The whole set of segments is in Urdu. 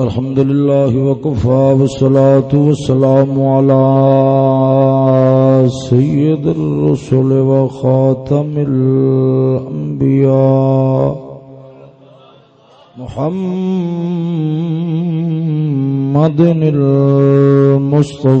الحمد لله وكفى والصلاة والسلام على سيد الرسل وخاتم الأنبياء محمد المصطفى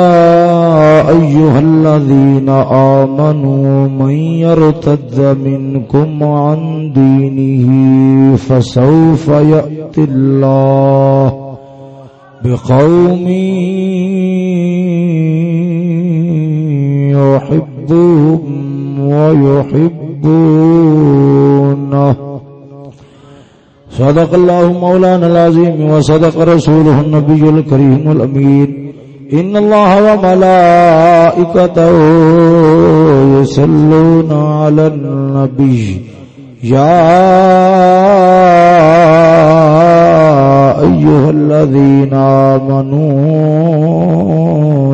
أيها الذين آمنوا من يرتد منكم عن دينه فسوف يأتي الله بقوم يحبهم ويحبونه. صدق الله مولانا العظيم وصدق رسوله النبي الكريم الأمين. إن الله وملائكته يسلون على النبي. يا أيها الذين آمنوا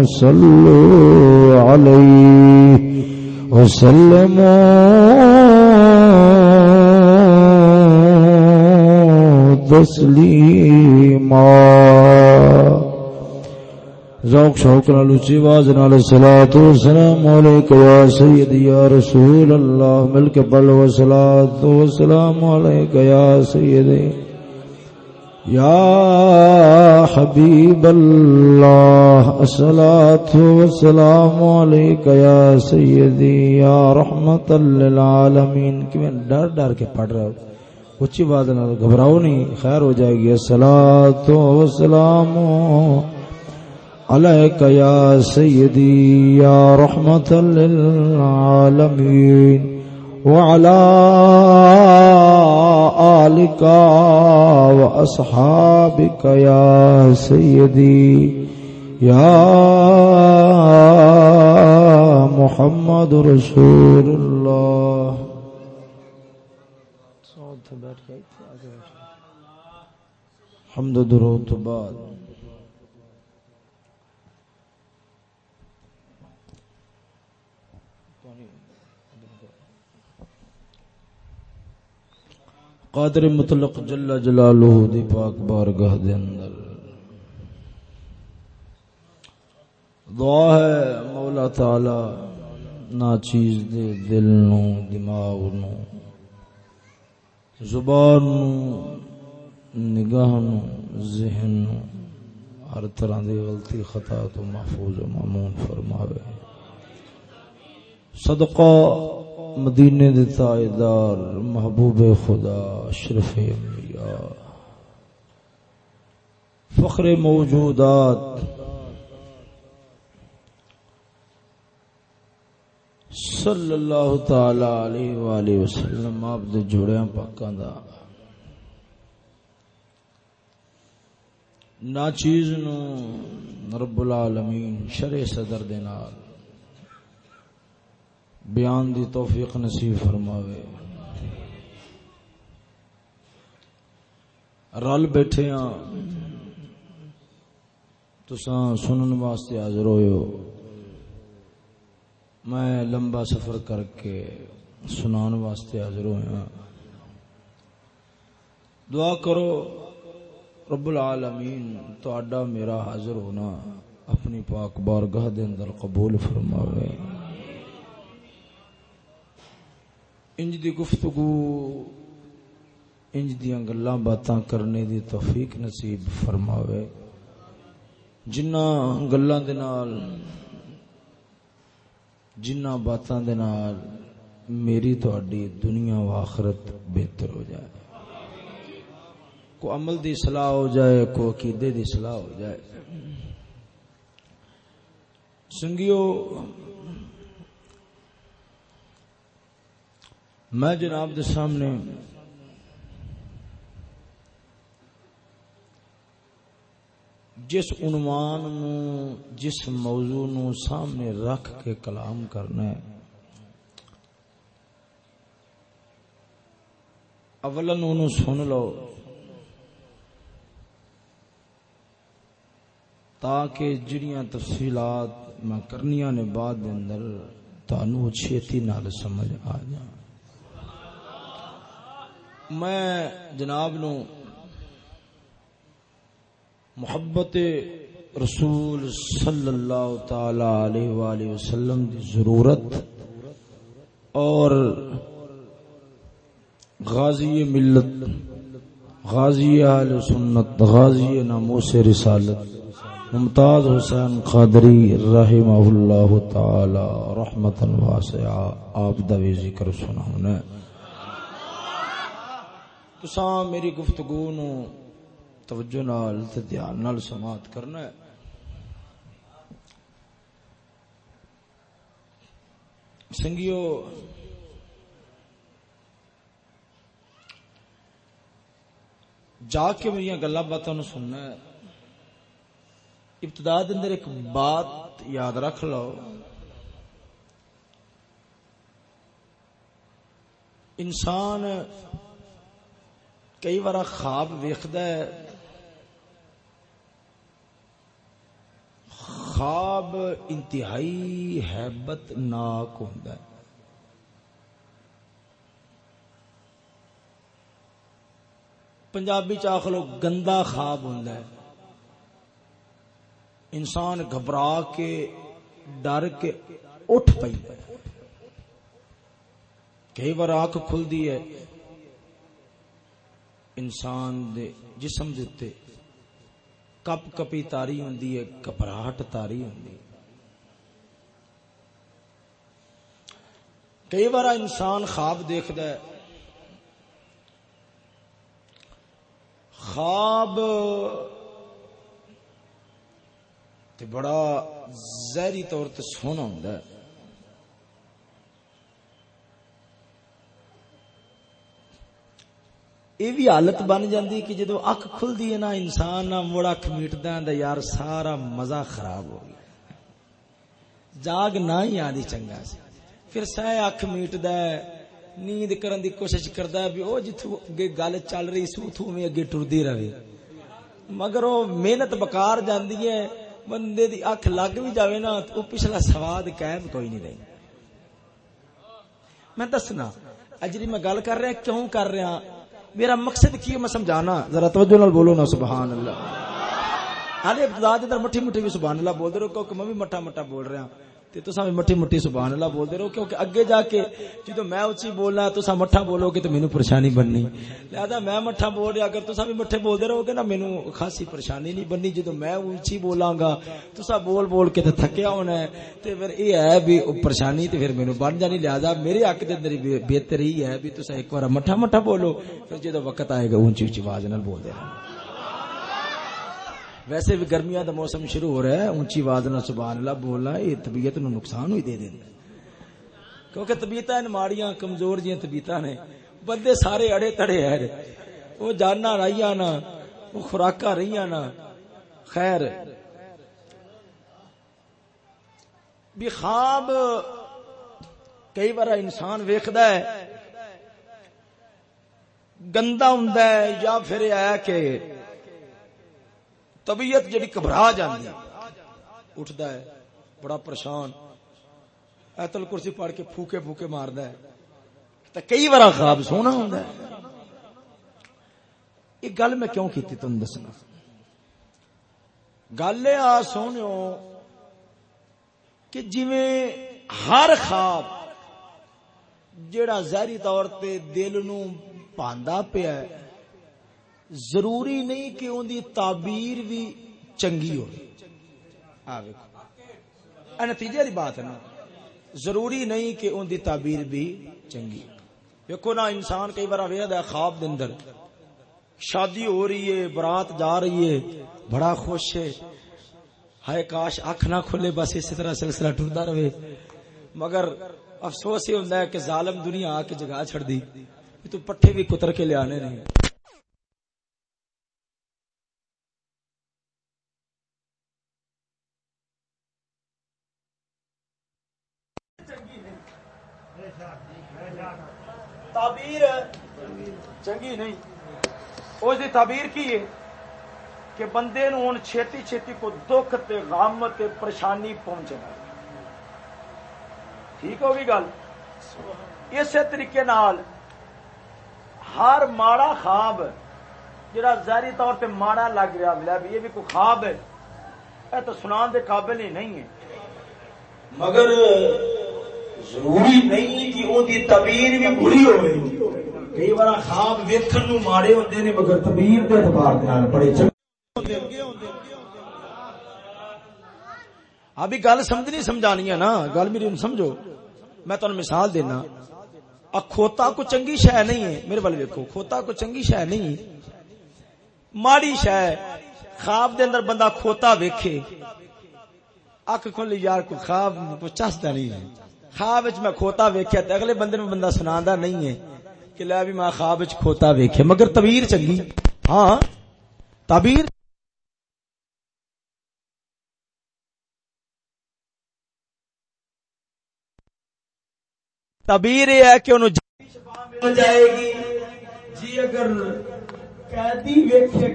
صلوا عليه وسلموا تسليما ذوق شوق نال اونچی آواز نال صلوات و سلام علیک یا سید یا رسول اللہ مل کے پڑھ و صلوات و سلام علیک یا سید یا حبیب اللہ الصلاۃ و سلام علیک یا سیدی، یا رحمت للعالمین. کہ ڈر ڈر کے پڑھ رہا ہوں، اونچی آواز نال گھبراؤ نہیں، خیر ہو جائے گی الصلاۃ و سلام عليك يا سيدي يا رحمة للعالمين وعلى آلك وأصحابك يا سيدي يا محمد رسول الله. حمد درود بعد۔ قادر مطلق جل جلالہ دی پاک بارگاہ دے اندر۔ دعا ہے مولا تعالی نا چیز دے دل نو، دماغ نو، زبان نو، نگاہ نو، ذہن نو، ہر طرح دی غلطی خطا تو محفوظ و معمون فرماوے۔ صدقہ مدینے دے تائیدار محبوب خدا اشرف انبیاء۔ فخر موجودات۔ صلی اللہ تعالی علیہ وآلہ وسلم، آپ دے جوڑیاں پاکاں دا۔ نا چیز نو رب العالمین شرع صدر دے نال۔ بیان دی توفیق نصیب فرماوے۔ رل بیٹھے ہاں۔ تساں سنن واسطے حاضر ہوئے ہو۔ میں لمبا سفر کر کے سنان واسطے حاضر ہوئے ہاں۔ دعا کرو رب العالمین تو میرا حاضر ہونا اپنی پاک بارگاہ دے اندر قبول فرماوے۔ انج دی گفتگو، انج دیاں گلاں باتاں کرنے دی توفیق نصیب فرماوے۔ جنہ گلاں دے نال جنہ باتاں دے نال میری تہاڈی دنیا و آخرت بہتر ہو جائے۔ کو عمل دی صلاح ہو جائے، کو عقیدے دی صلاح ہو جائے۔ سنگیو میں جناب دے سامنے جس عنوان نو، جس موضوع نو سامنے رکھ کے کلام کرنا ہے۔ اولن انہوں سن لو۔ تاکہ جڑیاں تفصیلات میں کرنیاں نے بعد اندر تانوں چھیتی نال سمجھ آ جا میں جناب نو محبت رسول صلی اللہ تعالی علیہ وآلہ وسلم دی ضرورت اور غازی ملت، غازی اہل سنت، غازی ناموس رسالت ممتاز حسین قادری رحمہ اللہ تعالی رحمتا واسعہ، آپ دا بھی ذکر سناؤں تساں میری گفتگو نو توجہ نال تے دھیان نال سماعت کرنا ہے۔ سنگیو، جا کے میری گلا باتوں سننا ہے۔ ابتدا اندر ایک بات یاد رکھ لو۔ انسان کئی بار خواب ویخد خواب انتہائی حیبت ناک ہوں پنجابی چاخ لو گندا خواب ہوں انسان گھبرا کے، ڈر کے اٹھ پی کئی بار آنکھ کھلتی ہے۔ انسان دے جسم دے کپ کپی تاری ہوں گھبراہٹ تاری ہوں کئی بار انسان خواب دیکھد خواب تے بڑا زہری طور تے سونا ہوں یہ بھی حالت بن جاندی کہ جدو اک کھلدی ہے نا انسان نہ مڑ اک میٹدا ہے یار سارا مزہ خراب ہو گیا جاگ نہ ہی آدھی چنگا سی پھر سہ اک میٹدا ہے نیند کرن دی کوشش کردا ہے بھی او جتھوں اگے گل چل رہی سو تھو میں اگے ٹردی رہے مگر او محنت بکار جاندی ہے بندے دی اکھ لگ بھی جاوے نا تو پچھلا سواد قائم کوئی نہیں رہی میں دسنا اجری میں گل کر رہا کیوں کر رہا میرا مقصد کی میں سمجھانا؟ ذرا توجہ نال بولو نا، سبحان اللہ۔ حالے ابتدا دے مٹھی مٹھی بھی سبحان اللہ بول دے رہو کیونکہ میں بھی مٹھا مٹھا بول رہا ہوں۔ تے تساں بھی مٹھی مٹھی سبحان اللہ بول دے رہو، کیونکہ اگے جا کے جدو میں اونچی بولنا تساں مٹھا بولو گے تو مینوں پریشانی بننی۔ لہذا میں مٹھا بول رہا، اگر تساں بھی مٹھے بول دے رہو گے نا، مینوں خاصی پریشانی نہیں بننی۔ جدو میں اونچی بولاں گا، تساں بول بول کے تے تھکیا ہونا ہے، تے پھر اے ہے بھی پریشانی تے پھر مینوں بن جانی۔ لہذا میرے حق دے اندر بہتر ہی ہے بھی تساں ایک بار مٹھا مٹھا بولو، پھر جدو وقت آئے گا، اونچی اونچی آواز نال بول دے رہا ویسے بھی گرمیاں دا موسم شروع ہو رہا ہے، اونچی آواز نہ سبحان اللہ بولنا یہ طبیعت نو نقصان ہوئی دے دیندا کیونکہ طبیعت ان ماڑیاں کمزور جیاں طبیعت نے۔ بندے سارے اڑے تڑے ہیں۔ وہ جانا رہیا نا وہ خوراکاں رہیا نا خیر۔ بھی خواب کئی بار انسان ویکھدا ہے۔ گندا ہوندا ہے، یا پھر ہے کہ طبیعت جڑی گھبرا جاندی اٹھدا ہے، بڑا پریشان۔ ایت الکرسی پڑھ کے پھوکے پھوکے ماردا ہے۔ تے کئی بار خواب سونا ہوندا ہے۔ یہ گل میں کیوں کیتی تم دسنا؟ گل آ سونیو کہ جویں ہر خواب جڑا ظاہری طور تے دل نو پاندا پیا ہے ضروری نہیں کہ ان دی تعبیر بھی چنگی ہو۔ ہاں، نتیجے کی بات ہے نا۔ ضروری نہیں کہ ان دی تعبیر بھی چنگی۔ دیکھو نا، انسان کئی بار وید ہے خواب اندر۔ شادی ہو رہی ہے، برات جا رہی ہے، بڑا خوش ہے۔ ہائے کاش اکھ نہ کھلے، بس اسی طرح سلسلہ ٹرتا رہے۔ مگر افسوس یہ ہوتا ہے کہ ظالم دنیا آ کے جگہ چھڑ دی۔ تو پٹھے بھی کتر کے لیا نہیں۔ تعبیر چنگی نہیں۔ اس کی تعبیر کی ہے کہ بندے نو ہوں چھتی چھتی کو دکھ تے غم تے پریشانی پہنچنا ٹھیک ہوگی گل؟ اسی طریقے نال ہر ماڑا خواب جڑا ظاہری طور پہ ماڑا لگ رہا ملا بھی یہ بھی کوئی خواب ہے۔ یہ تو سنان دے قابل ہی نہیں ہے۔ مگر ضروری نہیں کہ وہ تبیر بھی بری ہوئے۔ کئی بار خواب ویکن نو ماڑے ہوتے نے، مگر تبیر کے اعتبار بڑے ابھی گل سمجھنی سمجھانی ہے نا؟ گل میری سمجھو۔ میں تمہیں مثال دینا۔ کھوتا کو چنگی شہ نہیں ہے۔ میرے بل ویکو کھوتا کو چنگی شہ نہیں ماڑی شہ خواب دے اندر بندہ کھوتا ویکھے۔ اک کھلی یار کو خواب کو چستا نہیں ہے۔ خواب وچ میں کھوتا ویکھیا تے اگلے بندے میں بندہ سناندا نہیں ہے کہ لے بھی میں خواب وچ کھوتا ویکھے مگر تبیر چنگی۔ ہاں تبیر تبیر یہ ہے کہ انہوں مل جائے گی۔ جی اگر قیدی ویکھے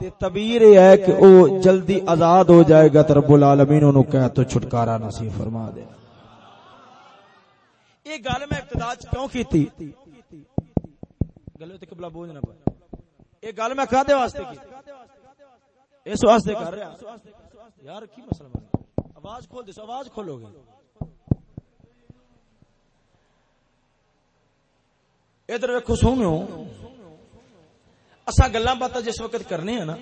تے تبیر یہ ہے کہ او جلدی آزاد ہو جائے گا تو رب العالمین انہوں کہہ تو چھٹکارا نصیب فرما دے۔ یہ گل میں ابتدا کیوں کی تھی گلے تے قبلہ بوجھ نہ پائے۔ یہ گل میں کہا دے واسطے کی اس واسطے کر رہا۔ یار، کی مسئلہ آواز کھول دے، آواز کھولو گے۔ ادھر ویکو سومیو اصا گلا بات جس وقت کرنے ہیں نا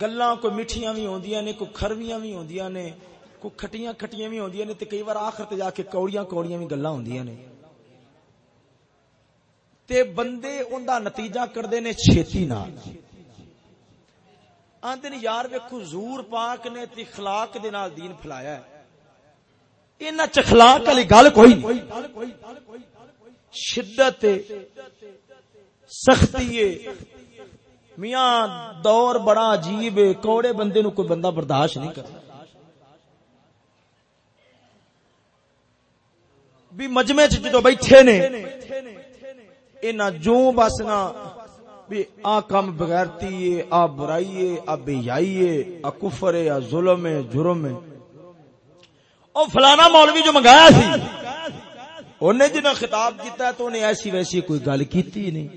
گلا کوئی میٹھیاں بھی ہوندیاں نے، کوئی کھرویاں بھی ہوندیاں نے کوئی کھٹیاں کھٹیاں بھی ہوندیاں نے تے کئی بار آخر تے جا کے کوڑیاں کوڑیاں بھی گلا ہوندیاں نے۔ تے بندے ان دا نتیجہ کردے نے چھیتی نال۔ آندے نے یار ویکھو حضور پاک نے تے اخلاق دے نال دین پھیلایا ہے۔ انہاں چخلاق والی گل کوئی نہیں۔ شدت سختی میاں دور بڑا عجیب ہے، کوڑے بندے نو کوئی بندہ برداشت نہیں کرتا۔ بھی مجمے چ جدو بیٹھے نے اینا جو بس نہ بھی آ کم بغیرتی ہے، آ برائی ہے، آ بے ہے، آ کفر ہے، آ ظلم ہے، جرم ہے۔ او فلانا مولوی جو منگایا سی انہیں جنہ خطاب کیتا ہے تو انہیں ایسی ویسی کوئی گل کیتی نہیں۔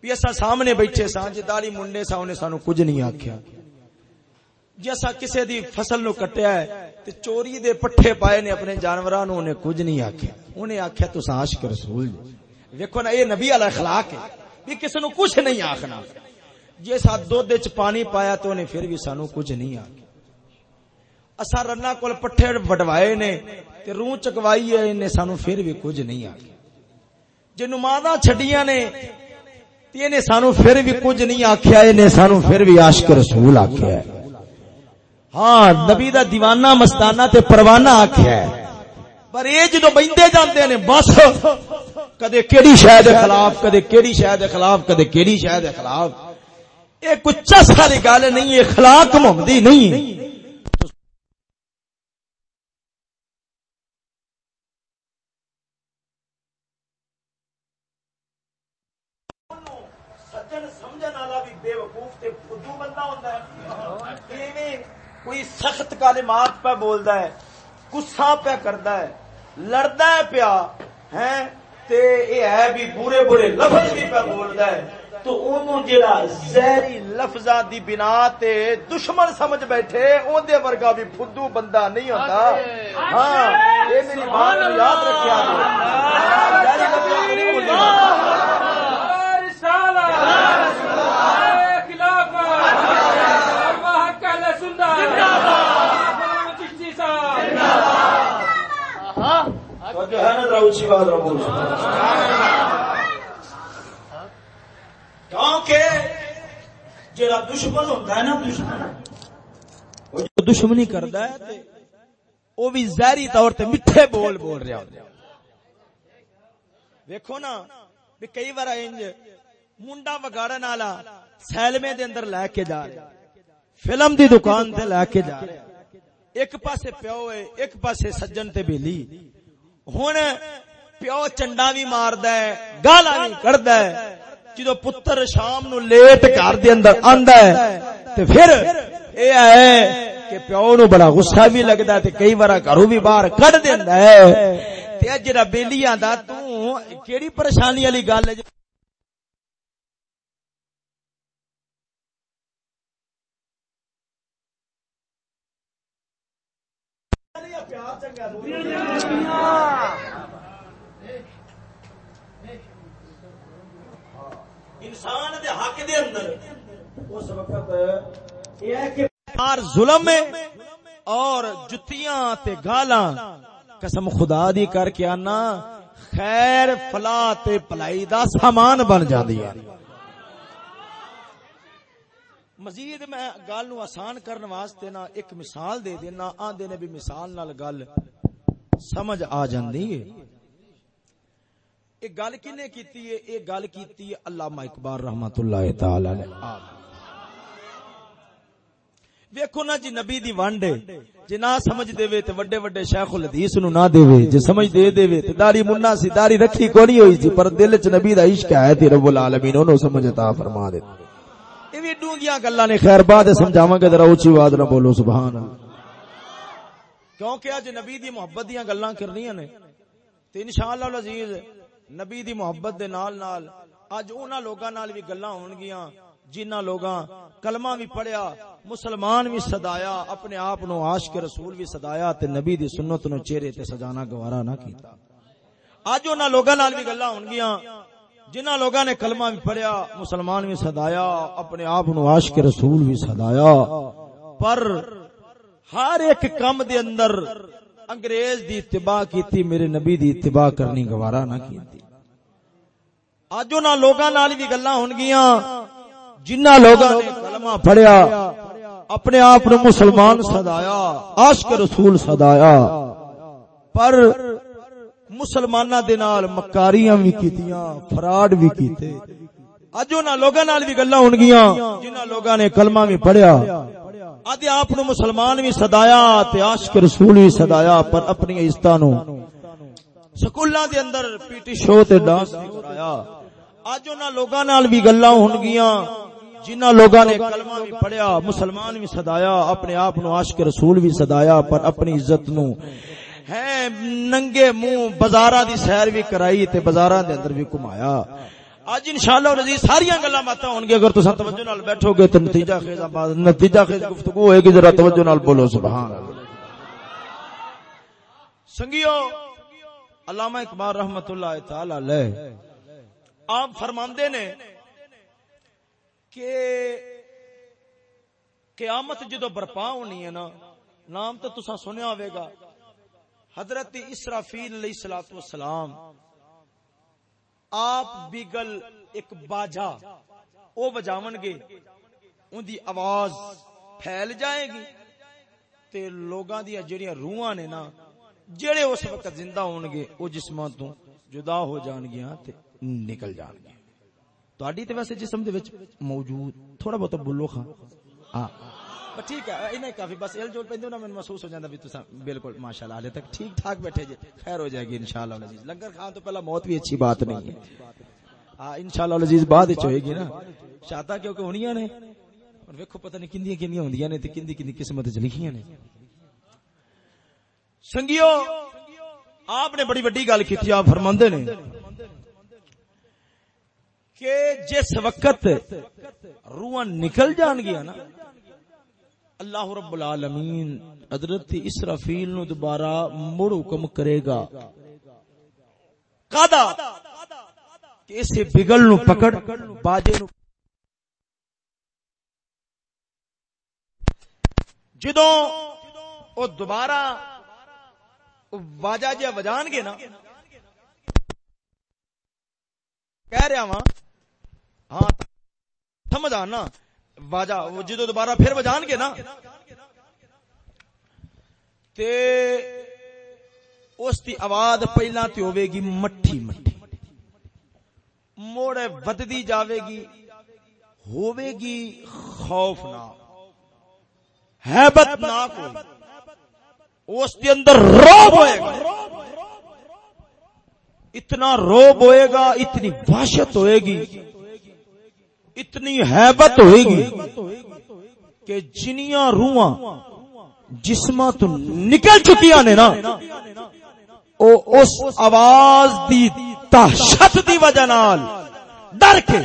بھی ایسا سامنے بیٹھے سا جی داری منڈے سا انہیں سانو کچھ نہیں آکھیا۔ جی ایسا کسے دی فصل نو کٹیا ہے، تے چوری دے پٹھے پائے نے اپنے جانوراں نو انہیں کچھ نہیں آکھیا۔ انہیں آکھیا تو عاشق رسول جی۔ ویکھو نا، اے نبی علیہ اخلاق ہے۔ بھی کسے نو کچھ نہیں آکھنا۔ جی ایسا دودھ وچ پانی پایا تو انہیں پھر بھی سانو کچھ نہیں آکھیا۔ اسا رنا کول پٹھے وڈوائے نے، تے روح چکوائی ہے، انہیں سانو پھر بھی کچھ نہیں آ جی نمازاں چھڈیاں نے، تے انہیں سانو پھر بھی کچھ نہیں آکھیا، انہیں سانو پھر بھی عاشق رسول آکھیا ہے۔ ہاں نبی دا دیوانہ مستانہ تے پروانہ آکھیا ہے۔ پر اے جدو بیندے جاندے نے، بس کدے کیڑی شے دے خلاف، کدے کیڑی شے دے خلاف، کدے کیڑی شے دے خلاف۔ اے کچھ ساری والی گل نہیں، اخلاق محمدی نہیں کوئی سخت کالمات پہ بولدا ہے گسا پہ کردا ہے لڑدا ہے پیا ہیں؟ تے اے ہے بھی برے برے لفظ بھی پہ بولدا ہے۔ تو اونوں جڑا زہری لفظاں دی بنا تے دشمن سمجھ بیٹھے اون دے ورگا بھی پھدو بندہ نہیں ہوندا ہاں اے میری بات یاد رکھیا جی کیونکہ جی جڑا دشمن ہوتا ہے نا دشمن جو دشمنی کرتا ہے وہ بھی زہری طور تے میٹھے بول بول رہا ویکھو نا بھی کئی بار انج منڈا وگاڑن والا سیلمے دے اندر لے کے جا رہا فلم دی دکان تے لے کے جا رہا ایک پاسے پیو ہے، ایک پاسے سجن تے بیلی۔ ہن پیو چنڈا بھی ماردا ہے گالا بھی کڈدا ہے۔ جدو پتر شام نو لیٹ گھر دے اندر آندا ہے، تے پھر اے ہے کہ پیو نو بڑا غصہ بھی لگدا ہے تے کئی بار گھروں بھی باہر کڈ دیندا ہے۔ تے جڑا بیلی آندا تو کیڑی پریشانی والی گل ہے؟ انسان دے حق دے اندر۔ اس وقت یہ ہے کہ ظلم ہے اور جتیاں تے گالاں قسم خدا دی کر کے آنا خیر فلا تے پلائی دا سامان بن جاندی ہے۔ مزید میں گل نو آسان کرنے واسطے نا ایک مثال دے دینا آندے نے بھی مثال نال گل سمجھ آ جاندی ہے۔ ایک گل کنے کیتی ہے؟ ایک گل کیتی ہے علامہ اقبال رحمت اللہ تعالی علیہ ویکھو نا جی نبی دی وانڈ جے نہ سمجھ دے وے تے وڈے وڈے شیخ الحدیث نو نہ دے وے جے سمجھ دے دے وے تے داڑھی مننا سی داڑھی رکھی کونی ہوئی سی، پر دل وچ نبی دا عشق ہے تے رب العالمین اونوں سمجھ عطا فرما دے ایویں ڈونگیاں گلاں نے، خیر بعد سمجھاواں گے، ذرا اونچی آواز نہ بولو، سبحان اللہ۔ کیونکہ اج نبی دی محبت دیاں گلاں کرنیاں نے۔ تے انشاءاللہ العزیز، نبی دی محبت دے نال نال اج انہاں لوکاں نال بھی گلاں ہون گیاں، جنہاں لوگاں کلمہ بھی پڑھیا، مسلمان بھی صدایا اپنے آپ نو عاشق رسول بھی صدایا تے نبی دی سنت نو چہرے تے سجانا گوارا نہ کیتا۔ اج انہاں لوکاں نال بھی گلاں ہون گیاں جنہاں لوگاں نے کلمہ بھی پڑھیا، مسلمان بھی صدایا اپنے آپ نو عاشق رسول بھی صدایا پر ہر ایک کم دے اندر انگریز دی اتباع کیتی، میرے نبی دی اتباع کرنی گوارا نہ کیتی۔ اج انہاں لوگاں نال بھی گلاں ہون گیاں جنہاں لوگاں نے کلمہ پڑھیا، اپنے آپ نو مسلمان صدایا عاشق رسول صدایا پر مسلماناں دے نال مکاریاں بھی کیتیاں، فراڈ بھی کیتے۔ اج انہاں لوگاں نال بھی گلاں ہون جنہاں لوگاں نے کلمہ بھی پڑھیا۔ آدھے آپ نو مسلمان بھی صدایا تے عاشق رسول بھی صدایا پر اپنی عزتاں نو سکولاں دے اندر پی ٹی شو تے ڈانس بھی کرایا۔ اج انہاں لوگاں نال بھی گلاں ہون گیاں، جنہاں لوگاں نے کلمہ بھی پڑھیا، مسلمان بھی صدایا اپنے آپ نو عاشق رسول بھی صدایا پر اپنی عزت نو ہے ننگے منہ بازاراں دی سیر بھی کرائی تے بازاراں دے اندر بھی گھمایا۔ اج انشاءاللہ العزیز ساری گلاں باتاں ہون گے اگر تساں توجہ نال بیٹھو گے تے نتیجہ خیز آباد، نتیجہ خیز گفتگو ہوئے گی، ذرا توجہ نال بولو، سبحان اللہ۔ سنگیو، علامہ اقبال رحمت اللہ تعالی علیہ، آپ فرماندے نے کہ قیامت جدو برپا ہونی ہے نا، نام تو تسا سنیا ہوئے گا۔ حضرت اسرافیل علیہ الصلوۃ والسلام، آپ بیگل ایک باجا، او بجاون گے ان دی آواز پھیل جائے گی۔ تے لوگاں دی جڑیاں روحاں نے نا، جڑے اس وقت زندہ ہون گے، او جسماں تو جدا ہو جان گیاں تے نکل جان گے تہاڈی تے ویسے جسم دے وچ موجود تھوڑا بہت بولو خاں ہاں ٹھیک ہے انہیں کافی، بس ال جول پیندے نا، میں محسوس ہو جاندا بھی تساں بالکل، ماشاءاللہ، حالے تک ٹھیک ٹھاک بیٹھے جے خیر ہو جائے گی انشاءاللہ العزیز لنگر کھان تو پہلا موت بھی اچھی بات نہیں ہے۔ ہاں انشاءاللہ العزیز بعد وچ ہوئے گی نا۔ شاتا کیونکہ ہونیاں نے، اور ویکھو پتہ نہیں کندیاں کندیاں ہوندیاں نے تے کندی کندی قسمت وچ لکھیاں نے۔ سنگیو، آپ نے بڑی بڑی گل کیتی، آپ فرماندے نے کہ جس وقت روح نکل جان گیا نا اللہ رب العالمین حضرت اسرافیل نو دوبارہ مڑ حکم کرے گا۔ قادا کہ اسے بگل نو پکڑ، باجے نو۔ جدوں او دوبارہ واجہ جے وجان گے نا، کہہ رہا ہاں ہاں سمجھ آنا باجا جدو دوبارہ پھر بجان گے نا۔ تے اس دی آواز پہلا تے ہوے گی مٹھی مٹھی۔ موڑے وددی جاوے گی، ہوے گی خوف نہ ہیبت نہ کوئی اس دے اندر روب ہوئے گا۔ اتنا روب ہوئے گا، اتنی وحشت ہوئے گی۔ اتنی حیبت ہوئے گی کہ جنیاں روحاں جسماں تو نکل چکیاں نے نا۔ او اس آواز دی دہشت دی وجہ نال ڈر کے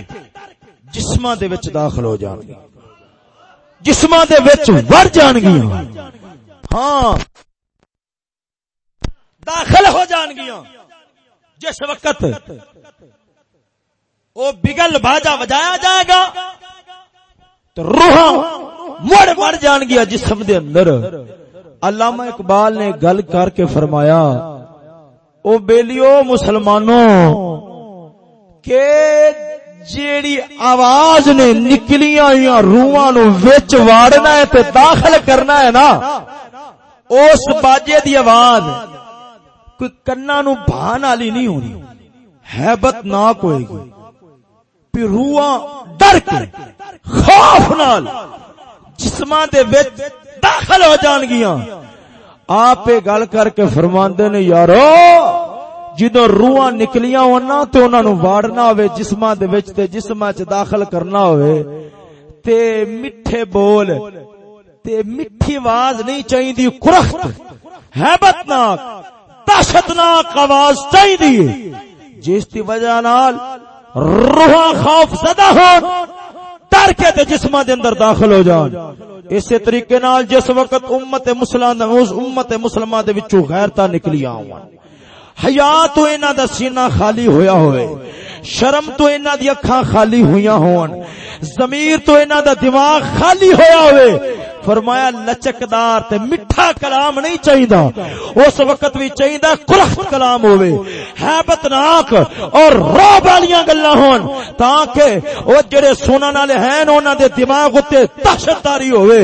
جسماں دے وچ داخل ہو جان گی جسماں دے وچ وڑ جان گیاں ہاں۔ داخل ہو جان گیاں جس وقت وہ بگل باجا بجایا جائے گا۔ تو روح مڑ مڑ جان گیا جسم دے اندر۔ علامہ اقبال نے گل کر کے فرمایا، او بیلیو مسلمانوں، کہ جیڑی آواز نے نکلیاں یا روحاں نو وچ واڑنا ہے تے داخل کرنا ہے نا، اس باجے دی آواز کوئی کنا نو بھان والی نہیں ہونی۔ ہیبت ناک ہوئے گی۔ روحاں ڈر کے خوف نال جسماں دے وچ داخل ہو جان گیاں۔ آپ گل کر کے فرماندے نے، یارو جدو روحاں نکلیاں ہونا تے انہاں نو واڑنا ہوے جسماں دے وچ تے جسماں چ داخل کرنا ہوے تے میٹھے بول، تے میٹھی آواز نہیں چاہیے کرخت، ہیبت ناک، دہشت ناک آواز چاہیے جس کی وجہ نال روح خوف زدہ ہو ڈر کے تے جسمہ دے اندر داخل ہو جان۔ اسی طریقے نال جس وقت امت مسلمان، اس امت مسلمان دے وچوں غیرتا نکلی آون حیا تو انہاں دا سینہ خالی ہویا ہوئے، شرم تو انہاں دی اکھاں خالی ہویاں ہون۔ ضمیر تو انہاں دا دماغ خالی ہویا ہوئے۔ فرمایا، لچکدار تے میٹھا کلام نہیں چاہیدا۔ اس وقت بھی چاہیدا کلخت کلام ہوے ہیبت ناک اور روب والیاں گلاں ہون۔ تاکہ او جڑے سنن والے ہیں، انہاں دے دماغ اتے دہشتداری ہوے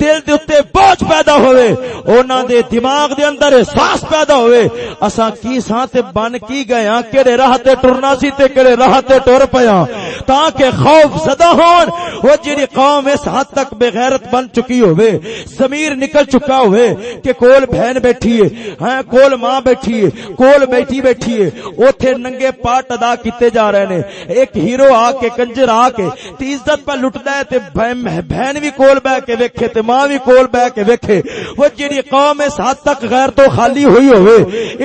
دل دے اتے بوجھ پیدا ہوے انہاں دے دماغ دے اندر احساس پیدا ہوے اساں کی ساں تے بن کی گئے ہاں؟ کیڑے راہ تے ٹرنا سی تے کیڑے راہ تے ٹر پیاں تاکہ خوف زدہ ہون۔ وہ جڑی قوم اس حد تک بے غیرت بن چکی چکی ہوئے زمیر نکل چکا ہوئے کہ کول بہن بیٹھی ہے ہاں کول ماں بیٹھی ہے، کول بیٹھی بیٹھی ہے، اوتھے ننگے پاٹ ادا کیتے جا رہے نے۔ ایک ہیرو آ کے، کنجر آ کے، تے عزت پہ لٹدا ہے، تے بہن بھی کول بہ کے ویکھے، تے ماں بھی کول بہ کے ویکھے۔ وہ جڑی قوم اس حد تک غیر تو خالی ہوئی ہوئے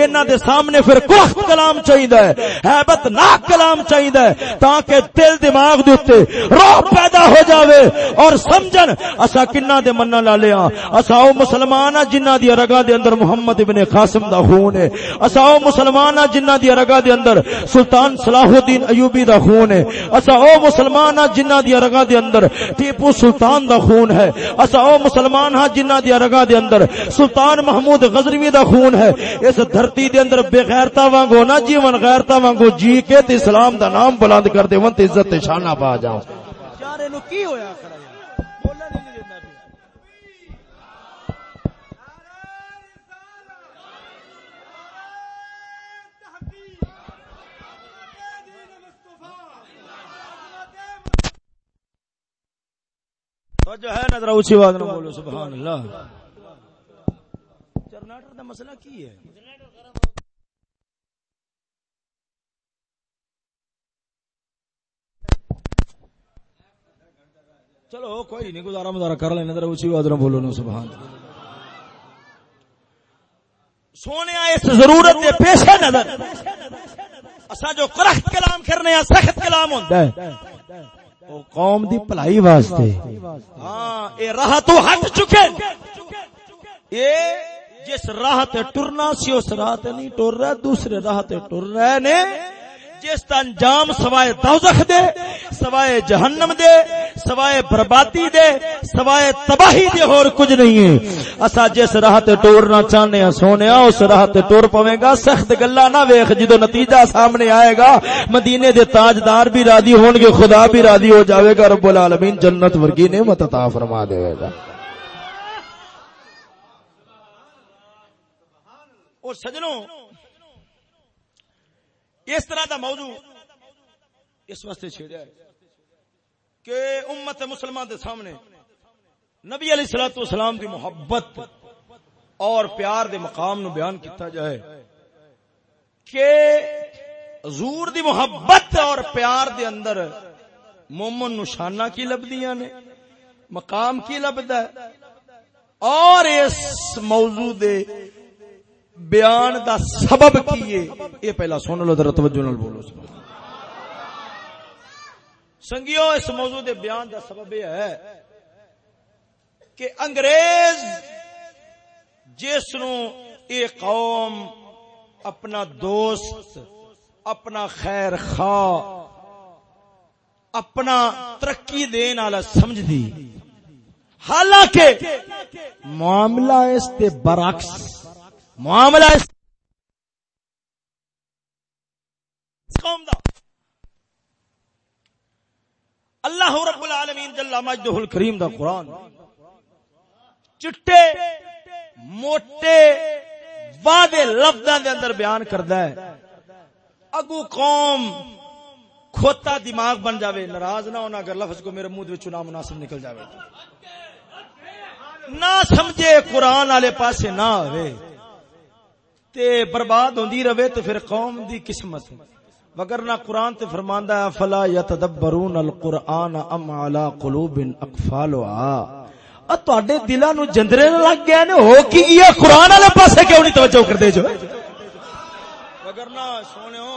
انہاں دے سامنے پھر کفت کلام چاہیدا ہے، ہیبت ناک کلام چاہیدا ہے، تاکہ دل دماغ دے اوتے روح پیدا ہو جاوے اور سمجھن، اسا کنا دے منہ لا لیا۔ اسا او مسلمان جنہ دی رگا دے اندر محمد ابن قاسم دا خون ہے۔ اسا او مسلمان جنہ دی رگا دے اندر سلطان صلاح الدین ایوبی دا خون ہے۔ اسا او مسلمان جنہ دی رگا دے اندر ٹیپو سلطان دا خون ہے۔ اسا او مسلمان ہاں جنہ دی رگا دے اندر سلطان محمود غزنوی دا خون ہے۔ اس دھرتی دے اندر بے غیرتا وانگو نہ جیون، غیرتا وانگو جی کے تے اسلام دا نام بلند کر دے، ون تے عزت شانہ پا جاؤں۔ یار نو کی ہویا کرا جو ہے نظر اونچی بات نہ بولو، سبحان اللہ۔ جنریٹر دا مسئلہ کی ہے؟ چلو، کوئی نہیں، گزارا مزارا کر لینا ذرا اونچی بات نہ بولو نا سبحان سونے اس ضرورت دے پیش نظر۔ اسا جو کرخت کلام کرنے سخت کلام ہوندا ہے قوم دی پلائی واسطے۔ ہاں اے راہ تو ہٹ چکے۔ اے جس راہ تے ٹرنا سی، اس راہ تے نہیں ٹر رہا، دوسرے راہ تے ٹر رہے نے۔ جس کا انجام سوائے دوزخ دے، سوائے جہنم دے، سوائے بربادی دے، سوائے تباہی دے اور کچھ نہیں ہے۔ اسا جس راہ تے ٹورنا چاہنے ہیں سونے ہاں، اس راہ تے ٹور پوے گا۔ سخت گلا نہ ویکھ جدو نتیجہ سامنے آئے گا، مدینے دے تاجدار بھی راضی ہون گے، خدا بھی راضی ہو جاوے گا، رب العالمین جنت ورگی نعمت عطا فرما دے گا۔ اور سجنوں اس طرح دا موضوع اس واسطے چھیڑیا ہے کہ امت مسلمان دے سامنے نبی علیہ الصلوۃ والسلام دی محبت اور پیار دے مقام نو بیان کیتا جائے کہ حضور دی محبت اور پیار دے اندر مومن نشانہ کی لبدیاں نے، مقام کی لبدا ہے اور اس موضوع دے بیان دا سبب کی یہ پہلا سن لو ذرا توجہ نال بولو، سبحان سنگیو، اس موضوع دے بیان دا سبب یہ ہے کہ انگریز جس نو اے قوم اپنا دوست، اپنا خیر خواہ، اپنا ترقی دین والا سمجھ دی حالانکہ معاملہ اس تے برعکس معاملہ اس قوم دا۔ اللہ رب العالمین جل مجدہ الکریم دا قرآن۔ چٹے، موٹے، وعدے لفظاں دے اندر بیان کردا ہے۔ اگو قوم کھوتا دماغ بن جاوے، ناراض نہ ہونا اگر لفظ کو میرے منہ وچ وچوں نامناسب نکل جاوے۔ نہ سمجھے قرآن والے پاسے نہ ہوئے تے برباد ہوندی رہے تے پھر قوم دی قسمت وگرنہ قرآن تے فرماندا ہے، فلا یتدبرون القرآن ام علی قلوب اقفالها تواڈے دلاں نو جندرے لگ گئے نے، ہو کی گیا؟ قرآن والے پاسے کیوں نہیں توجہ کردے جو؟ وگرنہ سونےو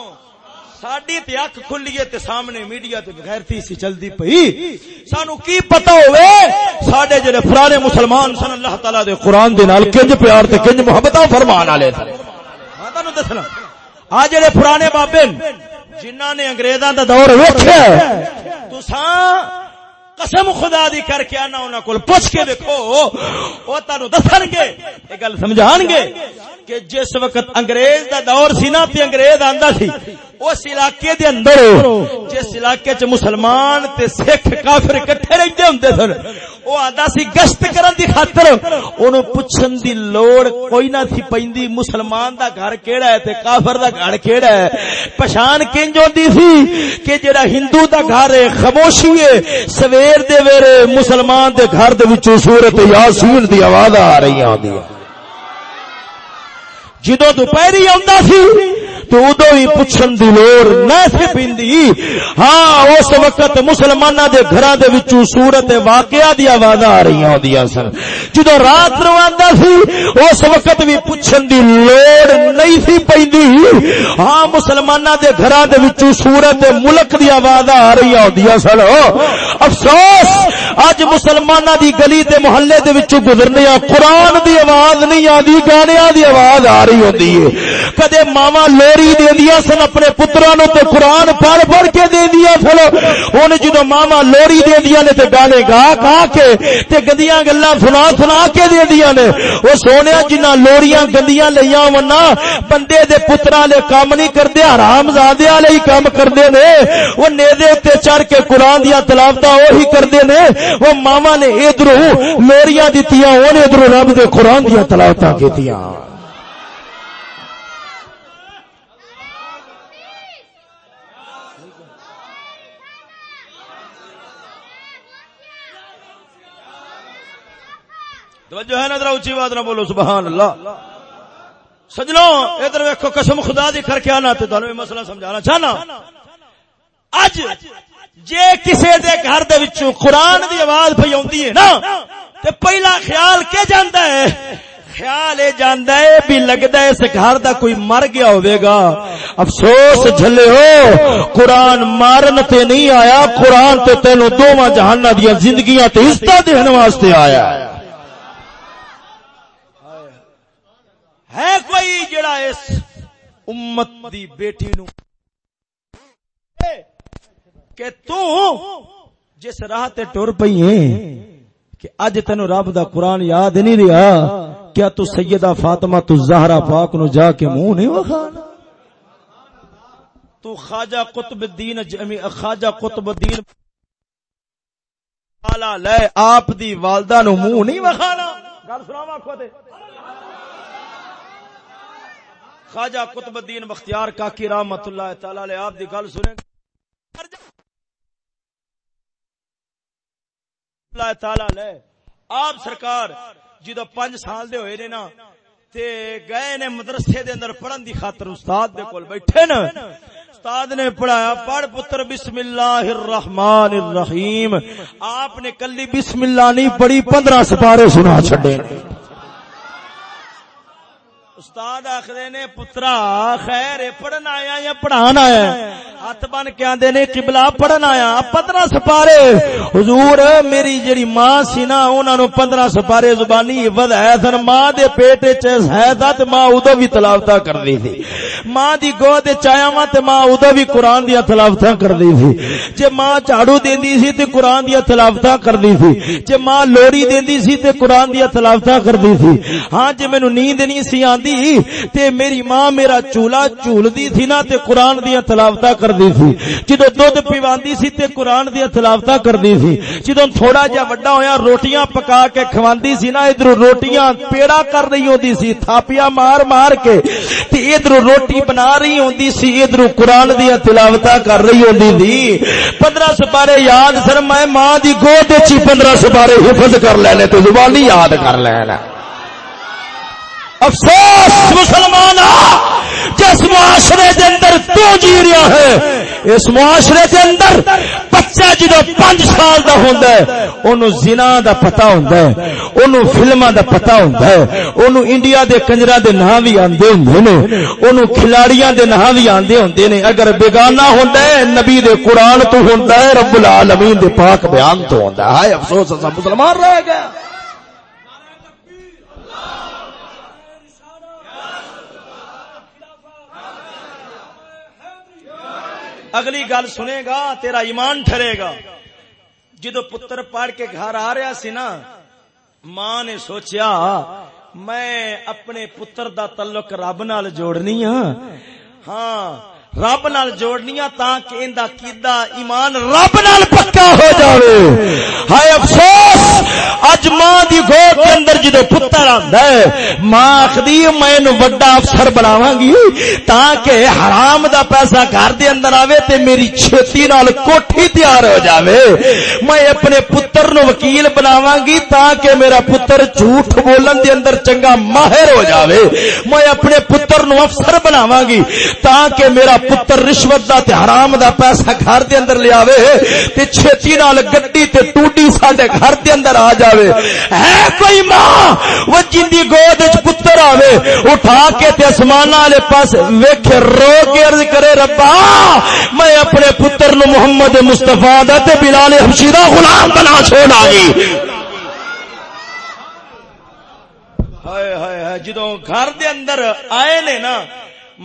ساڈی تے اکھ کھلیے تے سامنے میڈیا تے غیرتی سی چلدی پئی۔ سانو کی پتہ ہوے ساڈے جڑے پرانے مسلمان سن، اللہ تعالی دے قرآن دے نال کنج پیار تے کنج محبت فرمان والے سن۔ میں تانوں دسنا آ جڑے پرانے بابے جنہ نے انگریزاں دا دور ویکھیا تساں قسم خدا دی کر کے آنا انہاں کول، پوچھ کے دیکھو۔ او تانوں دسن گے یہ گل سمجھان گے کہ جس وقت انگریز دا دور سی نا، تے انگریز آندا سی، اس علاقے دے اندر، جس علاقے چ مسلمان تے سکھ کافر اکٹھے رہندے ہوندے سن او آندا سی گشت کرن دی خاطر۔ اونوں پوچھن دی لوڑ کوئی نہ تھی پیندی مسلمان دا گھر کیڑا ہے تے کافر دا گھر کیڑا ہے؟ پہچان کینج ہوندی سی کہ جڑا ہندو دا گھر ہے، خاموشی ہے، سویر دے ویرے مسلمان دے گھر دے وچوں سورت یاسین دی آواز آ رہی ہوندی ہے۔ جدو دوپہری آندا سی تو ادو ہی پوچھن دی لوڑ نہ سی پیندی ہاں اس وقت مسلماناں دے گھراں دے وچوں صورت واقعہ دی آواز آ رہی ہوندیاں سن۔ جدو رات نو آندا سی، اس وقت بھی پوچھن دی لوڑ نہیں سی پیندی ہاں مسلماناں دے گھراں دے وچوں صورت ملک دی آواز آ رہی ہوندیاں سن۔ افسوس، اج مسلماناں دی گلی تے محلے دے وچوں گزرنے قرآن دی آواز نہیں آندی گانیاں دی آواز آ رہی ہوندی ہے۔ کدے ماما لوڑ لوری دے دیا سن، اپنے پترا نو تے قرآن پڑھ پڑھ کے دے دیا سن۔ ہن جدو ماما لوری دے دیا نے تے گانے گا گا کے تے گدیاں گلاں سنا سنا کے دے دیا نے۔ او سونیا جنہ لوریاں گندیاں لیاں ونا بندے دے پترا لے کام نہیں کردے حرام زادے والے ہی کام کردے نے۔ او نیزے تے چڑھ کے قرآن دیا تلاوتاں وہی کردے نے۔ او ماما نے ادھروں لوریاں دتیاں، اونے ادھروں رب دے قرآن دیا تلاوتاں کیتیاں۔ توجہ ہے نظر اونچی بات نہ بولو، سبحان اللہ۔ سجنوں ادھر ویکھو، قسم خدا دی کر کے آنا تے تانوں مسئلہ سمجھانا چاہنا۔ اج جے کسے دے گھر دے وچوں قرآن دی آواز پئی اوندی ہے نا، تے پہلا خیال کے جاندا ہے؟ خیال اے جاندا ہے، بھی لگدا ہے اس گھر دا کوئی مر گیا ہوے گا۔ افسوس، جھلے ہو۔ قرآن مارن تے نہیں آیا، قرآن تے تینوں دوواں جہاناں دی زندگیاں تے عزت دین واسطے آیا۔ ہے ہے کوئی جڑا اس امت دی بیٹی نو کہ تو جس راہ تے ٹر پئی ہیں کہ اج تینو رب دا قرآن یاد نہیں رہا، کیا تو سیدہ فاطمہ تو زہرا پاک نو جا کے منہ نہیں وکھانا؟ تو خواجہ قطب الدین جمی، خواجہ قطب الدین والا لے، آپ دی والدہ نو منہ نہیں وکھانا۔ گل سناواں آکھو تے خواجہ قطب الدین بختیار کاکی رحمت اللہ تعالی علیہ، آپ دی گل سنیں۔ اللہ تعالی علیہ، آپ سرکار جدو پنج سال دے ہوئے نے نا، تے گئے نے مدرسے دے اندر پڑھن دی خاطر استاد دے کول بیٹھے نا۔ استاد نے پڑھایا، پڑھ پتر بسم اللہ الرحمن الرحیم۔ آپ نے کلی بسم اللہ نہیں پڑھی، پندرہ سپارے سنا چھڑے استاد آخر نے، پترا، خیر پڑھن آیا یا پڑھان آیا? ہاتھ بن کے آدھے نے، قبلہ پڑھن آیا پندرہ سپارے. حضور، میری جڑی ماں سی نا انہوں نے پندرہ سپارے زبانی ود ہے سن ماں دے پیٹ ہے تے ماں ادو بھی تلاوتا کر دی تھی ماں دی گود چایا وا تے ماں ادو بھی قرآن دیا تلاوتا کر دی تھی جے ماں جھاڑو دیندی سی تے قرآن دیا تلاوتا کر دی تھی جے ماں لوری دیندی سی تے قرآن دیا تلاوتا کر دی تھی ہاں جے مینوں نیند نہیں سی آندی دی تے میری ماں میرا چولا چول دی تھی نا تے قرآن دیا تلاوتا کر دی تھی۔ جدو دودھ پیواندی سی تے قرآن دیا تلاوتا کر دی تھی۔ جدو تھوڑا جا وڈا ہویا روٹیاں پکا کے کھواندی سی نا ادھر روٹیاں پیڑا کر رہی ہوندی سی، تھاپیاں مار مار کے تے ادھر روٹی بنا رہی ہوندی سی ادھر قرآن دیا تلاوتا کر رہی ہوندی تھی۔ پندرہ سپارے یاد سر، میں ماں دی گود چی پندرہ سپارے حفظ کر لینے تو زبانی یاد کر لینا۔ افسوس، مسلمان جس معاشرے دے اندر تو جی رہا ہے اس معاشرے دے اندر بچہ جدو پانچ سال دا ہوندا ہے اونوں زنا دا پتہ ہوندا ہے اونوں فلماں دا پتہ ہوندا ہے۔ اونوں انڈیا دے کنجرا دے نام وی آندے ہوندے نے۔ اونوں کھلاڑیاں دے نام وی آندے ہوندے نے۔ اگر بیگانہ ہوندا ہے، نبی دے قرآن تو ہوندا ہے، رب العالمین دے پاک بیان تو ہوندا ہے۔ ہائے افسوس، اسا مسلمان رہ گئے۔ اگلی گل سنے گا، تیرا ایمان ٹھرے گا۔ جدو پتر پڑھ کے گھر آ رہا سی نا، ماں نے سوچیا، میں اپنے پتر دا تعلق رب نال جوڑنی ہاں۔ ہاں رب نال جوڑنیا تاکہ اندا کیدا ایمان رب نال پکا ہو جاوے۔ ہائے افسوس، اج ماں دی گود کے اندر جدو پتر آندا ہے، ماں آکھدی میں نو بڑا افسر بناواں گی تاکہ حرام دا پیسہ گھر دے اندر آوے تے میری چھتی نال کوٹھی تیار ہو جاوے۔ میں اپنے پتر نو وکیل بناواں گی تاکہ میرا پتر جھوٹ بولن دے اندر چنگا ماہر ہو جاوے۔ میں اپنے پتر نو افسر بناواں گی تاکہ میرا پتر رشوت دا تے حرام دا پیسہ گھر دے اندر لے آوے، تے چھتی نال گڈی تے ٹوٹی ساڈے گھر دے اندر آ جاوے۔ ہے کوئی ماں وہ جندی گود وچ پتر آوے، اٹھا کے تے اسمان والے پاس ویکھ رو کے عرض کرے، ربا، میں اپنے پتر نو محمد مصطفی دا تے بلال حبشی دا غلام بنا چھوڑا گی۔ ہائے ہائے جدوں گھر دے اندر آئے نے نا،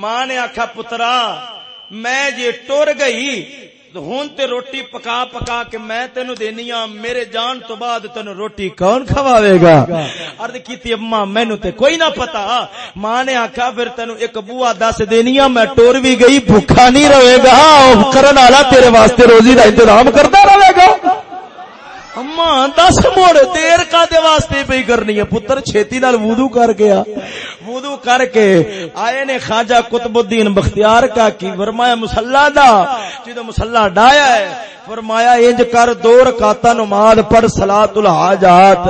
ماں نے آخا پترا میں جی ٹر گئی ہوں تے روٹی پکا پکا کے میں تینو دینی ہاں میرے جان تو بعد تینو روٹی کون کھواوے گا؟ عرض کیتی اما مینو تے کوئی نہ پتا۔ ماں نے آکھا، پھر تینو ایک بوا دس دینی ہاں میں ٹور بھی گئی بھوکا نہیں رہے گا۔ کرن والا تیرے واسطے روزی دا انتظام کرتا رہے گا۔ اما دس موڑ دیر کا دے واسطے پہ کرنی ہے؟ پتر چھیتی نال وضو کر گیا۔ وضو کر کے آئے نے خواجہ قطب الدین بختیار کا کی فرمایا مسلح دا، جدو مسلح ڈایا ہے، فرمایا انج کر دو رکعتاں نماز پڑھ صلاۃ الحاجات۔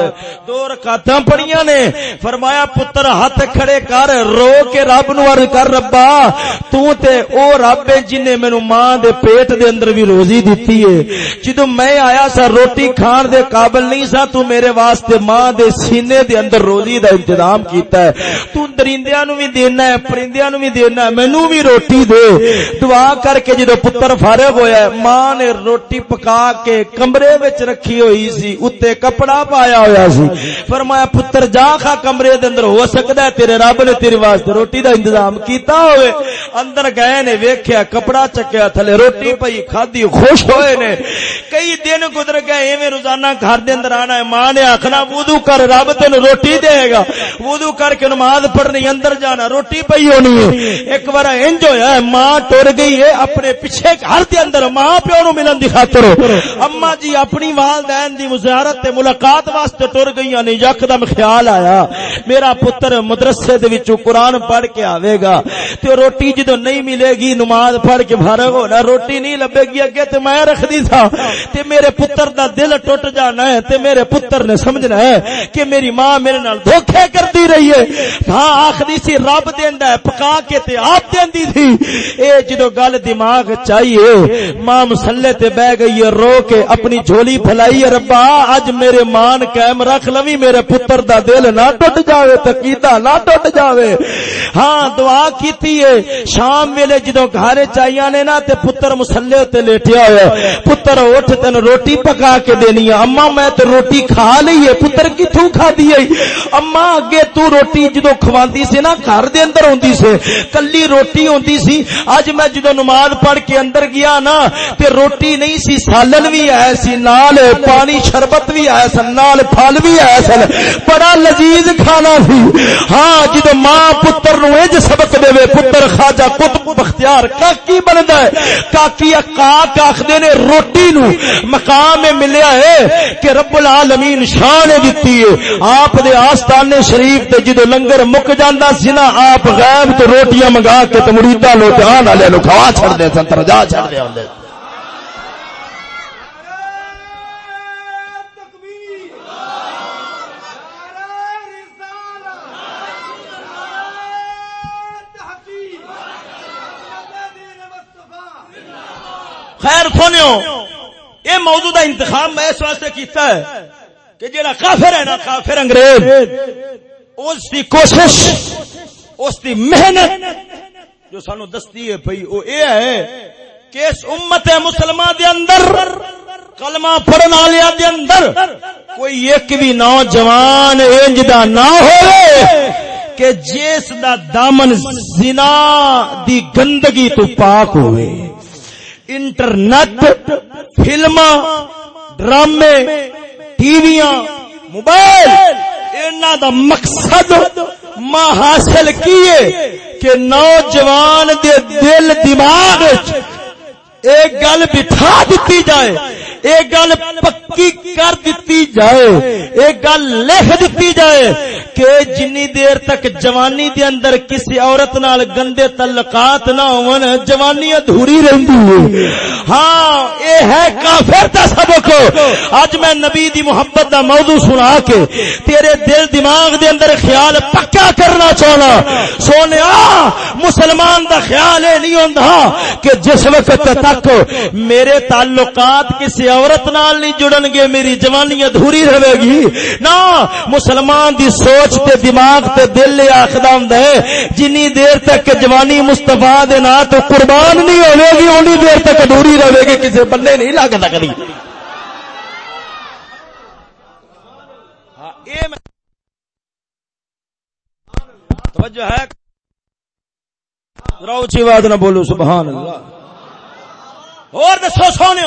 دو رکعتاں پڑھیاں نے، فرمایا پتر ہاتھ کھڑے کر، رو کے رب نو عرض کر ربا، تو تے او رب جن نے مینوں ماں دے پیٹ دے اندر بھی روزی دتی ہے۔ جدوں میں آیا سا روٹی کھان دے قابل نہیں سا، تو میرے واسطے ماں دے سینے دے اندر روزی دا انتظام کیتا ہے۔ تو درندیاں نو بھی دینا ہے پرندیاں نو بھی دینا ہے مینوں بھی روٹی دے دعا کر کے جدوں پتر فارغ ہویا ہے ماں نے روٹی پکا کے کمرے وچ رکھی ہوئی سی اتے کپڑا پایا ہویا سی فرمایا پتر جا کھا کمرے دے اندر ہو سکدا ہے تیرے رب نے تیرے واسطے روٹی دا انتظام کیتا ہوئے اندر گئے نے ویکھیا کپڑا چکیا تھلے روٹی پئی کھادی خوش ہوئے نے کئی دن گزر گئے ایویں روزانہ گھر دے اندر آنا ہے ماں نے آکھنا وضو کر رب تینو روٹی دے گا وضو کر کے نماز پڑھنی اندر جانا، روٹی پئی ہونی ہے۔ ایک بار انج ہویا ہے، ماں ٹر گئی ہے، اپنے پیچھے گھر دے اندر ماں پیو نو ملن دی خاطر۔ اما جی اپنی والدین دی مزیارت تے ملاقات واسطے ٹر گئی نے یکدم خیال آیا۔ میرا پتر مدرسے دے وچوں قرآن پڑھ کے آوے گا۔ تے روٹی جدوں نہیں ملے گی، نماز پڑھ کے فارغ ہونا، روٹی نہیں لبے گی اگے تے میں رکھ دی تھا۔ تے میرے پتر دا دل ٹوٹ جانا ہے، تے میرے پتر نے سمجھنا ہے کہ میری ماں میرے نال دھوکے کرتی رہی ہے۔ ہاں آخری سی رب دیندا ہے، پکا کے تے آپ دیندی تھی اے جدو گل دماغ چاہیے ماں مسلے تے بہ گئی ہے رو کے اپنی جھولی پھلائی ہے ربا اج میرے مان قائم رکھ لوی، میرے پتر دا دل نہ ٹوٹ جاوے، تقیدہ نہ ٹوٹ جاوے۔ ہاں دعا کیتی ہے شام ویلے جدو گھر چاہیے نے نا، تے پتر مسلے تے لیٹیا ہوا پتر اٹھ تین روٹی پکا کے دینی ہے اما میں تے روٹی کھا لی ہے پتر کتوں کھا دی ہے اما اگے تو روٹی جدو کھواندی سی نا گھر دے اندر ہوندی سے کلی روٹی ہوندی سی اج میں جدو نماز پڑھ کے اندر گیا نا تے روٹی نہیں سی سالن بھی ہے سی نال پانی شربت بھی ہے سن نال پھل بھی ہے سن بڑا لذیذ کھانا سی ہاں جدو ماں پتر نو اج سبق دے پتر خواجہ قطب بختیار کاکی بندا ہے کاکی کاک آخدے نے روٹی نو مقام ملیا ہے کہ رب العالمین شان دتی ہے آپ دے آستانے شریف تے جدو لنگر مک مک جاندا سی نا، آپ غیب تو روٹیاں منگا کے تے مریداں لو تے آن والے نو کھوا چھڑ دے سن، ترجا چھڑ دے۔ ہوندے خیر سنو یہ موضوع دا انتخاب میں اس واسطے کیتا ہے کہ جڑا کافر ہے نا، کافر انگریز۔ اس کی کوشش، اس کی محنت جو سانو دستی ہے پئی وہ یہ ہے کہ اس امت مسلمان دے اندر، کلمہ پڑھن والے دے اندر کوئی ایک بھی نوجوان انج دا نہ ہوئے کہ جس دا دامن زنا دی گندگی تو پاک ہوئے۔ انٹرنیٹ فلم ڈرامے، ٹی وی موبائل انہوں دا مقصد ماں حاصل کیے کہ نوجوان دے دل دماغ ایک گل بٹھا دیتی جائے ایک گل پکی کر دیتی جائے ایک گل لکھ دیتی جائے کہ جنی دیر تک جوانی دے اندر کسی عورت نال گندے تعلقات نہ ہون جوانی ادھوری رہندی ہے۔ ہاں اے ہے کافر دا سبق۔ اج میں نبی دی محبت دا موضوع سنا کے تیرے دل دماغ دے اندر خیال پکا کرنا چاہنا۔ سونیا مسلمان دا خیال اے نہیں ہوندا کہ جس وقت تک میرے تعلقات کسی عورت نال نہیں جڑن گے، میری جوانی ادھوری رہے گی۔ نا مسلمان دی سوچ تے دماغ تے دل لے آخدا ہوندا ہے، جنی دیر تک جوانی مصطفی دے نا تو قربان نہیں ہوے گی، اونی دیر تک ادھوری رہے گی، کسے بندے نہیں لگدا کبھی ہاں اے توجہ ہے۔ روچی بات نہ بولو، سبحان اللہ۔ اور دسو سونے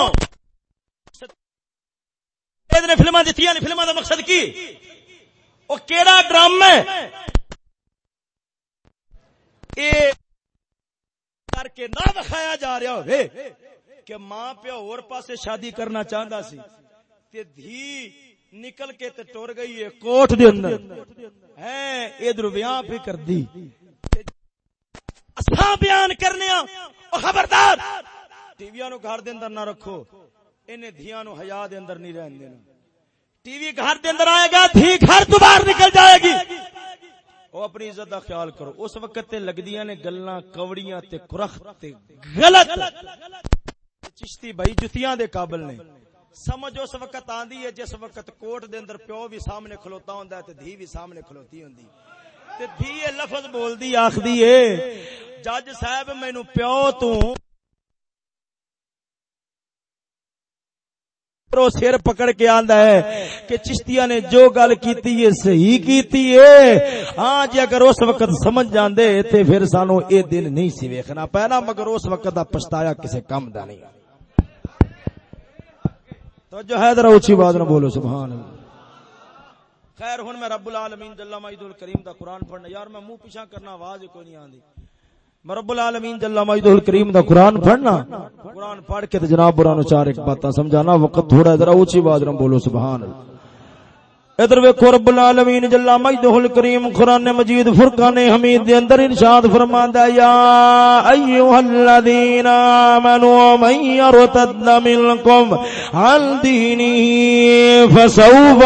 نے فلما دیتی نے فلما کا مقصد کی؟ وہ کیڑا ڈرام ہے؟ کر کے نہ دکھایا جا رہا ہو کہ ماں پیو اور پاسے شادی کرنا چاہتا سی تے دھی نکل کے تے ٹور گئی ہے کوٹ دے اندر۔ ہے ادھر ویاہ پہ کر دی۔ اساں بیان کرنے ہاں۔ او خبردار! ٹی وی نو گھر دے اندر نہ رکھو۔ انہیں دھیاں نو حیا دے اندر نہیں رہن دینا۔ ٹی وی گھر دے اندر آئے گا، دھی گھر تو باہر نکل جائے گی۔ وہ اپنی عزت کا خیال کرو۔ اس وقت تے لگدیاں نے گلاں، کوڑیاں تے کرخت تے غلط۔ چشتی بھائی، جتیاں دے قابل نے۔ سمجھ اس وقت آندی ہے، جس وقت کوٹ دے اندر پیو بھی سامنے کھلوتا ہوندا ہے تے دھی بھی سامنے کھلوتی ہوندی۔ تے دھی یہ لفظ بولدی آکھدی ہے، جج صاحب، مینوں پیو تو موٹرو سر پکڑ کے آندا ہے کہ چشتیاں نے جو گل کیتی ہے صحیح کیتی ہے۔ ہاں جی اگر اس وقت سمجھ جاندے تے پھر سانو اے دن نہیں سی ویکھنا پینا، مگر اس وقت دا پچھتایا کسے کم دا نہیں۔ تو جو ہے ذرا اونچی آواز نہ بولو، سبحان اللہ۔ خیر، ہن میں رب العالمین جل مجد الکریم دا قرآن پڑھنا، یار میں منہ پیچھے کرنا، آواز کوئی نہیں آندی۔ رب العالمین جل مجد الکریم دا قرآن پڑھنا. قرآن پڑھ کے تے جناب برانو چار ایک باتاں سمجھانا. وقت تھوڑا ذرا اونچی آواز نہ بولو، سبحان اللہ۔ ادھر ویکھو رب العالمین جل مجدہ الکریم قرآن مجید فرقان حمید دے اندر ارشاد فرماندا یا ایھا الذین آمنوا من یرتد منکم عن دینه فسوف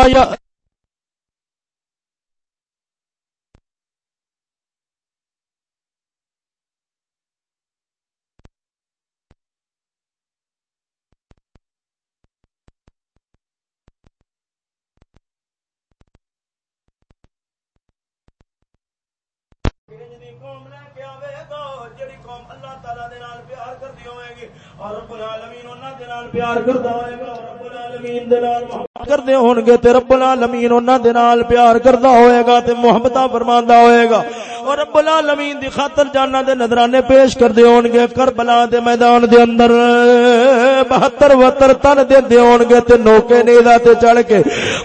پیار کردا ہوئے گا رب العالمین دے نال کردے ہون گے تے رب العالمین انہاں دے نال پیار کردا ہوئے گا تے محبتاں فرماندا ہوئے گا اور رب العالمین دی خاطر جاننا دے نظرانے پیش کردے ہون گے کربلا دے میدان دے اندر 72 وتر تن دے دے ہون گے تے نوکے نیزا تے چڑھ کے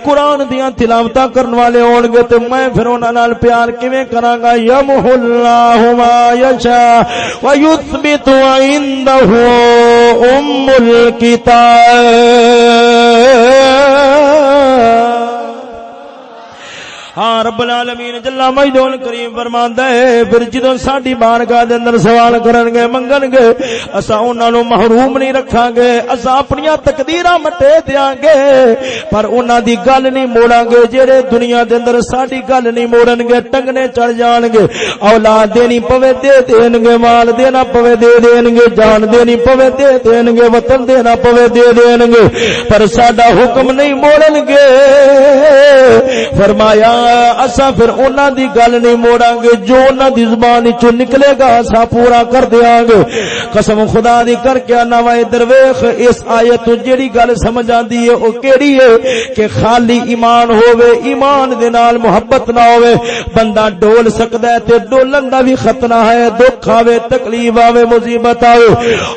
قرآن دیاں تلاوتاں کرن والے ہون گے تے میں پھر انہاں نال پیار کیویں کراں گا یمح اللہ ما یشاء ویثبت عنده ام الكتاب ہاں رب العالمین جلا مجدون کریم فرماندا ہے، پھر جدوں ساڈی بارگاہ دے اندر سوال کرن گے، منگن گے اسا انہاں نو محروم نہیں رکھاں گے اسا اپنی تقدیراں مٹے دیاں گے، پر انہاں دی گل نہیں موڑاں گے جڑے دنیا دے اندر ساڈی گل نہیں موڑن گے، ٹنگنے چڑھ جان گے، اولاد دینی پوے دے دین گے، مال دینا پوے دے دین گے، جان دینی پوے دے دین گے، وطن دینا پوے دے دین گے، پر ساڈا حکم نہیں موڑن گے۔ فرمایا اسا پھر انہاں دی گل نہیں موڑاں گے جو انہاں دی زبان وچوں نکلے گا اسا پورا کر دیاں گے قسم خدا دی کر کے انا وے درویش اس ایت جیڑی گل سمجھ آندی ہے، او کیڑی ہے کہ خالی ایمان ہووے، ایمان دے نال محبت نہ ہووے۔ بندہ ڈول سکدا ہے تے ڈولن دا بھی خطرہ ہے، دکھ آوے، تکلیف آوے، مصیبت آوے۔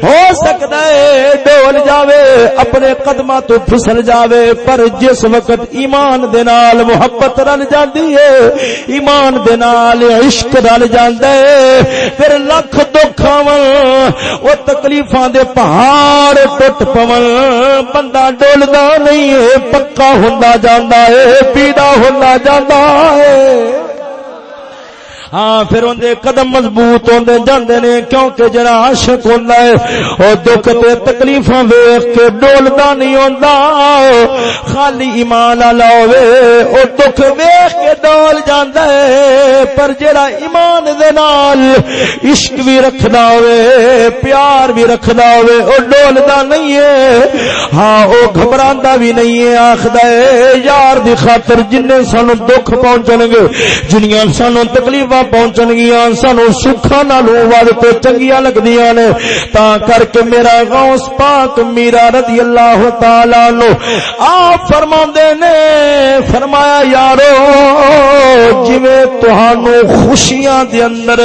ہو سکدا ہے ڈول جاوے، اپنے قدماں تو پھسل جاوے، پر جس وقت ایمان دے نال محبت رل جا جاندی ہے۔ ایمان دے نال عشق رل جاندا ہے۔ پھر لکھ دکھ آون، او تکلیفاں دے پہاڑ ٹوٹ پون بندہ ڈولدا نہیں ہے، پکا ہوندا جاندا ہے، پیڑا ہوندا جاندا ہے۔ ہاں پھر اندے قدم مضبوط ہوندے جاندے نے، کیونکہ جڑا عاشق ہوندا ہے، او دکھ تے تکلیفاں ویکھ کے ڈولدا نہیں ہوندا۔ خالی ایمان والا ہوے او دکھ ویکھ کے ڈول جاندا ہے۔ پر جڑا ایمان دے نال عشق بھی رکھدا ہوے پیار بھی رکھدا ہوے او ڈولدا نہیں ہے۔ ہاں او گھبراندا بھی نہیں ہے آکھدا ہے، یار دی خاطر جن سانو دکھ پہنچن گے جنیاں سانو تکلیفاں پہنچن گیا سانو سکھا نالو ود تو چنگیا لگدیا نے تا کر کے میرا غوث پاک میرا رضی اللہ تعالی نو آپ فرما نے فرمایا یارو جویں تہانو خوشیاں دے اندر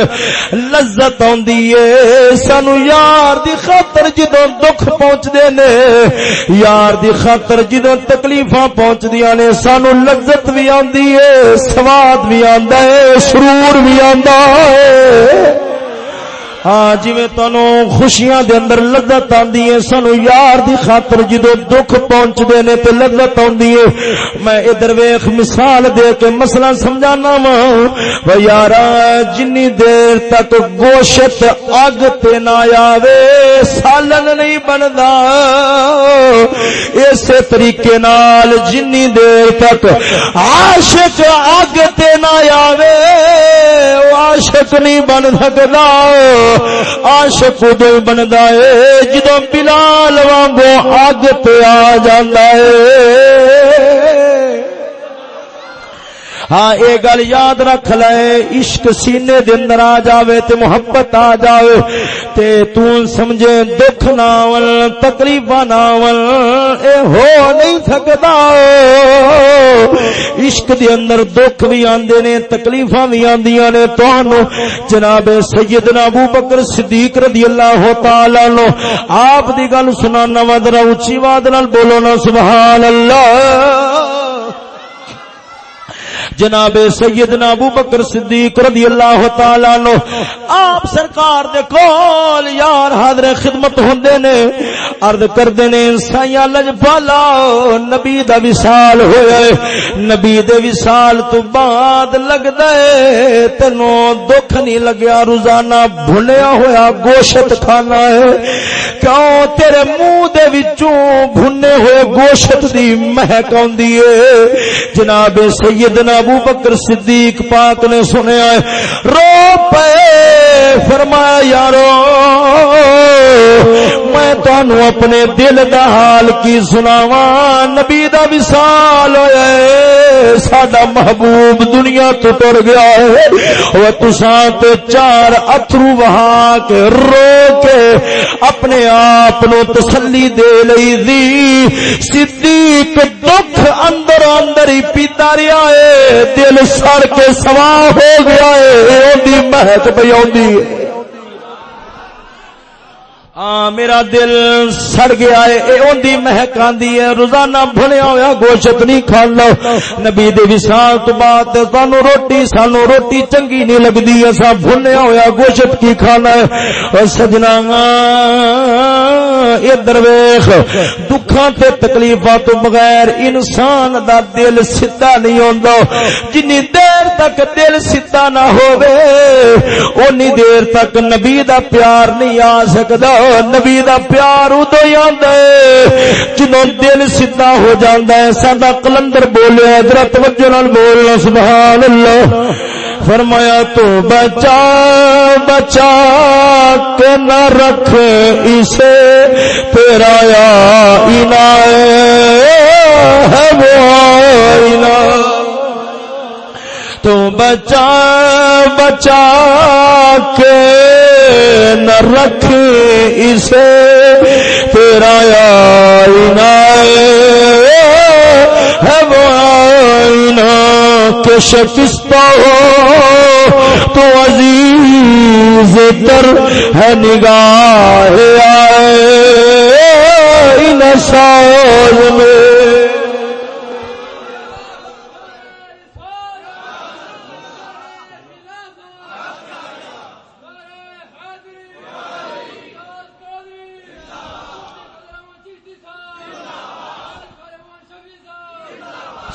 لذت آندی ہے سانو یار دی خاطر جدوں دکھ پہنچ دے نے یار دی خاطر جدوں تکلیفاں پہنچ دیاں نے سانو لذت بھی آندی ہے سواد بھی آندا ہے سرور بھی آتا ہے ہاں جی تنو خوشیاں دے اندر لذت آندی ہے سانو یار دی خاطر جدو دکھ پہنچدے نے تے لذت آندی ہے۔ میں ادھر ویکھ مثال دے کے مسئلہ سمجھانا وا یارا، جنی دیر تک گوشت اگ تے نہ آوے، سالن نہیں بندا۔ اسی طریقے نال جنی دیر تک عاشق اگ تے نہ آوے عاشق نہیں بن سکدا۔ عاشق ادو بندا ہے جدوں بلال وانگو اگ تے آ جاندا ہے۔ ہاں یہ گل یاد رکھ لے، عشق سینے دے اندر آ جاوے تے محبت آ جاوے تے تو سمجھے دکھ ناول تکلیف ناول، اے ہو نہیں سکتا عشق دے اندر دکھ بھی آندے نے، تکلیفاں بھی آندیاں نے۔ تانوں جناب سیدنا ابو بکر صدیق رضی اللہ تعالی عنہ، آپ دی گل سنانا ودرا اونچی آواز نال بولو نا، سبحان اللہ۔ جناب سیدنا ابو بکر صدیق رضی اللہ تعالی عنہ، آپ سرکار دے کول یار حاضر خدمت ہوندے نے، عرض کردے نے سایہ لجپالا نبی دا وصال ہویا نبی دے وصال تو بعد لگدا ہے، تینو دکھ نہیں لگیا، روزانہ بھنیا ہویا، گوشت کھانا ہے۔ کیوں تیرے منہ دے وچوں بھنے ہوئے گوشت دی مہک اوندی ہے؟ جناب سیدنا ابو بکر صدیق پاک نے سنیا رو پے فرمایا یارو تانوں اپنے دل دا حال کی سناواں۔ نبی دا وصال ہویا ساڈا محبوب دنیا تو ٹر گیا ہے۔ او تساں تے چار اترو وہا کے رو کے اپنے آپ نو تسلی دے لئی دی۔ صدیق دکھ اندر اندر ہی پیتا رہا ہے۔ دل سڑ کے سوا ہو گیا ہے۔ مہک پہ آ آ میرا دل سڑ گیا ہے، اے اوندی مہک آندی ہے، روزانہ بھنیا ہویا، گوشت نہیں کھان نبی دے وصال تو بعد سانو روٹی سانو روٹی چنگی نہیں لگدی اسا بھنیا ہویا، گوشت کی کھانا ہے۔ او سجنا اے درویش، دکھاں تے تکلیفاں تو بغیر انسان دا دل سیدھا نہیں ہوندا۔ جنی دیر تک دل سیدھا نہ ہوے اونی دیر تک نبی دا پیار نہیں آ سکدا۔ نبی دا پیار ادو ہی آندا ہے۔ جدوں دل سیدھا ہو جاندا ہے، ساڈا کلندر بولیا ذرا توجہ نال بولنا سبحان اللہ فرمایا، تو بچا بچا کے نہ رکھ اسے، تیرا یا اینا ہے، وہ آئینہ۔ تو بچا بچا کے نہ رکھ اسے، تیرا آئینہ ہے۔ وہ آئینہ کے شکستہ ہو۔ تو عزیز تر ہے نگاہ آئے نساز میں۔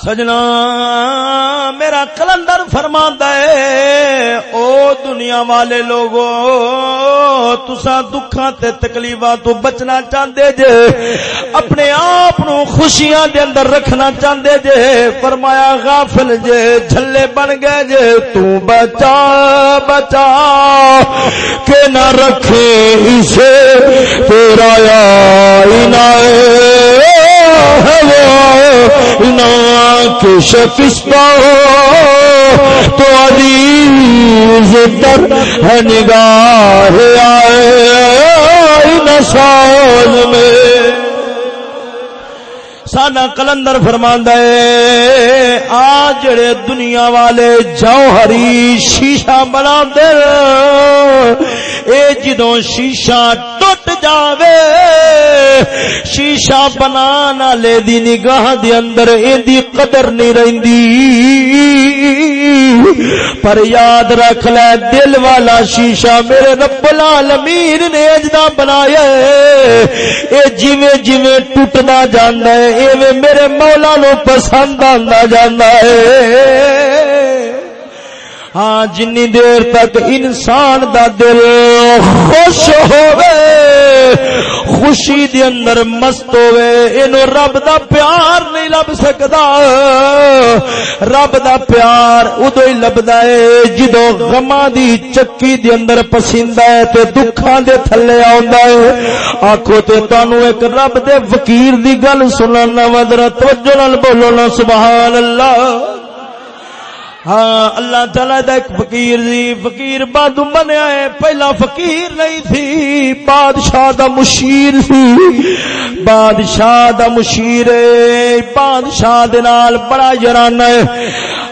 سجنا، میرا کلندر فرما ہے، او دنیا والے لوگو تسا دکھاں تے تکلیفاں تو بچنا چاہندے جے، اپنے آپ نو خوشیاں دے اندر رکھنا چاہندے جے، فرمایا غافل جے، جھلے بن گئے جے، تو بچا بچا، کہ نہ رکھے اسے، تیرا یا عنایت کے شکستہ تو عزیز در ہے نگاہ آئے نساز میں۔ سانا کلندر فرماندا ہے، آ جڑے دنیا والے جوہری شیشہ بنا دے۔ اے جدوں شیشہ ٹوٹ جاوے، شیشہ بنانا لے دی نگاہ دے اندر این دی قدر نہیں رہندی۔ پر یاد رکھ لے، دل والا شیشہ میرے رب العالمین نے اجدا بنایا اے جویں جویں ٹوٹنا جاندا ہے، ایویں میرے مولا نو پسند آندا جاندا ہے۔ ہاں جنی دیر تک انسان دا دل خوش ہوئے خوشی دی اندر مست ہوئے انو رب دا پیار نہیں لب سکدا۔ رب دا پیار ادو ہی لبدا ہے، جدو غما دی چکی دی اندر پسیندا ہے تے دکھاں دے تھلے آوندا ہے۔ آکھو تے تانوں ایک رب دے فقیر دی گل سنن ودر توجہ نال بولو نا، سبحان اللہ۔ ہاں اللہ تعالی دا ایک فقیر سی فقیر بعد بنیا ہے۔ پہلا فقیر نہیں تھی، بادشاہ دا مشیر سی بادشاہ دا مشیر بادشاہ دے نال بڑا یارانہ ہے۔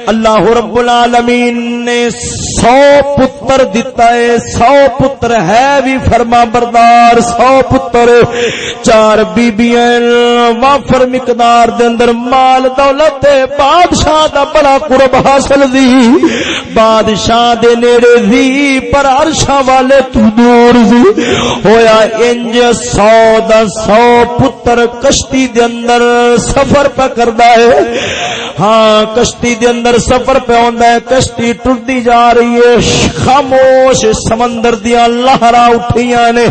اللہ رب العالمین نے سو پتر دیتا ہے، سو پتر ہے بھی فرما بردار، سو پتر چار بیبیاں وافر مقدار دے اندر مال دولت بادشاہ دا بڑا قرب حاصل دی۔ بادشاہ دے نیڑے دی، پر عرشاں والے تو دور دی۔ ہویا انج سو دا سو پتر کشتی دے اندر سفر پہ کردا ہے۔ ہاں کشتی دے اندر سفر پہ ہوندا ہے، کشتی ٹردی جا رہی ہے۔ خاموش سمندر دیا لہرا اٹھیاں نے۔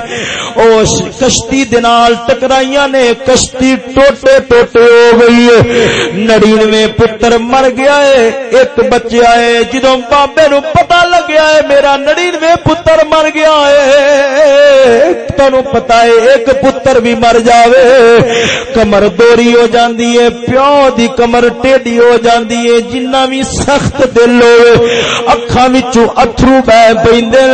او کشتی دے نال ٹکرائیاں نے، کشتی ٹوٹے ٹوٹے ہو گئی ہے۔ نڑینوے پتر مر گیا ہے، ایک بچہ ہے جدوں بابے نو پتہ لگیا ہے، میرا نڑینوے پتر مر گیا ہے۔ تانوں پتہ ہے، ایک پتر بھی مر جاوے۔ کمر دوری ہو جاندی ہے، پیو دی کمر، ٹیڈی ہو جاندی ہے، جنہ بھی سخت دل ہوئے، اکھاں وچوں اتھرو بہ پیندے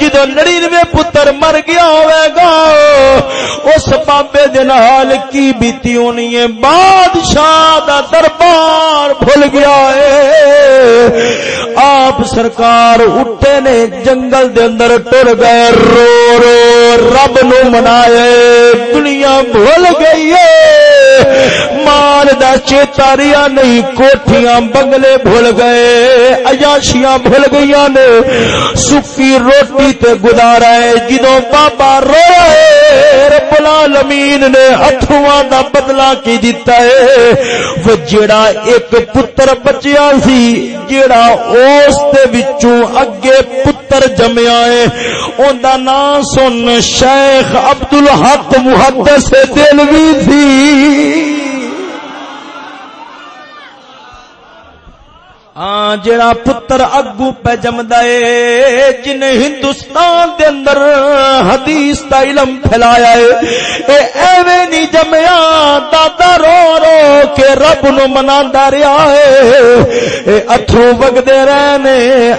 جدوں نڑینوے پتر مر گیا ہوے گا، اس بابے دے نال کی بیتی ہونی ہے؟ بادشاہ دا دربار بھول گیا ہے۔ آپ سرکار اٹھے نے، جنگل دے اندر ٹر گئے، رو رو، رب نو منائے، دنیا بھول گئی ہے۔ مال دا چیتاریا نہیں، کوٹھیاں بنگلے بھول گئے، عیاشیاں بھول گئیاں نے۔ سکی روٹی تے گزارا ہے، جدوں بابا روئے رب العالمین نے ہتھواں دا بدلہ کی دیتا ہے۔ وہ جڑا ایک پتر بچیا سی جڑا اس دے وچوں اگے پتر جمیا ہے۔ اوندا نام سن شیخ عبد الحق محدث دلوی تھی۔ ہاں جڑا پتر اگو پہ جمدا ہے جن ہندوستان دے اندر حدیث دا علم پھیلایا ہے۔ اے ایویں نہیں جمیا، دادا رو رو کے رب نو مناندا رہیا ہے۔ اے اتھرو وگدے رہنے،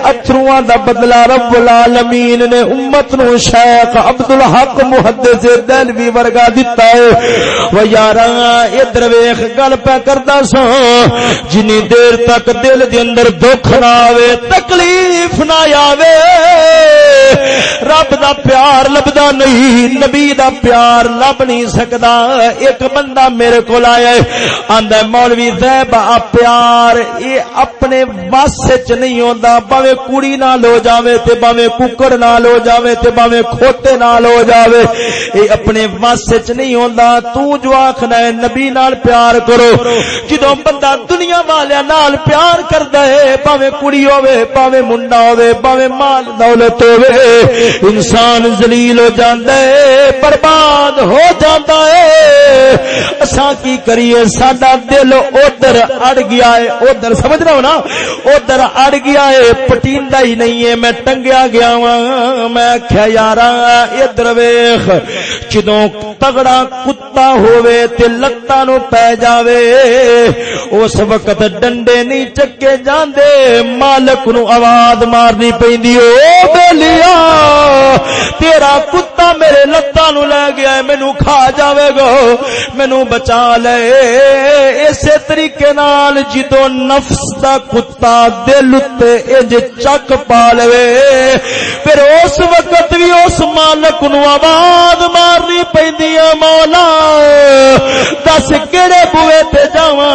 اتھرواں دا بدلہ رب العالمین نے امت نو شیخ عبد الحق محدث دلوی ورگا دتا ہے۔ و یاراں، ادھر ویکھ، گل پہ کردا سا جنی دیر تک دل دے اندر دکھ نہ آوے، تکلیف نہ آوے۔ رب دا پیار لبدا نہیں، نبی دا پیار لب نہیں سکدا۔ ایک بندہ میرے کول آیا آندا مولوی صاحب، آ پیار، اے اپنے وس وچ نہیں ہوندا۔ باویں کڑی نال ہو جاوے تے باویں ککڑ نال ہو جاوے تے باویں کھوتے نال ہو جاوے۔ اے اپنے وس وچ نہیں ہوندا۔ تو جو آکھنا ہے، نبی نال پیار کرو۔ جدوں بندہ دنیا والیاں نال پیار کردا ہے پاوے کڑی ہوے پاوے منڈا ہوے پاوے مال دولت ہوے انسان ذلیل ہو جاندا ہے برباد ہو جاندا ہے اساں کی کریے، ساڈا دل ادھر اڑ گیا ہے۔ ادھر، سمجھ رہا ہو نا؟ ادھر اڑ گیا ہے، پٹیندا ہی نہیں ہے۔ میں ٹنگیا گیا وا میں آخیا یار ادھر ویخ، جدوں تگڑا کتا ہوے تے لتاں نو پے جاوے، اس وقت ڈنڈے نہیں چکے جاندے، مالک نو آواز مارنی پیندی او بیلیا، تیرا کتا میرے لتاں نو لے گیا ہے، مینوں کھا جاوے گا، مینوں بچا لے۔ اسی طریقے نال جدوں نفس دا کتا دل تے اج چک پا لے پھر اس وقت بھی اس مالک نو آواز مارنی پیندی ہے، مولا، دس کیڑے بوئے تے جاواں،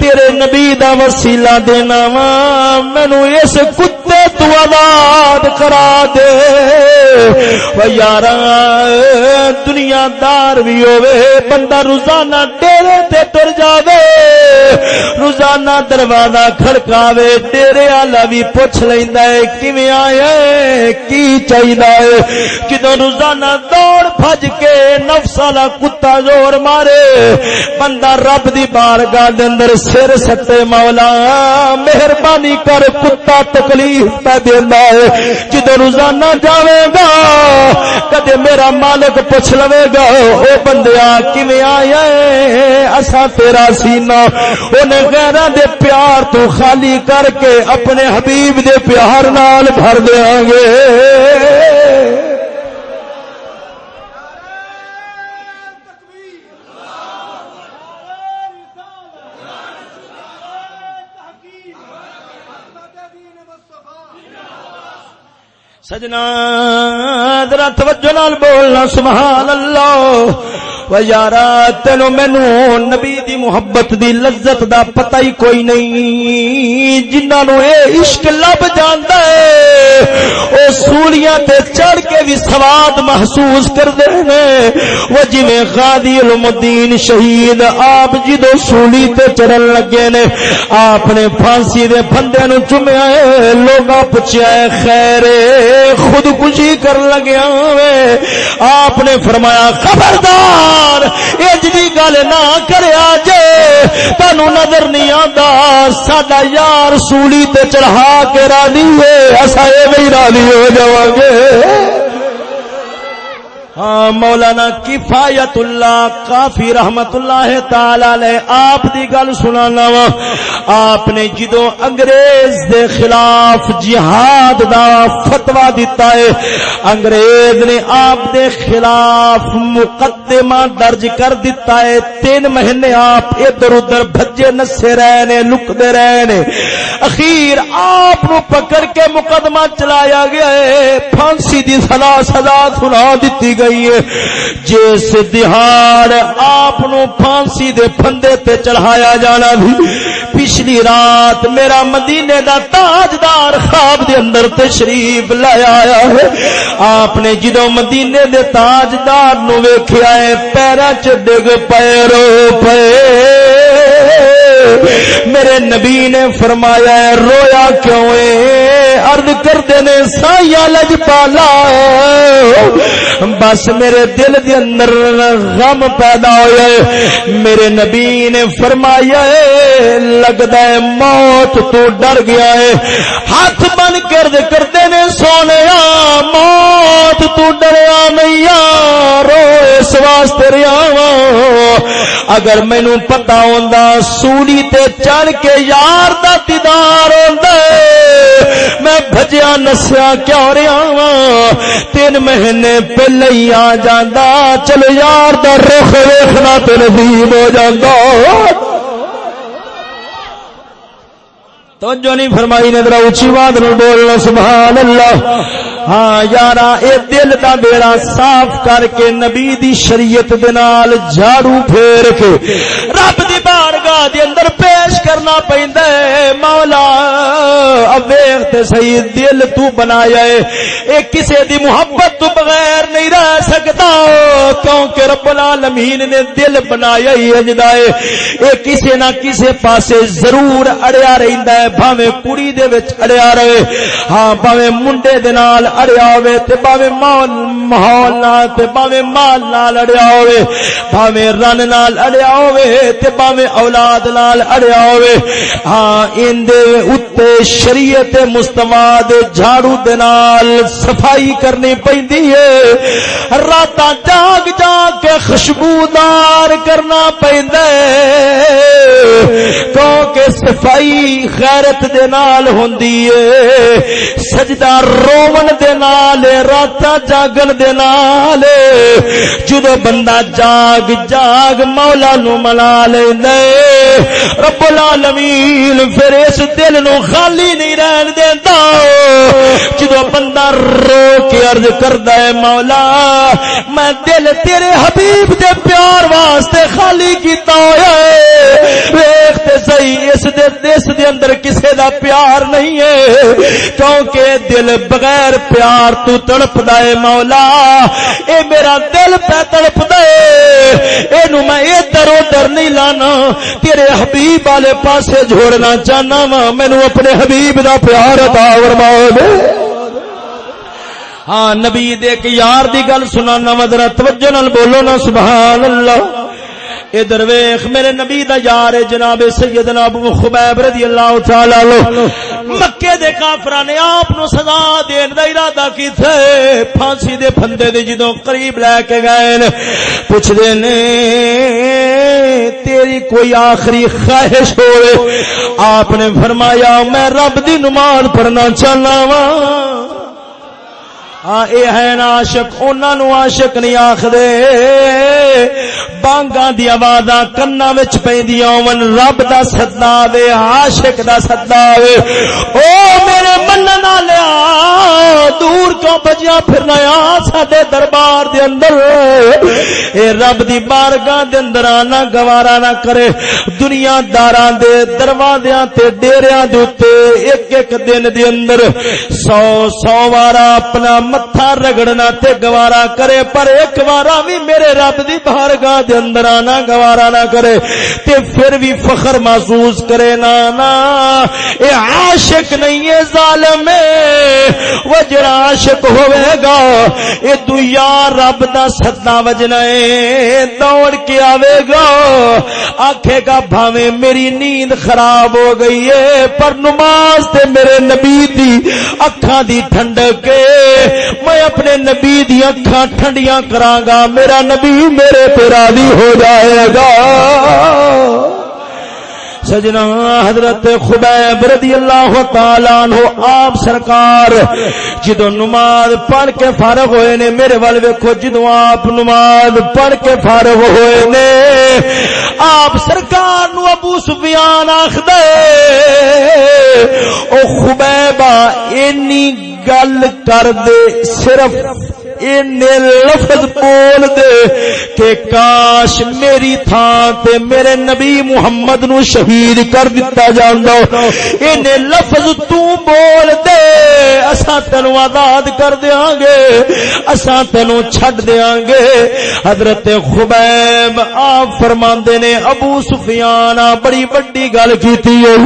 تیرے نبی دا وسیلہ دینا وا، مینو اس کتے تو آزاد کرا دے۔ یار دنیا دار بھی ہوے بندہ روزانہ ڈیرے تے تر جاوے۔ روزانہ دروازہ کھڑکاوے، ڈیرے والا بھی پوچھ لیندا ہے، کیویں آیا کی چاہیے جدو روزانہ دوڑ بھج کے نفس والا کتا زور مارے، بندہ رب دی بارگاہ دے اندر سر سٹے، مولا مہربانی کر کتا تکلیف پہ دینا ہے۔ جدو روزانہ جاوے گا، کدے میرا مالک پوچھ لوے گا، او بندیا کیویں آیا ہے؟ اسا تیرا سینہ۔ اونے غیرہ دے پیار تو خالی کر کے اپنے حبیب دے پیار نال بھر دیا گے۔ سجنا توجہ نال بولنا سبحان اللہ۔ و یارا، تینو مینو نبی دی محبت دی لذت دا پتہ ہی کوئی نہیں۔ جنہاں نو اے عشق لب جاندا ہے، او سولیاں تے چڑھ کے بھی سواد محسوس کردے نے۔ وہ جویں غادی المدین شہید آپ جدو سولی تے چڑھن لگے نے، آپ نے پھانسی دے پھندے نو چومیا ہے، لوگاں پوچھیا ہے، خیر، خودکشی کر لگیا وے۔ آپ نے فرمایا، خبردار! یار اجلی گل نہ کریا جے تانو نظر نہیں آندا، ساڈا یار سولی تے چڑھا کے راضی ہے اسا ایویں راضی ہو جاواں گے۔ ہاں مولانا کفایت اللہ کافی رحمت اللہ تعالی آپ دی گل سنانا وا۔ آپ نے جدو انگریز دے خلاف جہاد دا فتوا دیتا ہے، انگریز نے آپ دے خلاف مقدمہ درج کر دیتا ہے۔ تین مہینے آپ ادھر ادھر بھجے، نسے رہے نے لکتے رہے نے۔ اخیر آپ نو پکڑ کے مقدمہ چلایا گیا ہے۔ پھانسی دی سلا سزا سنا دیتی گئی۔ گئی ہے۔ جس دہاڑ آپ پھانسی دے پھندے تے چڑھایا جانا بھی۔ پچھلی رات میرا مدینے دا تاجدار خواب دے اندر تشریف لایا آیا ہے۔ آپ نے جدو مدینے دے تاجدار نو ویکھیا ہے پیرا چ ڈگ پیرو پے میرے نبی نے فرمایا ہے، رویا کیوں اے عرض کردے نے، سایہ لج پالا بس میرے دل دے اندر غم پیدا ہوئے۔ میرے نبی نے فرمایا ہے، لگدا ہے موت تو ڈر گیا ہے۔ ہاتھ بن کرد کردے نے سونے موت تو ڈریا نہیں رو اس واسطے ریا اگر مینو پتا ہوندا سولی تے چڑھ کے یار دا دیدار ہوندا میں بھجیا نسیا کیوں رہا تین مہینے پہلے ہی آ جانا چلو یار دا رخ ویخنا تو نصیب ہو جاتا توجہ نہیں فرمائی نے، ذرا اچھی بات نو بولنا، سبحان اللہ۔ ہاں یارا، اے دل دا بیڑا صاف کر کے نبی دی شریعت دے نال جھاڑو پھیر کے رب دی بارگاہ دے اندر پیش کرنا پیندا ہے۔ مولا، اب ویکھ تے صحیح دل تو بنایا ہے۔ اے کسے دی محبت تو بغیر نہیں رہ سکتا۔ کیونکہ رب العالمین نے دل بنایا ہی اجدا ہے۔ اے کسے نہ کسے پاسے ضرور اڑیا رہندا ہے۔ بھاویں کڑی دے وچ اڑیا رہے۔ ہاں بھاویں منڈے دے نال اڑیا ہوئے تے باوے مال ماحول نال تے باوے مال نال اڑیا ہوئے باوے رن نال اڑیا ہوئے تے باوے اولاد نال اڑیا ہوئے ہاں ان دے اوتے شریعت مصطفی دے جھاڑو دے نال صفائی کرنی پیندی ہے راتاں جاگ جاگ کے خوشبودار کرنا پیندا ہے کیونکہ صفائی غیرت دے نال ہوندی ہے سجدہ رومن دے نال رات جاگن دے نال۔ جدو بندہ جاگ جاگ، مولا نو منا لے رب العالمین پھر اس دل نو خالی نہیں رہن دیندا۔ جدو بندہ رو کے عرض کردا ہے، مولا، میں دل تیرے حبیب دے پیار واسطے خالی کیتا ہویا ہے۔ ویکھ تے صحیح، اس دے اس دے اندر کسے دا پیار نہیں ہے۔ کیونکہ دل بغیر پیار تو تڑپ دے مولا، اے میرا دل پہ تڑپ دے اے۔ نو میں ادھر ادھر نہیں لانا، تیرے حبیب والے پاسے جوڑنا چاہنا وا مینو اپنے حبیب دا پیار عطا فرما دے۔ ہاں نبی دے یار دی گل سنانا وا ذرا توجہ نال بولو نا، سبحان اللہ۔ ادھر ویخ میرے نبی دا یار جناب سیدنا ابو خبیب رضی اللہ تعالی عنہ۔ مکے دے کافراں نے آپ نو سزا دین دا ارادہ کیتا پھانسی دے پھندے دے جدوں قریب لے کے گئے نے۔ پوچھ دے نے، تیری کوئی آخری خواہش ہوئے؟ آپ نے فرمایا، میں رب دی نماز پڑھنا چاہنا وا ہاں اے ہے نا عاشق، انہاں نو عاشق نہیں آکھدے بانگاں دی آوازاں کناں وچ پیندیاں ون رب دا صدا دے، عاشق دا صدا وے او میرے منن والیا دور کیوں بجیا پھرنا آ دربار دے اندر؟ اے رب دی بارگاہ دے اندر آنا، گوارا نہ کرے۔ دنیا داراں دے، دروازیاں تے، ڈیریاں دے اوتے ایک ایک دن دے اندر سو سو وارا اپنا متھا رگڑنا تے گوارا کرے۔ پر ایک وارا بھی میرے رب دی بارگاہ دے اندر آنا، گوارا نہ کرے۔ تے پھر بھی فخر محسوس کرے نا نا اے عاشق نہیں ہے، ظالم وہ جڑا عاشق ہوے گا۔ اے تو یا رب دا صدا وجنا ہے، دوڑ کے آوے گا۔ آکھے گا، بھاویں میری نیند خراب ہو گئی ہے، پر نماز تے میرے نبی دی اکھاں دی ٹھنڈک میں اپنے نبی دی اکھاں ٹھنڈیاں کراں گا، میرا نبی میرے پہ راضی ہو جائے گا۔ سجنا حضرت خبیب رضی اللہ تعالیٰ عنہ، آپ سرکار جدو نماز پڑھ کے فارغ ہوئے نے، میرے وال ویکھو جدو آپ نماز پڑھ کے فارغ ہوئے نے، آپ سرکار نو ابو سفیان آخ دے او خبیبہ، اینی گل کر دے، صرف لفظ بول دے کہ کاش میری تھان تے میرے نبی محمد نو شہید کر دیتا جاندو ان لفظ تو بول دے اسا تینو آزاد کر دیاں گے اسا تینو چھڈ دیاں گے۔ حضرت خبیب آپ فرماندے نے، ابو سفیان بڑی بڑی گل کیتی ہے۔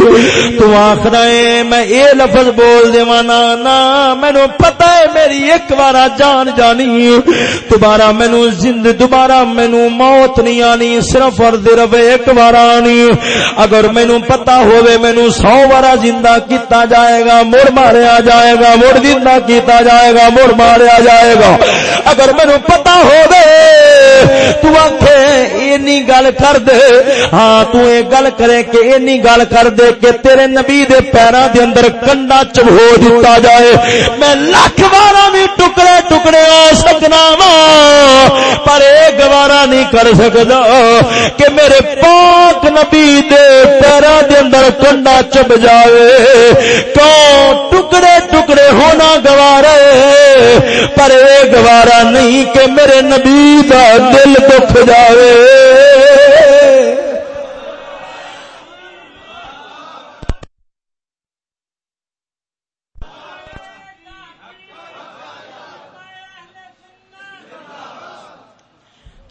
تو آخر میں اے لفظ بول دیواں نا مینوں پتہ ہے میری ایک بار جان جانی دوبارہ مینو زند دوبارہ مینو موت نہیں آنی، صرف ارد ربے ایک بار آنی۔ اگر مینو پتا ہوئے مینو سو بار زندہ کیتا جائے گا، مڑ ماریا جائے گا، مڑ زندہ کیتا جائے گا، مڑ ماریا جائے گا۔ اگر مینو پتا ہوئے، تو آکھے، اینی گل کر دے۔ ہاں تو اے گل کرے کہ اینی گل کر دے کہ تیرے نبی دے پیراں دے اندر کنڈا چبھو دیتا جائے۔ میں لاکھ بارا بھی ٹکڑے ٹکڑے سجنا وا پر اے گوارا نہیں کر سکتا کہ میرے پاک نبی دے پیراں دے اندر کنڈا چب جائے کو ٹکڑے ٹکڑے ہونا گوارا پر اے گوارا نہیں کہ میرے نبی دا دل دکھ جائے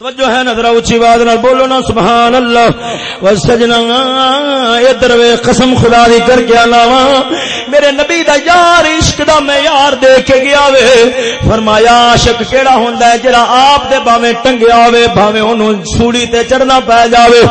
توجہ ہے نظر اونچی بات نال بولو نا سبحان اللہ و سجنا ادھر وے قسم خدا دی کر کے علاوہ میرے نبی دا یار عشق دا میں یار دے کے گیا وے۔ فرمایا، عاشق کیڑا ہوندا ہے جڑا آپ دے باویں ٹنگیا ہوے بھاویں اونوں سوڑی تے چڑھنا پے جاوے۔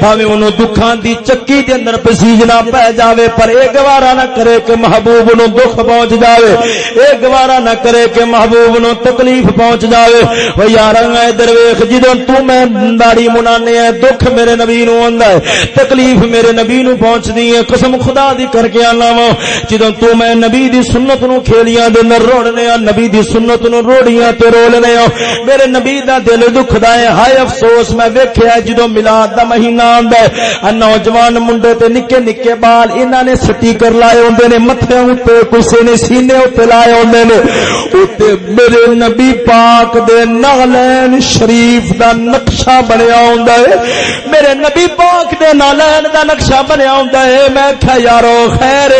بھاویں اونوں دکھاں دی چکی دے اندر پسیجنا پے جاوے۔ پر اے گوارا نہ کرے کہ محبوب نو دکھ پہنچ جاوے۔ اے گوارا نہ کرے کہ محبوب نو تکلیف پہنچ جاوے۔ او یاراں ادھر ویکھ جدوں تو میں داڑھی منانے ہیں دکھ میرے نبی نو ہوندا ہے، تکلیف میرے نبی نو پہنچدی ہے، قسم خدا دی کر کے اللہ جدوں تو میں نبی دی سنت نو کھیلیاں دے نر روڑنے آ نبی دی سنت نو روڑیاں تے رولنے آ میرے نبی دا دل دکھ دا ہے، ہائے افسوس، میں ویکھیا جدوں میلاد دا مہینہ آندا ہے۔ نوجوان منڈے تے نکے نکے بال انہاں نے سٹیکر لائے ہوندے نے، متھے اوتے کسے نے سینے اوتے لائے ہوندے نے۔ اوتے میرے نبی پاک دے نالین شریف شریف دا نقشہ بنیا ہوندا ہے۔ میرے نبی پاک دے نالین دا نقشہ بنیا ہوندا ہے۔ میں کہیا یارو، خیر۔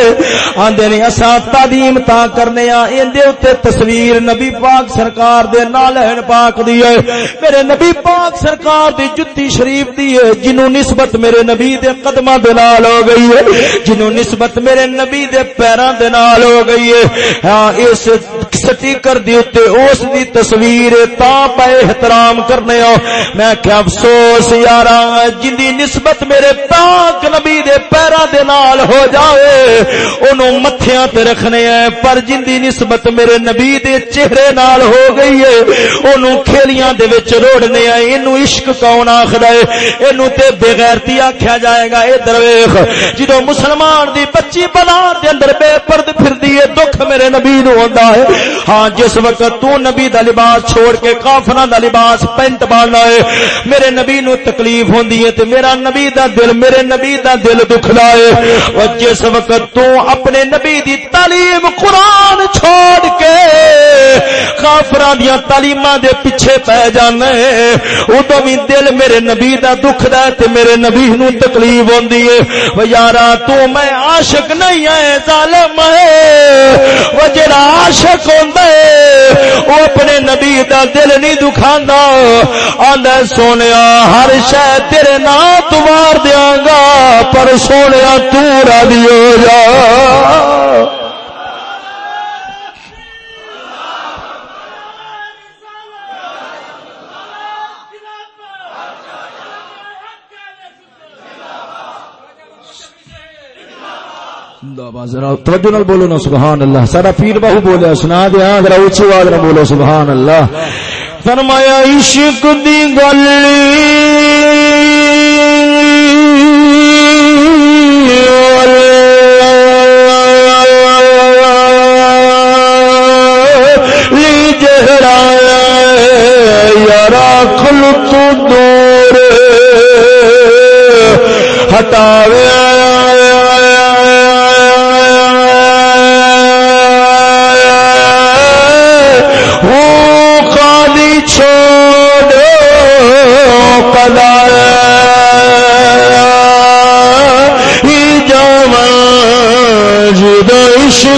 آندے نے، اساں تعظیم تا کرنے آ این دے اوتے تصویر نبی پاک سرکار دے نالین پاک دی ہے۔ میرے نبی پاک سرکار دی جُتی شریف دی ہے۔ جنوں نسبت میرے نبی دے قدماں دے نال ہو گئی ہے۔ جنوں نسبت میرے نبی دے پیراں دے نال ہو گئی ہے۔ ہاں اس سٹیکر دی اتے اس دی تصویر تا پہ احترام کرنے ہو میں کیا افسوس یارا جن دی نسبت میرے پاک نبی دے پیرا دے نال ہو جائے انہوں متھیاں تے رکھنے ہیں۔ پر جن دی نسبت میرے نبی دے چہرے نال ہو گئی ہے، انہوں کھیلیاں دے وچ روڑنے ہیں۔ انہوں عشق کون آخر ہے؟ انہوں تے بغیرتی آکھیا جائے گا۔ اے درویخ جدو مسلمان دی بچی بنا دے اندر بے پرد پھر دیئے دکھ میرے نبی نو ہوندا ہے۔ ہاں جس وقت تو نبی دا لباس چھوڑ کے کافراں دا لباس پینٹ پانا ہے میرے نبی نو تکلیف ہوندی ہے تے میرا نبی دا دل، میرے نبی دا دل دکھدا ہے اور جس وقت تو اپنے نبی دی تعلیم قرآن چھوڑ کے کافراں دیاں تعلیماں دے پیچھے پے جانا ہے اودوں بھی دل میرے نبی دا دکھدا ہے تے میرے نبی نو تکلیف ہوندی ہے۔ او یارا تو میں عاشق نہیں ہے ظالم ہے وہ جڑا عاشق ہوندا ہے وہ اپنے نبی دا دل نہیں دکھاندا۔ آندا سونیا، ہر شے تیرے نام توار دیاں گا، پر سونیا تو راضی ہو جا۔ توجہ نال بولو نا سبحان اللہ سارا پیر بہو بولیا سنا دیا ذرا اونچی آواز نہ بولو سبحان اللہ فرمایا، عشق دی گل۔ یارا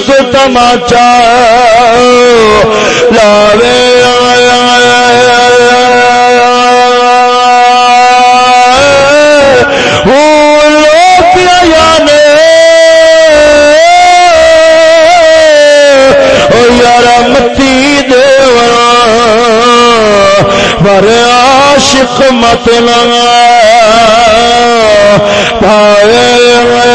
کھل تماچا لاوے پر عاشق مت لگا پائے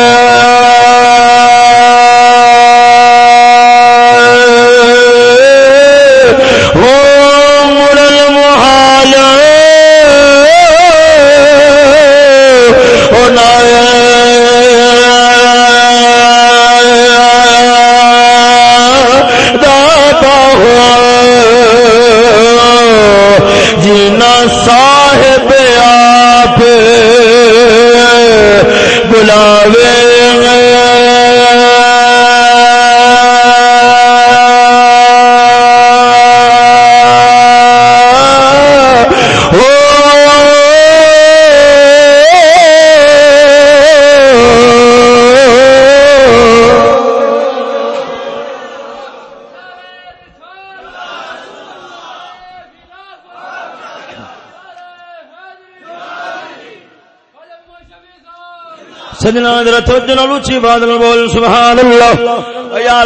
سجنا اچھی بادل بول سبحان اللہ۔ یار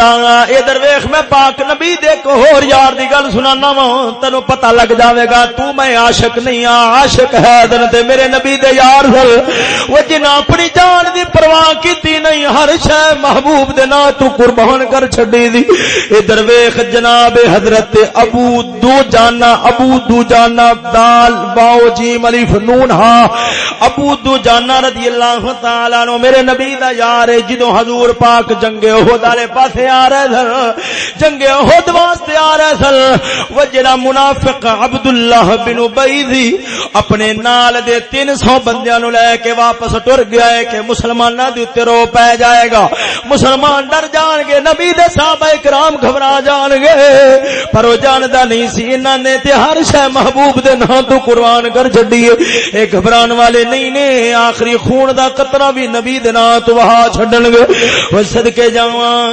اے درویش میں پاک نبی دے کو ہور یار دی گل سنانا وا تینو پتہ لگ جاوے گا، تو میں عاشق نہیں ہاں عاشق ہے دن تے میرے نبی دے یار سر وہ جنا اپنی جان دی پرواہ کیتی نہیں، ہر شے محبوب دے نا تو قربان کر چھڈی دی۔ ادھر ویخ جناب حضرت ابو دو جانا ابو دو جانا دال باؤ جیم الف نون ہاں ابو دو جانا رضی اللہ تعالی نو میرے نبی دا یار جدو حضور پاک جنگے احد والے پاسے آ رہے سن۔ جنگے احد واسطے آ رہے سن۔ وہ جڑا منافق عبداللہ بن ابی دی، اپنے نال دے 300 بندیاں نو لے کے واپس ٹر گیا ہے کہ مسلماناں دے اوتے رو پے جائے گا۔ مسلمان ڈر جان گے، نبی دے صحابہ کرام گھبرا جان گے۔ پر وہ جاندا نہیں سی، انہاں نے تے ہر شے محبوب دے نام تو قربان کر چھڈی ہے۔ اے گھبران والے نہیں نے، آخری خون دا قطرہ بھی نبی دنا تو وہاں چھڈن گے۔ وہ صدقے جاواں۔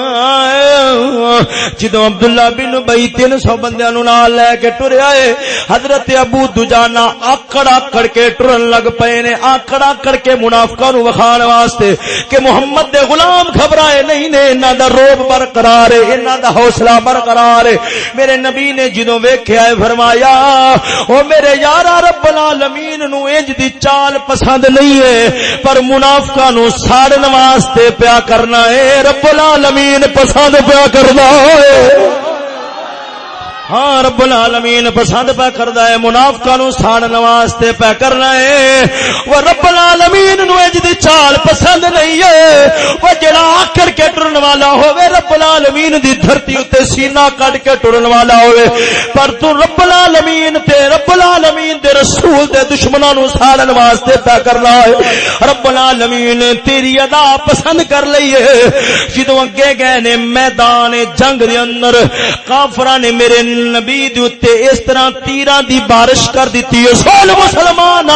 جدوں عبداللہ بن بئی، تین سو بندیاں نو نال لے کے ٹریا ہے حضرت ابو دجانا آکڑ آکڑ کے ٹرن لگ پے نے۔ آکڑ آکڑ کے منافقاں نو وکھان واسطے کہ محمد دے غلام گھبرائے نہیں نے۔ انہاں دا روب برقرار ہے انہاں دا حوصلہ برقرار ہے میرے نبی نے جدوں ویکھیا ہے فرمایا، او میرے یارا رب العالمین نو انج دی چال پسند نہیں ہے پر منافقاں نو ساڑن واسطے پیا کرنا ہے رب العالمین پسند پیا کرنا ہے ہاں رب العالمین پسند پہ کردا ہے، منافقاں نو ساڑن واسطے پہ کرنا ہے۔ وہ رب العالمین نو اج دی چال پسند نہیں ہے۔ وہ جڑا آکر کے ٹرن والا ہوے رب العالمین دی دھرتی اتے سینہ کٹ کے ٹرن والا ہوے پر تو رب العالمین تے رب العالمین دے رسول دے دشمناں نو ساڑن واسطے پہ کرنا ہے۔ رب العالمین تیری ادا پسند کر لئی ہے۔ جدوں اگے گئے نے میدان جنگ دے اندر، کافراں نے میرے نبی دے اس طرح تیران دی بارش کر دیتی ہے۔ سول مسلمان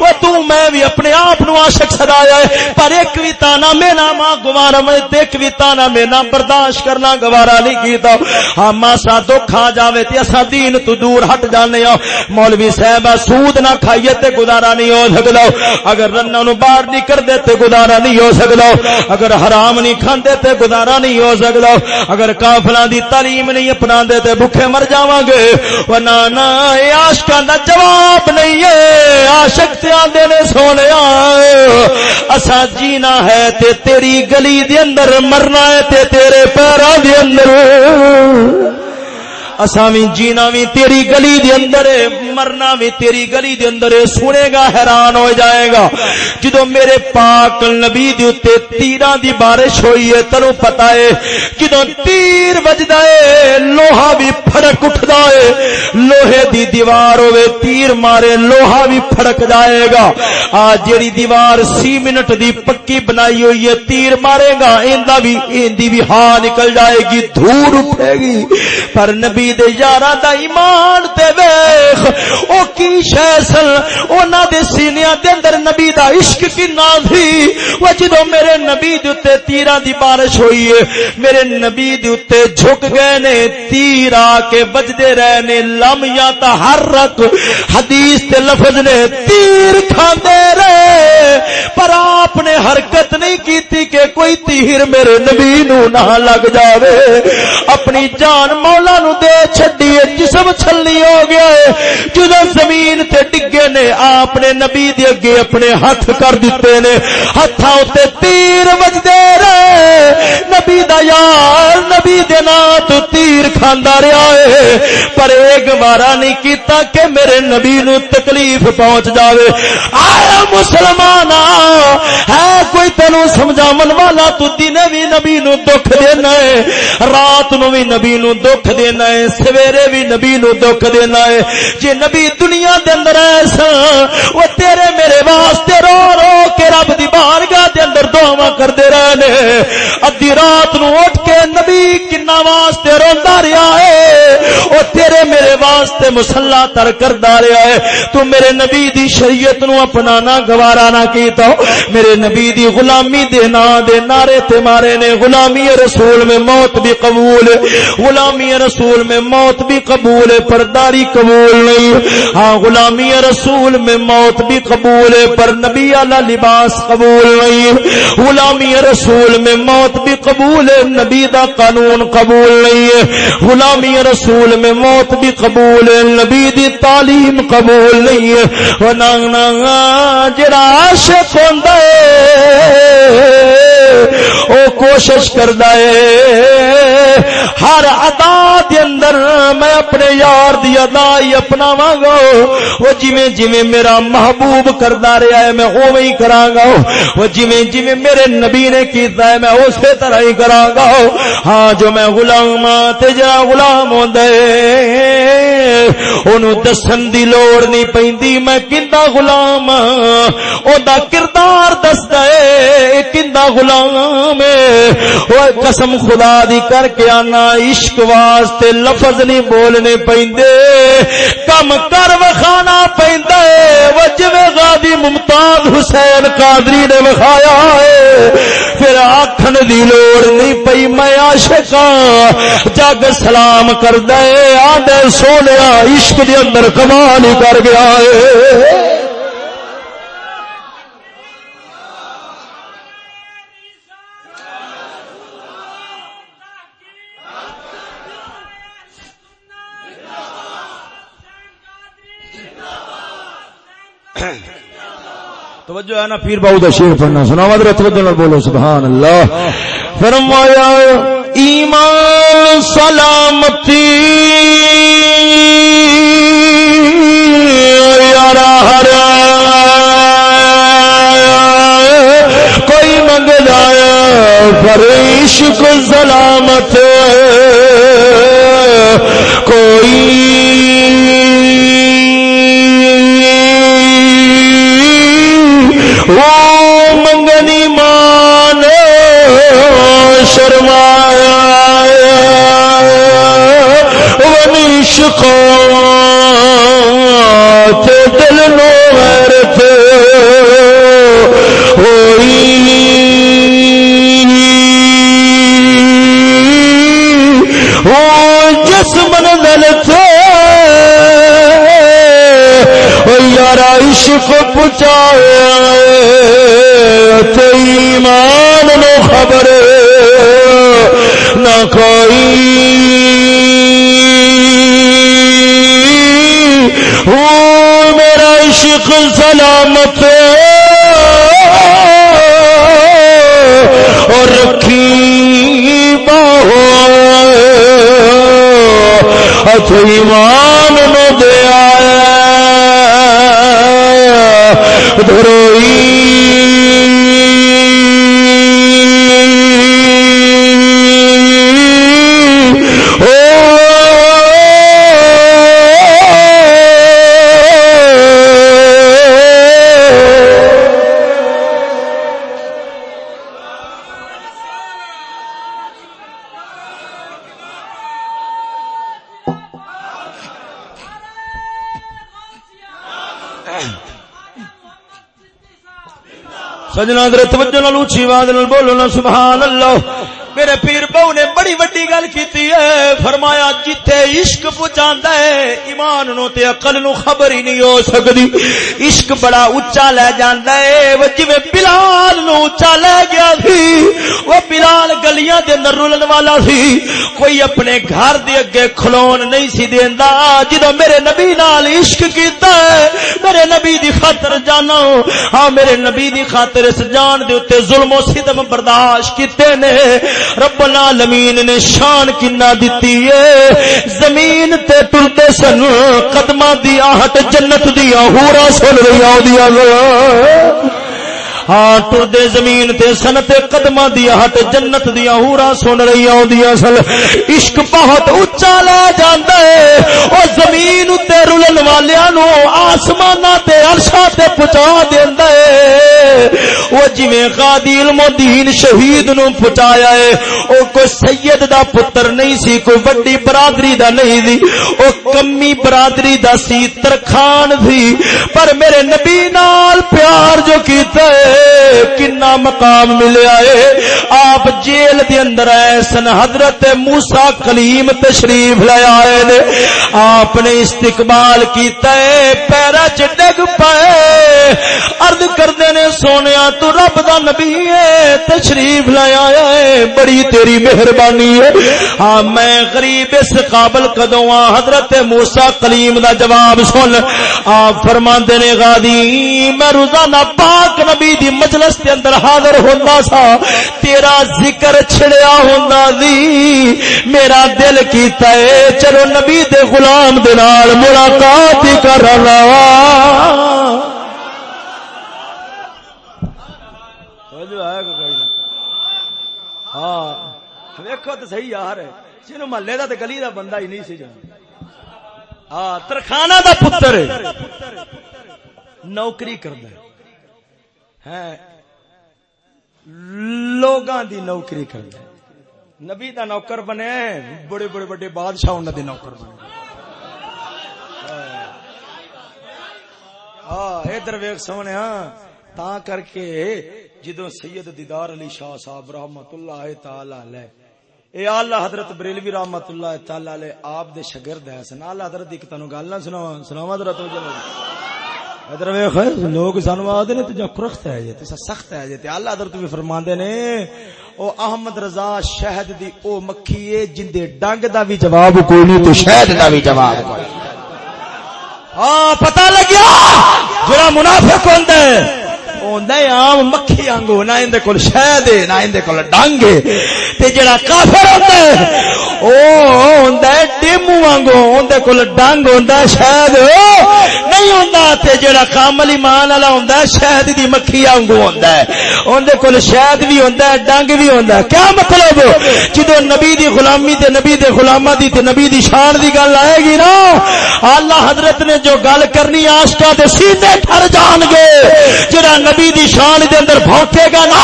وہ تو میں بھی اپنے آپ نو عاشق سدایا ہے، پر ایک بھی تانا میں نہ ماں گوارا میں ایک بھی تانا میں نہ برداشت کرنا گوارا نہیں کیتا ہاں ماسا دکھ آ جاوے تے اسا دین تو دور ہٹ جانے ہو مولوی صاحب سود نہ کھائیے تے گزارا نہیں ہو سکدا۔ اگر رنا نو باہر نہیں کر دے تے گزارا نہیں ہو سکدا۔ اگر حرام نہیں کھاندے تے گزارا نہیں ہو سکدا۔ اگر کافلاں دی تعلیم نہیں اپنا دے تے بھوکے بھوکے مر جاواں گے۔ وہ نانا، اے عاشقاں دا جواب نہیں ہے۔ عاشق تے آندے نے سونے اسا جینا ہے تے تیری گلی دے اندر، مرنا ہے تے تیرے پیراں دے اندر۔ اساں بھی جینا بھی تیری گلی دے اندر مرنا بھی تیری گلی دے اندر سنے گا حیران ہو جائے گا۔ جدو میرے پاک نبی دے اوتے تیراں دی بارش ہوئی ہے تنو پتہ ہے۔ جدو تیر وجدا ہے، لوہا بھی پھڑک اٹھدا ہے۔ لوہے دی دیوار ہوے تیر مارے لوہا بھی پھڑک جائے گا۔ آ جڑی دیوار سی منٹ دی پکی بنائی ہوئی ہے، تیر مارے گا، ایندا بھی ایندی بھی ہاں نکل جائے گی دھور اٹھے گی۔ پر نبی نبی دے یاراں دا ایمان تے ویکھ او کی شے سن؟ انہاں دے سینیاں دے اندر نبی دا عشق کنا سی او جدوں میرے نبی دے اوتے تیراں دی بارش ہوئی ہے، میرے نبی دے اوتے جھک گئے نے، تیر آ کے بجدے رہے نے لم یا تحرک حدیث تے لفظ نے تیر کھاندے رہے۔ پر آپ نے حرکت نہیں کیتی کہ کوئی تیر میرے نبی نو نہ لگ جاوے۔ اپنی جان مولا نو دے چھڈی جسم چھلی ہو گیا ہے۔ جدو زمین تے ڈگے نے، آپ نے نبی دے اگے اپنے ہاتھ کر دیتے نے۔ ہاتھاں اوتے تیر وجدے رہے۔ نبی دا یار، نبی دے تو تیر کھاندا رہیا ہے۔ پر ایک بارا نہیں کیتا کہ میرے نبی نو تکلیف پہنچ جاوے۔ آیا مسلمان ہے کوئی تینو سمجھاون والا؟ تو دن بھی نبی نو دکھ دینا ہے، رات نو بھی نبی نو دکھ دینا ہے۔ سویرے بھی نبی نو دکھ دینا ہے۔ جی نبی دنیا دے اندر ایسا وہ تیرے میرے واسطے رو رو کے رب دی بارگاہ دے اندر دعا کردے رہنے ادھی رات نو اٹھ کے نبی کنا واسطے روندا رہیا ہے۔ او تیرے میرے واسطے مصلا تر کردا رہیا ہے۔ تو میرے نبی دی شریعت نو اپنانا، گوارا نہ کیتا۔ میرے نبی دی غلامی دے نا دے نعرے تے مارے نے۔ غلامی رسول میں موت بھی قبول غلامی رسول میں موت بھی قبول ہے، پرداری قبول نہیں۔ ہاں غلامی رسول میں موت بھی قبول ہے، پر نبی والا لباس قبول نہیں۔ غلامی رسول میں موت بھی قبول ہے، نبی دا قانون قبول نہیں ہے۔ غلامی رسول میں موت بھی قبول ہے، نبی دی تعلیم قبول نہیں ہے۔ جڑا عاشق ہوندا ہے۔ او کوشش کردا ہے۔ ہر ادا دے اندر میں اپنے یار دی ادا ہی اپناواں گا۔ وہ جویں جویں میرا محبوب کردا رہیا ہے، میں اوویں ہی کراں گا۔ وہ جویں جویں میرے نبی نے کیتا ہے، میں اسی طرح ہی کراں گا۔ ہاں جو میں غلام ہاں، تے جڑا غلام ہوندا ہے، اونوں دسن دی لوڑ نہیں پیندی میں کیندا غلام ہاں۔ او دا کردار دسدا ہے کیندا دا غلام قسم خدا دی کر کے آنا، عشق واسطے لفظ نہیں بولنے پیندے کم کر وکھانا پیندے وہ غادی ممتاز حسین قادری نے وکھایا ہے۔ پھر آکھن دی لوڑ نہیں پئی، میں عاشقاں جگ سلام کر دے آدھے سونیا عشق دے اندر کمال کر گیا ہے۔ توجہ ہے نا، پیر باؤ کا شیر پڑھنا سنا مدر توجہ بولو سبحان اللہ فرمایا، ایمان، سلامتی۔ یار ہر کوئی منگ جایا پر عشق سلامت۔ کوئی شرمایا ونیش کو دل نو غیرت ہوئی. وہ جسمن دل تھے یار عشق پچایا ایمان نو خبر نہ کوئی میرا عشق سلامت اور رکھی باہو ایمان نو دیا سجنا در توجہ نال اونچی آواز نال بولو نا سبحان اللہ میرے پیر بہو نے بڑی وڈی گل کیتی ہے، فرمایا، جتھے عشق پج پہنچاندا ہے، ایمان نو تے عقل نو خبر ہی نہیں ہو سکدی عشق بڑا اونچا لے جاندا ہے، وہ جویں بلال نو اونچا لے گیا سی، وہ بلال گلیاں دے اندر رولن والا سی۔ کوئی اپنے گھر دے اگے کھلون نہیں سی دیندا۔ جدوں میرے نبی نال عشق کیتا ہے، میرے نبی دی خاطر جانا ہاں میرے نبی دی خاطر اس جان دے اوتے ظلم و ستم برداشت کیتے نے۔ رب العالمین نے شان کنا دیتی ہے۔ زمین تے ٹرتے سن قدم دی آہٹ جنت دیا ہورا سن رہی آدیا ہاں ٹردے زمین تے سنت قدم دیا ہٹ جنت دیا ہورا سن رہی آدیا سن۔ عشق بہت اچا لا جانا ہے۔ او زمین تے رلن والیا نو آسمان تے عرشا تے پہنچا دینا ہے۔ وہ جویں غادی علم دین شہید نو پہنچایا ہے۔ او کوئی سید دا پتر نہیں سی، کوئی بڑی برادری دا نہیں دی او کمی برادری دا سی ترخان تھی پر میرے نبی نال پیار جو کیتا ہے کنا مقام ملیا ہے آپ جیل دے اندر آئے سن، حضرت موسا کلیم تشریف لے آئے نے۔ آپ نے استقبال کیتا ہے پیرا چ ڈگ پائے۔ ارد کردے نے سونے تو رب دا نبی ہے تشریف لے آیا ہے بڑی تیری مہربانی ہے ہاں میں غریب اس قابل کدوں ہاں حضرت موسا کلیم دا جواب سن۔ آپ فرما نے، غادی، میں روزانہ پاک نبی دی مجلس کے اندر حاضر ہوتا سا، تیرا ذکر چھڑیا ہوتا دی میرا دل کیتا ہے چلو نبی دے غلام دے نال ملاقات کر ہاں ویکو تو صحیح یار محلے کا گلی کا بندہ ہی نہیں سی جان ہاں ترخانہ دا پتر نوکری کرد لوگاں دی نوکری کرنا نبی دا نوکر بنے، بڑے بڑے بڑے بادشاہ انہاں دے نوکر بنے۔ ہاں۔, ہاں، ادھر ویکھ سونے ہاں۔ تا کر کے جدوں سید دیدار علی شاہ صاحب رحمت اللہ تعالی علیہ، اے اعلی حضرت بریلوی رحمت اللہ تعالی علیہ، آپ دے شاگرد ہے سن اعلی حضرت دی تانوں گل نہ سناواں سناواں ذرا تو جلو ادھر ویکھ، لوگ سانو آدھے نے تجا جو کرخت ہے جے تسا سخت ہے جے، تے اعلی حضرت بھی فرماندے نے، او احمد رضا شہد دی، او مکھی اے جندے ڈنگ دا بھی جواب کوئی نہیں، تو شہد دا بھی جواب کوئی ہاں پتہ لگیا؟ جڑا منافق ہوندا ہے ہوندا عام مکھی وانگو نہ ایندے کول شہد ہے نہ ایندے کول ڈنگ ہے تے جڑا کافر ہوندا ہے او ہوندا ہے ڈیمو وانگو اوندے کول ڈنگ ہوندا ہے شہد نہیں ہوندا تے جڑا کامل ایمان والا ہوندا ہے شہد دی مکھی وانگو ہوندا ہے اوندے کول شہد بھی ہوندا ہے ڈنگ بھی ہوندا ہے کیا مطلب جدوں نبی دی غلامی تے نبی دے غلاماں دی تے نبی دی شان دی گل آئے گی نا اللہ حضرت نے جو گل کرنی عاشقاں دے سینے ٹھر جان گے جڑا نبی دی شان دے اندر بھونکے گا نا،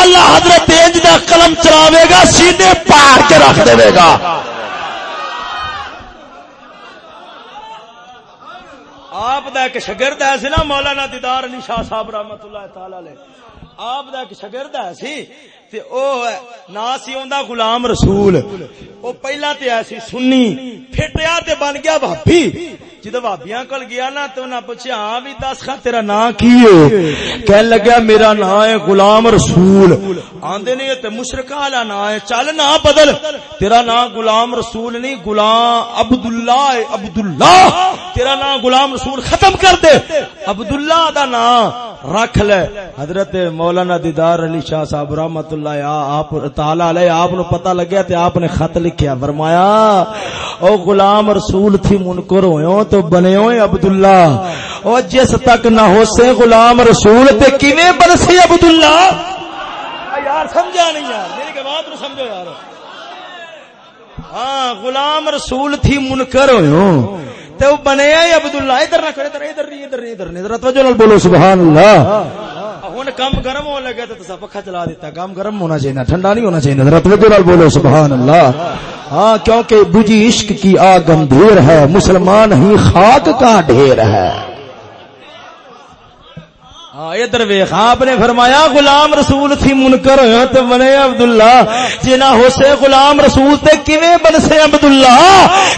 اللہ حضرت انج دا قلم چلاوے گا، سینے پار کے رکھ دے گا۔ آپ دا ایک شگرد ہے سی نا، مولانا دیدار علی شاہ صاحب رحمت اللہ تعالی علیہ۔ آپ دا ایک شگرد ہے سی، تے او نا سی اوندا غلام رسول۔ او پہلا تے ایسی سنی، پھٹیا تے بن گیا بھابی جدو بھابیاں کول گیا نا تو انہاں پوچھیا ہاں بھی دس خا تیرا نام کی ہے؟ کہن لگا میرا نام ہے غلام رسول۔ آندے نے تے مشرکہ والا نام ہے۔ چل نام بدل۔ تیرا نام غلام رسول نہیں، غلام عبداللہ ہے، عبداللہ۔ تیرا نام غلام رسول ختم کر دے۔ عبداللہ دا نام رکھ لے۔ حضرت مولانا دیدار علی شاہ صاحب رحمت اللہ آپ تعالی علیہ، آپ نو پتہ لگیا تے آپ نے خط لکھیا۔ فرمایا، او غلام رسول تھی منکر ہوئے تو بنے ہوئے عبداللہ۔ او جس تک نہ ہو سے غلام رسول تے کیویں بن سی عبداللہ؟ یار، سمجھا نہیں یار، میری کے بات نو سمجھو یار۔ ہاں غلام رسول تھی منکر ہوئے تے وہ بنے ہی عبداللہ، ادھر نہ کرے، ادھر ادھر نہیں ادھر نہیں ادھر نہیں ادھر توجہ نال بولو، سبحان اللہ۔ ہن کم گرم ہون لگا تو تسا پکھا چلا دیتا کام گرم ہونا چاہیے ٹھنڈا نہیں ہونا چاہیے ذرا توجہ نال بولو سبحان اللہ ہاں کیونکہ بجی عشق کی آگ گمبھیر ہے، مسلمان ہی خاک کا ڈھیر ہے۔ ہاں، ادھر ویخ آپ نے فرمایا، غلام رسول تھی منکر ہویا بنے عبداللہ۔ جنا ہو سے غلام رسول تے کیویں بن سے عبداللہ؟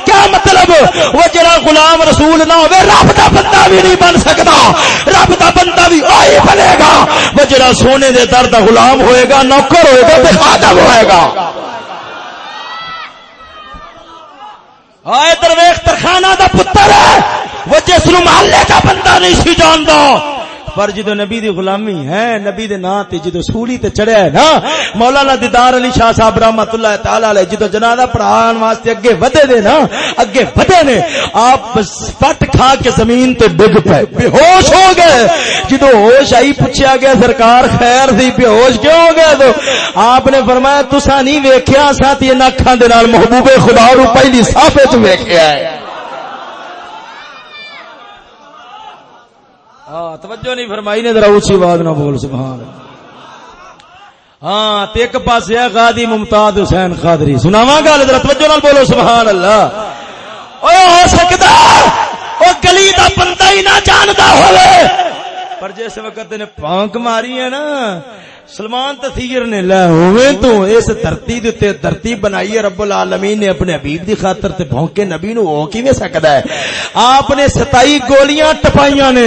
کیا مطلب؟ وہ جڑا غلام رسول نہ ہوے رب دا بندہ بھی نہیں بن سکدا رب دا بندہ بھی وہی بنے گا۔ وہ جڑا سونے دے در دا غلام ہوئے گا، نوکر ہوئے گا، تے خادم ہوئے گا۔ ہاں، آئے درویش ترخانہ دا پتر ہے۔ وہ جس نو محلے کا بندہ نہیں سی جاندا۔ پر جدو نبی دی غلامی ہے، نبی دے نا تے جدو سولی تے چڑھیا ہے نا، مولانا دیدار علی شاہ صاحب رحمت اللہ تعالی علیہ جدو جنازہ پڑھان واسطے اگے ودے دے نا، اگے ودے نے، آپ پٹ کھا کے زمین تے ڈگ پے۔ بے ہوش ہو گئے۔ جدو ہوش آئی پوچھا گیا، سرکار خیر سی بے ہوش کیوں ہو گیا تو؟ آپ نے فرمایا تسا نہیں ویکھیا، ساتھ یہ اکھاں دے نال محبوب خدا رو پہلی صافے تو ویکھیا ہے۔ ہاں توجہ نہیں فرمائی نے، ذرا اونچی آواز نہ بول، سبحان ہاں تے ایک پاس ہے غادی ممتاز حسین قادری۔ سناواں گل، ذرا توجہ نال بولو، سبحان اللہ۔ اوے ہو سکدا او گلی دا بندہ ہی نہ جاندا ہوے پر جس وقت نے پانک ماری ہے نا، سلمان تثیر نے لے ہوئے تو اس دھرتی دے تے دھرتی بنائی ہے، رب العالمین نے اپنے حبیب دی خاطر تے بھونکے نبی نو ہو کیویں سکدا ہے؟ آپ نے 27 گولیاں ٹپائیاں نے،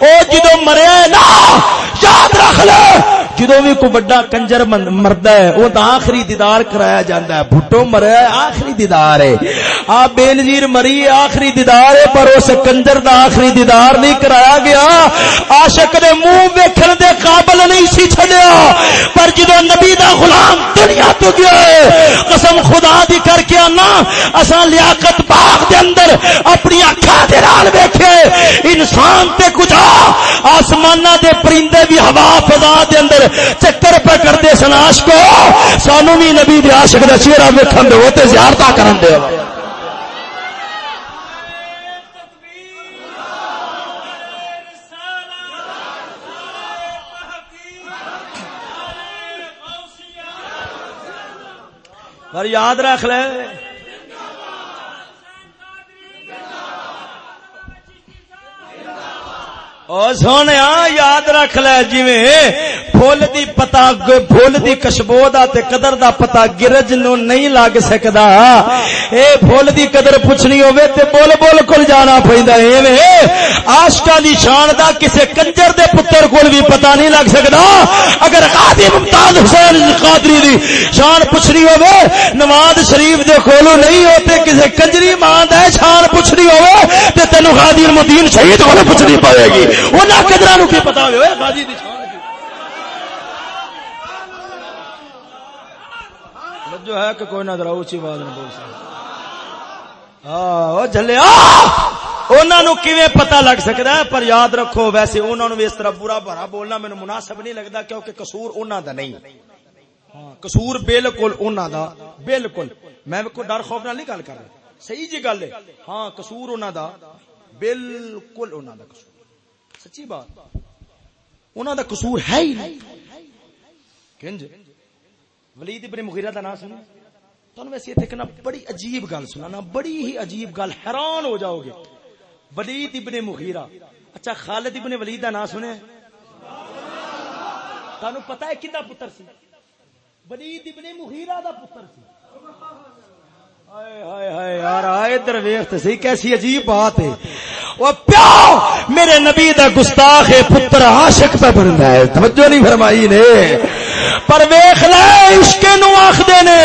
او جدو مریا نا، یاد رکھ لے۔ جدو بھی کوئی بڑا کنجر مرد ہے وہ تو آخری دیدار کرایا جاتا ہے۔ بھٹو مریا ہے آخری دیدار ہے۔ آپ بے نظیر مری، آخری دیدار ہے، پر اس کنجر دا آخری دیدار نہیں کرایا گیا۔ عاشق نے منہ ویکھن دے قابل نہیں سی چھڈیا۔ پر جدو نبی دا غلام دنیا تو گیا ہے، قسم خدا دی کر کے آنا۔ اساں لیاقت باغ دے اندر اپنی اکھاں دے نال ویکھے۔ انسان تے کچھ آسمانہ دے پرندے بھی ہوا فضا دے اندر۔ چکر پہ کرتے سن کو سانو بھی نبی دیا شکر دا ویکن دو دے کر یاد رکھ لے۔ او سونے یاد رکھ لے جی فل دی پتا فل دی کشبو دا تے قدر دا پتا گرج نو نہیں لگ سکدا۔ اے فل دی قدر پوچھنی ہوے تے بول بول کول جانا پیندا ایویں عاشقاں دی شان دا کسے کنجر دے پتر کول بھی پتا نہیں لگ سکدا۔ اگر قاضی ممتاز حسین قادری دی شان پوچھنی ہوے نواز شریف دے کولو نہیں ہوتے کسے کنجری ماں دا شان پوچھنی ہوے تے تینو غازی المدین شہید کولو پوچھنی پاوے گی۔ انہاں قدراں نو کی پتا ہوے غازی دی شان جو ہے کہ کوئی نہ ذرا اونچی آواز نہ بول سکتا ہاں جلیا انہوں نے کیویں پتہ لگ سکتا ہے؟ پر یاد رکھو، ویسے انہوں نے اس طرح برا بھرا بولنا مینوں مناسب نہیں لگتا کیونکہ قصور انہوں دا نہیں۔ ہاں قصور بالکل انہوں دا، بالکل۔ میں کوئی ڈر خوف نال نہیں گل کر رہا۔ صحیح جی گل ہے۔ ہاں قصور انہوں دا، بالکل انہوں دا قصور۔ سچی بات۔ انہوں دا قصور ہے ہی نہیں۔ کنج، ولید ابن مغیرہ دا نام سنا تانوں ویسے ایتھے کنا بڑی عجیب گل سنانا، بڑی ہی عجیب گل، حیران ہو جاؤ گے۔ ولید ابن مغیرہ۔ اچھا خالد ابن ولید دا نام سنے تانوں پتہ ہے کدا پتر سی؟ ولید ابن مغیرہ دا پتر سی۔ ہائے ہائے ہائے، یار ادھر ویکھ تے صحیح کیسی عجیب بات ہے۔ او پیو میرے نبی دا گستاخ پتر عاشق پہ بندا ہے، توجہ نہیں فرمائی نے۔ پر ویخ لے، عشق نو آخدے نے۔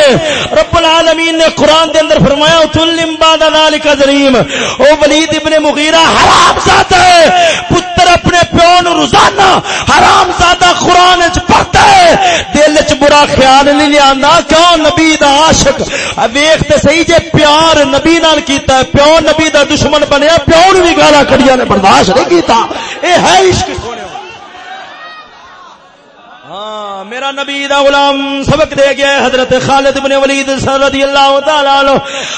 رب العالمین نے قرآن دے اندر فرمایا تلم بعد ذالک ذریم او ولید ابن مغیرہ، حرام ذات ہے۔ پتر اپنے پیو نو روزانہ حرام زادہ قرآن وچ پڑھتا ہے۔ دل وچ برا خیال نہیں لیاندا، کیوں؟ نبی دا عاشق۔ ویکھ تے صحیح، جے پیار نبی نال کیتا ہے، پیو نبی دا دشمن بنیا، پیو نو بھی گالاں کڑیاں نے برداشت نہیں کیتا۔ اے ہے عشق سونے ہاں میرا نبی دا غلام سبق دے گیا حضرت خالد بن ولید رضی اللہ تعالی عنہ۔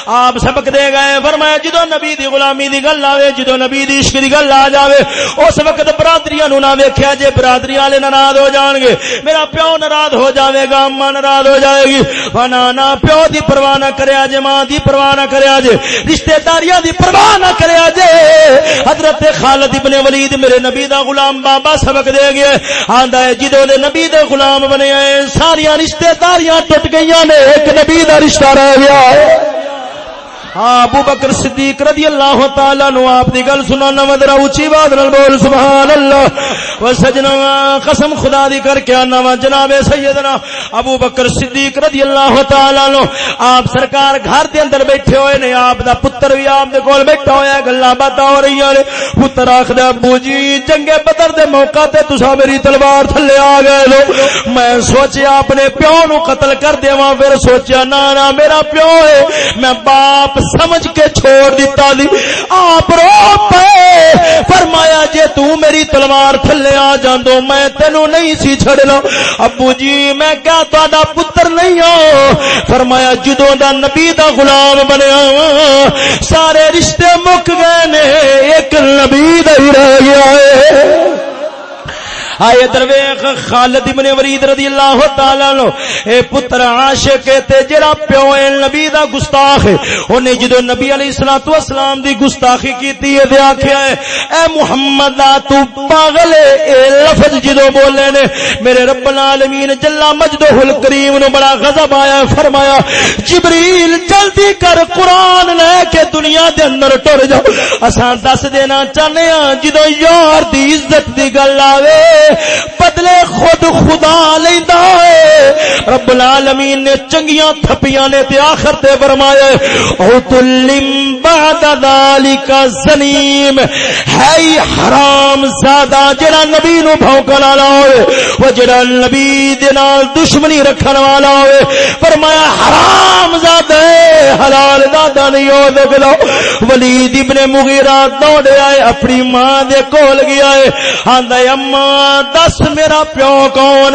آپ سبق دے گئے فرمایا، جدو نبی دی غلامی دی گل آوے، جدو نبی دی عشق دی گل آ جاوے، اس وقت برادریاں نو نہ ویکھیا جے برادری والے ناراض ہو جان گے۔ میرا پیو ناراض ہو جاوے گا اما ناراض ہو جائے گی۔ فنا نہ پیو دی پرواہ نہ کریا جے، ماں دی پرواہ نہ کریا جے۔ رشتہ داریاں دی پرواہ نہ کریا جے۔ حضرت خالد ابن ولید میرے نبی دا غلام بابا سبق دے گئے۔ آندا ہے، جدو دے نبی دے غلام بنے ساریا رشتے داریاں ٹوٹ گئی نے۔ ایک نبی دا رشتہ رہ گیا ہاں ابو بکر صدیق رضی اللہ تعالی نو آپ دی گل سنانا مدرا اونچی بات نال بول سبحان اللہ و سجنا، قسم خدا دی کر کے انا وا، جناب سیدنا ابو بکر صدیق رضی اللہ تعالی نو۔ آپ سرکار گھر دے اندر بیٹھے ہوئے نے، آپ دا پتر بھی آپ دے کول بیٹھا ہویا، گلاں باتاں ہو رہی نے پتر آکھدا ابو جی جنگ بدر دے موقع تے تساں میری تلوار تھلے آ گئے لو۔ میں سوچیا اپنے پیو نو قتل کر دیواں، پھر سوچیا نا نا میرا پیو ہے۔ میں باپ سمجھ کے چھوڑ دیتا دی آپ رو پے۔ فرمایا، جے تو میری تلوار تھلے آ جاندو، میں تینو نہیں سی چھڑنا ابو جی میں کیا تہاڈا پتر نہیں ہوں فرمایا، جدوں دا نبی دا غلام بنیا، سارے رشتے مک گئے نے، ایک نبی دا ہی رہ گیا ہے۔ آئے درویخ خالد ابن ورید رضی اللہ تعالیٰ لو اے پتر عاشق تے جرا پیو اے نبی دا گستاخ ہے، انہیں جدو نبی علیہ السلام دی گستاخی کیتی ہے، دے آکھیا ہے، اے محمد تو پاگل اے لفظ جدو بولے نے، میرے رب العالمین جلا مجدہ الکریم نو بڑا غضب آیا فرمایا، جبریل جلدی کر قرآن لے کے دنیا دے اندر ٹر جاؤ، اساں دس دینا چاہنے ہاں جدو یار دی عزت دی گل آوے۔ بدلے خود خدا لیندا ہے۔ رب العالمین نے چنگیاں تھپیاں نے تے آخر تے فرمایا او بعد ذالک زنیم ہے حرام زادہ جڑا نبی نو بھونکن والا ہوئے وہ جڑا نبی دے نال دشمنی رکھن والا ہوئے۔ فرمایا، حرام زادہ حلال زادہ نہیں ہو، دیکھ لو۔ ولید ابن مغیرہ دوڑے آئے، اپنی ماں دے کول گیا ہے۔ آندا اماں دس میرا پیو کون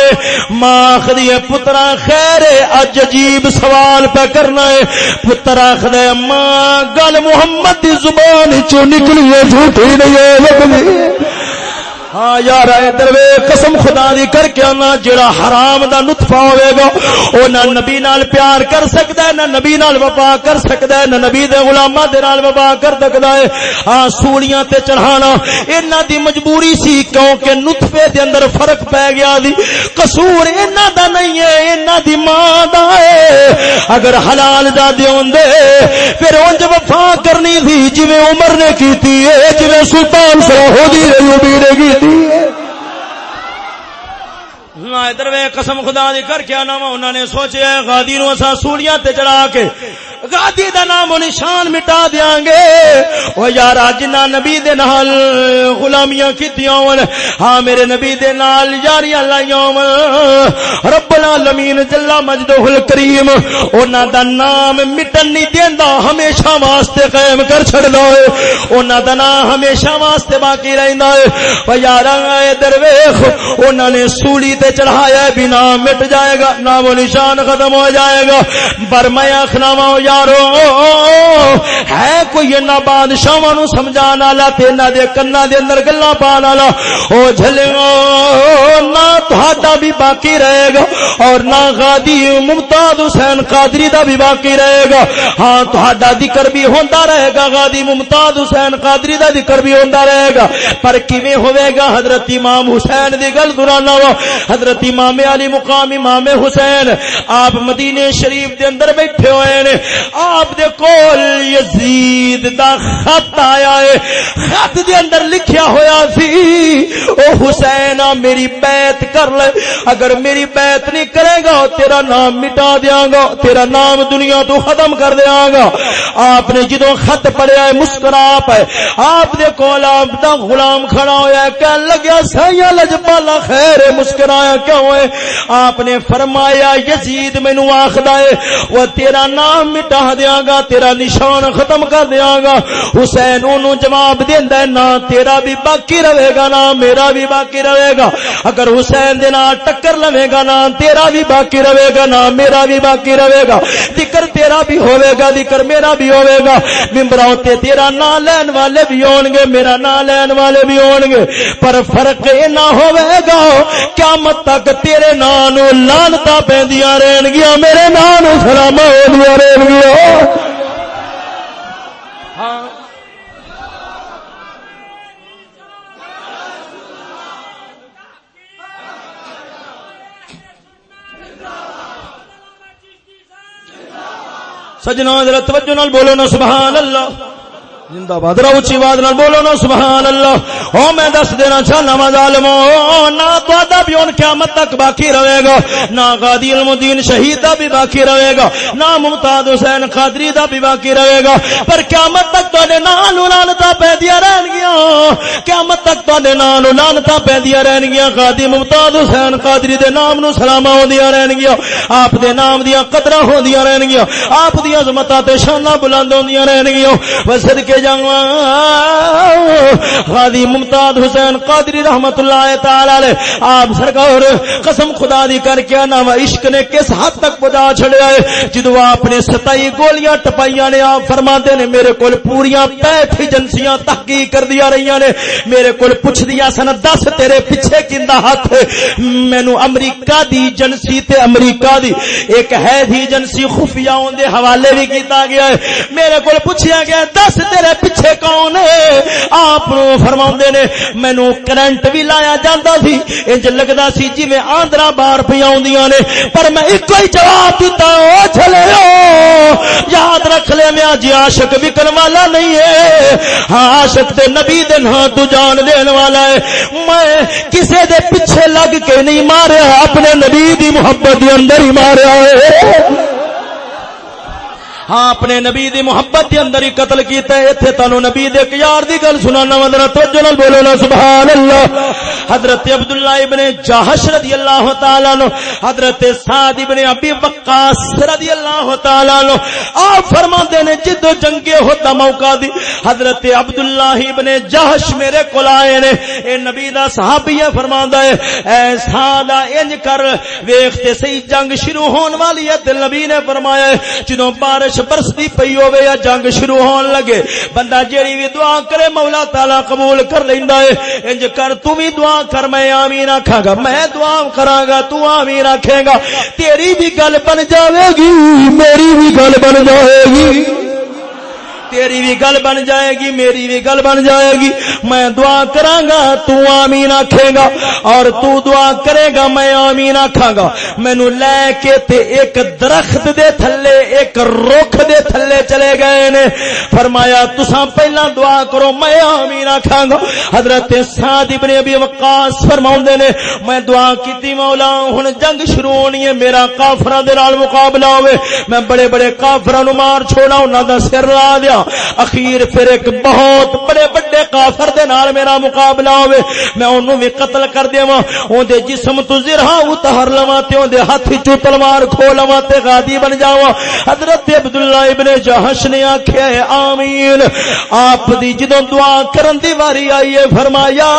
ماں آخری پترا خیر اج عجیب سوال پہ کرنا ہے۔ پتر آخر ماں، گل محمد دی زبان چو نکلی ہے، جھوٹی نہیں ہے۔ ہاں یار ادھر قسم خدا دی کر کے آنا جڑا حرام دا نطفہ ہوئے گا، او نہ نبی نال پیار کر سکتا ہے، نہ نبی نال وفا کر سکتا ہے، نہ نبی دے غلاماں دے نال وفا کر سکتا ہے۔ ہاں سوڑیاں تے چڑھانا، انہاں دی مجبوری سی، کیونکہ نطفے دے اندر فرق پے گیا دی۔ قصور انہاں دا نہیں ہے، انہاں دی ماں دا ہے۔ اگر حلال دا دیوندے پھر اونج وفا کرنی تھی، جویں عمر نے کیتی ہے، جویں سلطان سراہودی ایوبی نے کیتی ہے ادھر وے قسم خدا دی کر کے آنا انہوں نے سوچیا غادی نو اسا سوڑیاں تے چڑھا کے غادی دا نام و نشان مٹا دیاں گے۔ او یار جنہ نبی دے نال غلامیاں کیتیاں ہون۔ ہاں میرے نبی دے نال یاریاں لائیاں ہون۔ رب العالمین جل مجدہ الکریم، انہاں دا نام مٹن نہیں دیندا، ہمیشہ واسطے قائم کر چھڑدا ہے۔ انہاں دا نام ہمیشہ واسطے باقی رہندا ہے۔ او یار ادھر ویکھ، انہاں نے سولی تے چڑھایا بھی نام مٹ جائے گا، نام و نشان ختم ہو جائے گا۔ پر میں آخنا وا یارو ہے کوئی اینا بادشاہ نو سمجھان والا تے انہاں دے کنا دے اندر گلاں پان والا او جھلے نہ تہاڈا بھی باقی رہے گا، اور نہ غادی ممتاز حسین قادری دا بھی باقی رہے گا۔ ہاں تہاڈا ذکر بھی ہوندا رہے گا، غادی ممتاز حسین قادری دا ذکر بھی ہوندا رہے گا۔ پر کیویں ہوے گا حضرت امام حسین دی گل درانا وا؟ حضرت امام علی مقام امام حسین، آپ مدینے شریف دے اندر بیٹھے ہوئے نے آپ دے کول یزید دا خط آیا ہے، خط دے اندر لکھیا ہویا سی، او حسین میری بیعت کر لے، اگر میری بیعت نہیں کرے گا، تیرا نام مٹا دیاں گا، تیرا نام دنیا تو ختم کر دیاں گا۔ آپ نے جدوں خط پڑھیا ہے، مسکرا پے آپ دے کول آپ دا غلام کھڑا ہویا ہے، کہن لگیا سیا لجپالا خیر مسکرایا کیوں ہے؟ آپ نے فرمایا، یزید مینو آخدا ہے، وہ تیرا نام مٹا دیاں گا، تیرا نشان ختم کر دیاں گا۔ حسین اونوں جواب دیندا ہے، نہ تیرا بھی باقی رہے گا، نہ میرا بھی باقی رہے گا۔ اگر حسین دے نال ٹکر لوے گا، نہ تیرا بھی باقی رہے گا، نہ میرا بھی باقی رہے گا۔ ذکر تیرا بھی ہوے گا، ذکر میرا بھی ہوے گا۔ ممبراں تے تیرا نام لین والے بھی ہون گے، میرا نام لین والے بھی ہون گے۔ پر فرق اے نہ ہوے گا، قیامت تک تیرے نام نو لعنتاں پیندیاں رہن گیاں میرے نام سلام ہوندیاں رہن گیاں ہاں سجنا توجہ نال بولو نا، سبحان اللہ۔ زندہ باد رو اچھی آواز نال بولو نا سبحان اللہ او میں دس دینا چاہنا وا ظالمو نہ تہاڈا بھی ہن قیامت تک باقی رہے گا۔ نہ غادی المدین شہید دا بھی باقی رہے گا۔ نہ ممتاز حسین قادری دا بھی باقی رہے گا۔ پر قیامت تک تواڈے نال لعنتاں پیندیاں رہن گیاں۔ قیامت تک تواڈے نال لعنتاں پیندیاں رہن گیاں۔ غادی ممتاز حسین قادری دے نام نو سلام ہوندیاں رہن گیاں۔ آپ دے نام دیاں قدراں ہوندیاں رہن گیاں۔ آپ دی عظمتاں تے شاناں بلند ہوندیاں رہن گیاں۔ وسد کے غازی ممتاز حسین قادری رحمت اللہ تعالی علیہ، آپ سرکار، قسم خدا دی کر کے نا عشق نے کس حد تک پہنچا چھڑیا ہے؟ جدو آپ نے ستائی گولیاں ٹپائیاں نے، آپ فرماتے نے، میرے کول پوریاں پینٹ ایجنسیاں تحقیق کر دیا رہی نے۔ میرے کول پوچھ دیا سن، دس تیرے پیچھے کیندا ہاتھ مینو امریکہ دی ایجنسی تے امریکہ دی ایک ہے دی ایجنسی خفیہ دے حوالے بھی کیتا گیا ہے۔ میرے کول پوچھیا گیا، دس تیرے میرے پیچھے کون ہے؟ آپ فرما نے مینو کرنٹ بھی لایا جاتا سی، انج لگتا سی جی میں آندرا بار پہ آدیاں نے۔ پر میں ایک ہی جواب دیتا او چلے یاد رکھ لے، میں جی عاشق وکن والا نہیں ہے۔ ہاں عاشق تے نبی دے ہاں تو جان دین والا ہے۔ میں کسے دے پیچھے لگ کے نہیں ماریا، اپنے نبی دی محبت دے اندر ہی ماریا ہے۔ ہاں اپنے نبی دی محبت دے اندر ہی قتل کیتا ہے۔ ایتھے تانوں نبی دے یار دی گل سنانا وا توجہ نال بولو نا سبحان اللہ حضرت عبداللہ ابن جہش رضی اللہ تعالی عنہ، حضرت سعد ابن ابی وقاص رضی اللہ تعالی عنہ۔ آپ فرماندے نے، جدو جنگ ہوتا موقع دی، حضرت عبداللہ ابن جہش میرے کول آئے نے۔ اے نبی دا صحابی ہے فرماندا ہے، اے سادا انج کر ویکھ تے صحیح جنگ شروع ہون والی ہے۔ تے نبی نے فرمایا جدوں بارش بارش برستی پئی ہوے یا جنگ شروع ہون لگے۔ بندہ جیڑی بھی دعا کرے مولا تعالی قبول کر لیندا ہے انج کر، تو بھی دعا کر، میں آمین آکھاں گا۔ میں دعا کراں گا، تو آمین آکھے گا۔ تیری بھی گل بن جاوے گی، میری بھی گل بن جائے گی۔ تیری بھی گل بن جائے گی، میری بھی گل بن جائے گی۔ میں دعا کراں گا تو آمین آکھے گا۔ اور تو دعا کرے گا، میں آمین آکھاں گا۔ مینو لے کے تے ایک درخت دے تھلے، ایک رخ دے تھلے چلے گئے نے۔ فرمایا، تساں پہلا دعا کرو، میں آمین آکھاں گا۔ حضرت سعد ابن ابی وقاص فرماوندے نے، میں دعا کیتی مولا، ہن جنگ شروع ہونی ہے، میرا کافراں دے نال مقابلہ ہوے میں بڑے بڑے کافراں نو مار چھوڑا، انہاں دا سر لا دیا۔ اخیر پھر ایک بہت بڑے بڑے کافر دے نال میرا مقابلہ ہوئے۔ میں انہوں بھی قتل کر دیا اون دے جسم تو زرہا اتہر لما تے اون دے ہاتھ چو تلوار کھو لما تے غادی بن جاوا حضرت عبداللہ ابن جہش نے آکھیا ہے، آمین۔ آپ دی جدوں دعا کرن دی واری آئی ہے، فرمایا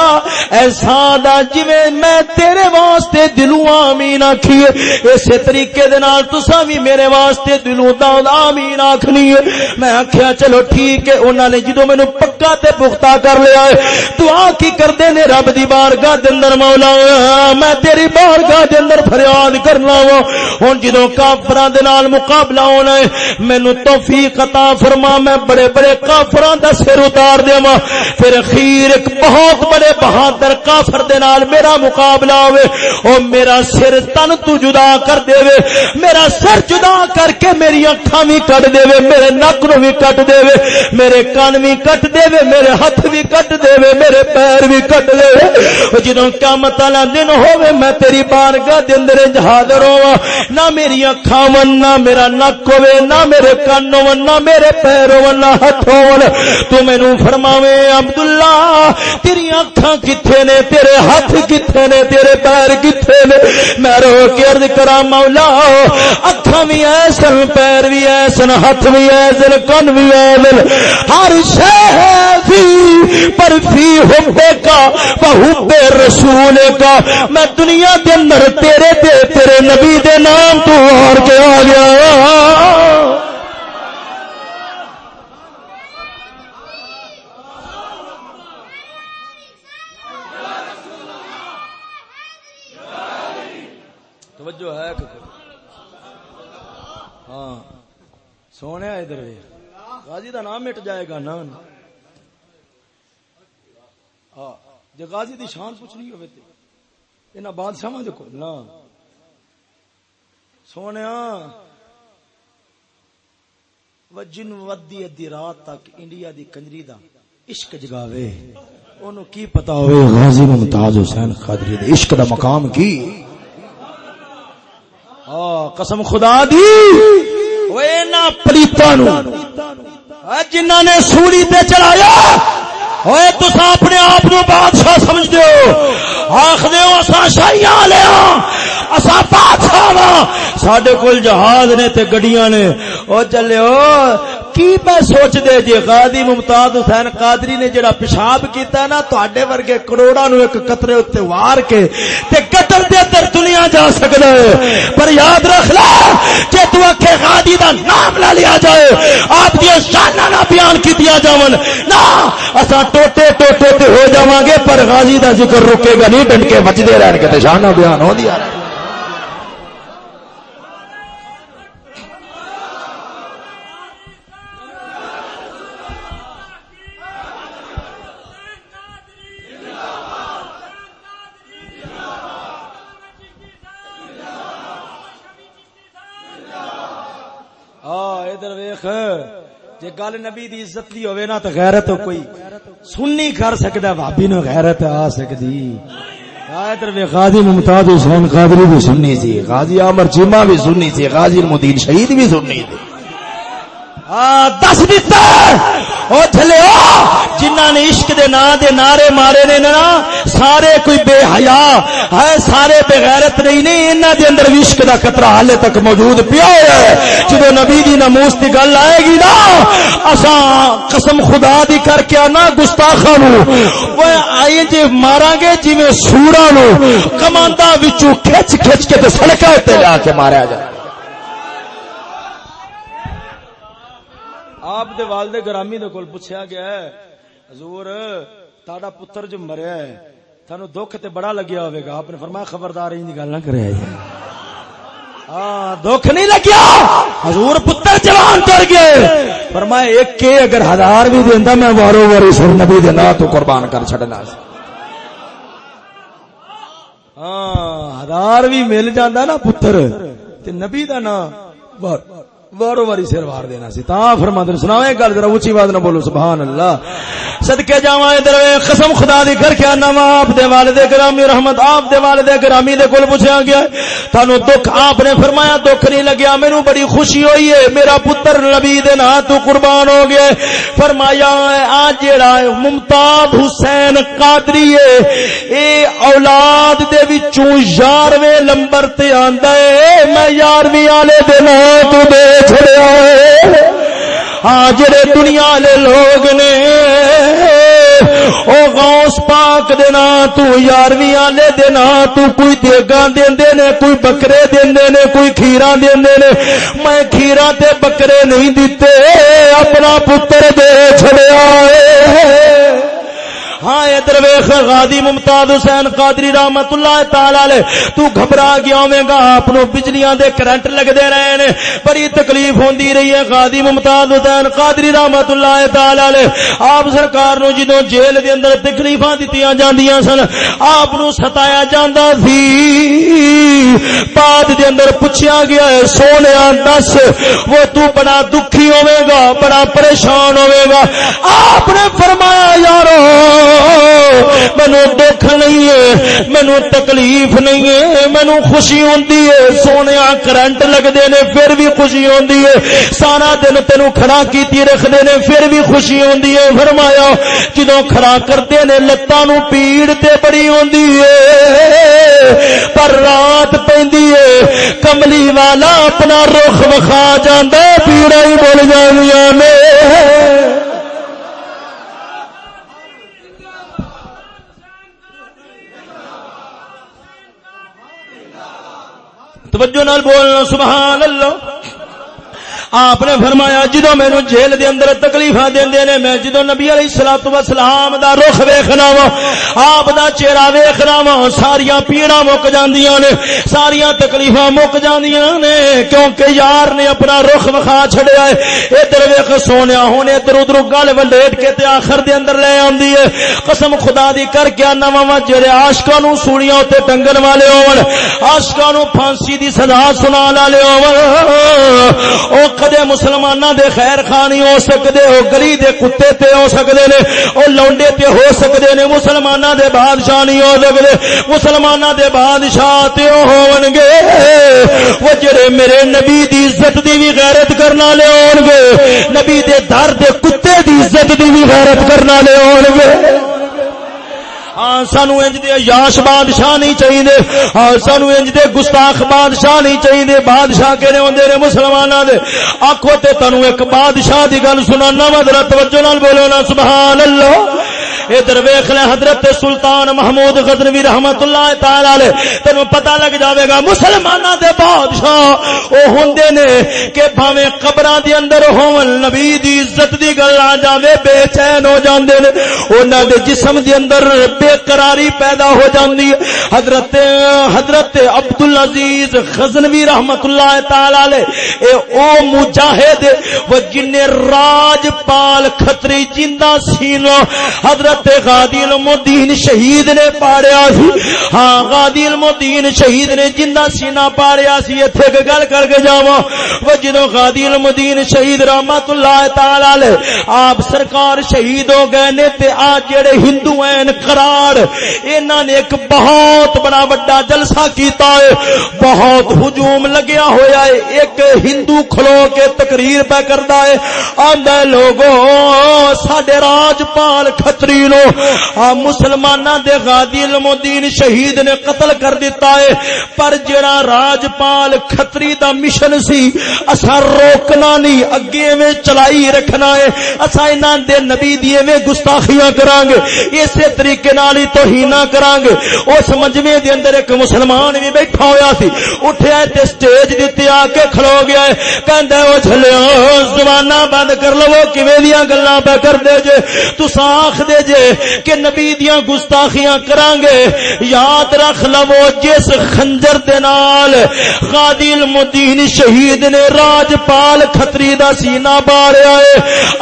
ایسا دا جویں میں تیرے واسطے دلوں آمین آکھی ہے۔ اسی طریقے دے نال تساں بھی میرے واسطے دلوں دا آمین آکھنی ہے۔ میں آکھیا چلو ٹھیک ہے انہوں نے جدو مینو پکا تے پختہ کر لیا ہے۔ دعا کی کرتے نے رب دی بارگاہ دے اندر مولا، میں تیری بارگاہ دے اندر فریاد کرنا وا۔ ہن جدو کافراں دے نال مقابلہ ہونا ہے، مینوں توفیق عطا فرما، میں بڑے بڑے کافراں دا سر اتار دیواں پھر اخیر ایک بہت بڑے بہادر کافر دے نال میرا مقابلہ ہوے او میرا سر تن تو جدا کر دے وے۔ میرا سر جدا کر کے میری اکھاں بھی کٹ دے وے، میرے نک نو بھی کٹ دے دے میرے کان بھی کٹ دے میرے ہاتھ بھی کٹ دے میرے پیر بھی کٹ دے جدو قیامت والا دن ہوے میں تیری بارگاہ دے اندر حاضر ہوا نہ میری اکھاں ون نہ میرا نک ہوے نہ میرے کان ون نہ میرے پیر ون نہ ہاتھ ہون تو مینوں فرماوے عبداللہ تیری اکھاں کتھے نے تیرے ہاتھ کتھے نے تیرے پیر کتھے نے میں رو کے عرض کرا مولا اکھاں بھی ایسن پیر بھی ایسن ہاتھ بھی ایسن کان بھی ایسن ہر شہ پر فی حبے کا بہب رسول کا۔ میں دنیا کے اندر تیرے دے، تیرے نبی دے نام تو اور کے آ گیا۔ توجہ ہے ہاں سونے ادھر غازی دا نام مٹ جائے گا نا ہاں جی غازی دی شان پوچھنی ہوئے تے۔ انہاں بادشاہ دے کو نا سونے وجن ودی ادی رات تک انڈیا دی کنجری دا عشق جگاوے۔ اونوں کی پتا ہوئے، غازی ممتاز حسین قادری دے عشق دا مقام کی؟ قسم خدا دی۔ پلیتا جنہ نے سولی تے چلایا ہوئے تسا اپنے آپ نو بادشاہ سمجھ دیو آخ دیو اسا شاہیاں لیا اسا بادشاہ ہاں۔ ساڈے کول جہاز نے تے گڈیاں نے۔ او چلے کی پہ سوچ دے جی غازی ممتاز حسین قادری نے جڑا پیشاب کیتا نا تواڈے ورگے کروڑاں نو ایک قطرے اوتے وار کے تے قتل دے اندر دنیا جا سکدا ہے۔ پر یاد رکھ لے کہ تو اکھے غازی دا نام نہ لیا جائے، آپ دی شاناں نہ بیان کیتیاں جاون۔ نا اسا ٹوٹے ٹوٹے تے ہو جاواں گے، پر غازی دا ذکر رکے گا نہیں ڈنڈ کے بچ رہن کے تے شاناں بیان ہوندی آ ادھر دیا جی گل نبی دی عزت دی ہوئے نا تو غیرت کوئی۔ سننی کر سکتا بھابی نو غیرت آ سکتی غازی ممتاز حسین قادری بھی سننی سی، غازی عامر چیما بھی سننی سی، غازی المدین شہید بھی سننی تھی دس دیتا او چلے جنہ نے عشق دے نا دے نعرے مارے نے نا، سارے کوئی بے حیا ہے، سارے بے غیرت نہیں نے، انہاں دے اندر عشق دا خطرہ حالے تک موجود پیا ہوا ہے۔ جدو نبی دی ناموس دی گل آئے گی نا، اساں قسم خدا دی کر کے انا گستاخاں نو وہ آئے جے ماراں گے، جویں سوراں نو کماندا وچوں کھچ کھچ کے تے سڑکاں تے لا کے ماریا جائے۔ آپ دے والد گرامی دے کول پوچھا گیا ہے، حضور تاڑا پتر جو مریا ہے تھانو دکھ تے بڑا لگیا ہوئے گا۔ آپ نے فرمایا، خبردار ہی نگال نہ کرے۔ ہاں دکھ نہیں لگیا۔ حضور پتر جوان تر گئے۔ فرمایا، ایک کے اگر ہزار بھی دیندا، میں وارو واری سر نبی دے نا تو قربان کر چھڑنا ہاں ہزار بھی مل جاندا نا پتر، تے نبی دا نا وارو واری سر وار دینا سی۔ تا فرما دے سناو ایک گل ذرا اونچی آواز نہ بولو سبحان اللہ صدقے جاواں ادھر قسم خدا دی کر کے انا اپ دے والد گرامی رحمت اپ دے والد گرامی دے کول پوچھا گیا۔ تانو دکھ اپ نے فرمایا، دکھ نہیں لگیا، مینوں بڑی خوشی ہوئی ہے۔ میرا پتر نبی دے نا تو قربان ہو گیا فرمایا آ جیڑا ممتاز حسین قادری ہے۔ اے اولاد دے وچوں 11ویں نمبر تے آندا ہے۔ میں 11ویں والے دے نا تو دے۔ چھڑیا ہاں جڑے دنیا لے لوگ نے، او غوث پاک دے دینا تو یارویں والے دے دینا تو کوئی دیگاں دیندے نے، کوئی بکرے دیندے نے، کوئی کھیرا دیندے نے۔ میں کھیرا تے بکرے نہیں دیتے، اپنا پتر دے چھڑیا اے ہاں ادھر ویخ غادی ممتاز حسین قادری رحمت اللہ تعالی تو گھبرا گیا ہوے گا آپ بجلیاں دے کرنٹ لگدے رہے نے، بڑی تکلیف ہوندی رہی ہے غادی ممتاز حسین قادری رحمت اللہ تعالی آپ سرکار نو جدوں جیل دے اندر تکلیفاں دتیاں جاندیاں سن، آپ نو ستایا جاندا سی۔ بعد دے اندر پوچھا گیا ہے سونیا، دس، وہ تو بڑا دکھی ہوے گا، بڑا پریشان ہوے گا۔ آپ نے فرمایا، یارو مینو دکھ نہیں ہے، مینو تکلیف نہیں ہے، مینو خوشی ہوندی ہے۔ سونے کرنٹ لگتے نے، پھر بھی خوشی ہوندی ہے۔ سارا دن تینو کھڑا کیتی رکھتے نے، پھر بھی خوشی ہوندی ہے۔ فرمایا جدو کھڑا کرتے نے، لتاں نو پیڑ تے بڑی ہوندی ہے۔ پر رات پیندی ہے۔ کملی والا اپنا رخ وکھا جاندا پیڑا ہی بول جانیاں نے توجہ نال بولنا سبحان اللہ۔ آپ نے فرمایا، جدو مینو جیل دے اندر تکلیف دے نے، میں جدو نبی علیہ السلام وسلام دا رخ ویخنا وا، آپ دا چہرہ ویخنا وا ساریا پیڑا مک جاندیاں نے ساریا تکلیف مک جاندیاں نے، کیونکہ یار نے اپنا رخ وکھا چھڑیا ہے، ادھر ویخ سونے ہونے ادھر ادھر گل ونڈیٹ کے تے آخر دے اندر لے آندی ہے، قسم خدا دی کر کے آنا وا جڑے عاشقاں نو سوڑیاں تے ٹنگن والے ہون، عاشقاں نو پھانسی دی سزا سنا والے ہون، او کدے مسلمانہ دے خیر خانی ہو سکدے ہو گلی دے کتے تے ہو سکدے نے، او لونڈے تے ہو سکدے نے مسلمانہ دے بادشاہ نہیں ہو سکدے مسلمانہ دے بادشاہ تے ہون گے۔ وہ جڑے میرے نبی دی عزت دی بھی غیرت کرنا لے ہون گے، نبی دے در دے کتے دی عزت دی بھی غیرت کرنا لے ہون گے۔ ہاں سانو انج دے یاش بادشاہ نہیں چاہیے ہاں سانو انج دے گستاخ بادشاہ نہیں چاہیے بادشاہ کہنے ہوندے نے مسلماناں دے؟ آکھو تے تانوں ایک بادشاہ دی گل سنانا وا، ذرا توجہ نال بولو نا، سبحان اللہ۔ ادھر ویخ لے حضرت سلطان محمود غزنوی رحمت اللہ تعالی تینوں پتہ لگ جاوے گا مسلماناں دے بادشاہ، او ہوندے نے کہ بھاویں قبراں دے اندر ہون، نبی دی عزت دی گل آ جاوے، بے چین ہو جاندے نے۔ انہاں دے جسم دے اندر بے قراری پیدا ہو جاندی ہے۔ حضرت حضرت عبد العزیز غزنوی رحمت اللہ تعالی اے او مجاہد و جن راج پال کھتری جندا سینو حضرت حضرت غادی المدین شہید نے پاڑیا سی۔ ہاں غادی المدین شہید نے جنہ سینہ پاڑیا سی، ایتھے ایک گل کر کے جاواں۔ وہ جدوں غادی المدین شہید رحمت اللہ تعالی علیہ آپ سرکار شہید ہو گئے نے تے آ جڑے ہندو ہیں، قرار، انہاں نے ایک بہت بڑا بڑا جلسہ کیتا ہے۔ بہت ہجوم لگیا ہویا ہے۔ ایک ہندو کھلو کے تقریر پہ کردا ہے۔ آندا لوگوں، ساڈے راجپال کھتری نو مسلمانہ دے غادی المدین شہید نے قتل کر دیتا ہے۔ پر جڑا راجپال کھتری دا مشن سی اسا روکنا نہیں، اگے میں چلائی رکھنا ہے۔ اسا انہاں دے نبی دی ایویں گستاخیاں کران گے اسی طریقے نال ہی توہینا کران گے اس مجمع دے اندر ایک مسلمان بھی بیٹھا ہویا سی۔ اٹھیا تے سٹیج دے تے آ کے کھلو گیا ہے۔ کہندا او جھلیو زباناں بند کر لو کیویں دیاں گلاں پہ کر دے جے؟ تساں آکھ دے جے گے کہ نبی دیاں گستاخیاں کران گے یاد رکھ لو جس خنجر دے نال غادی المدین شہید نے راجپال کھتری دا سینہ باریا ہے۔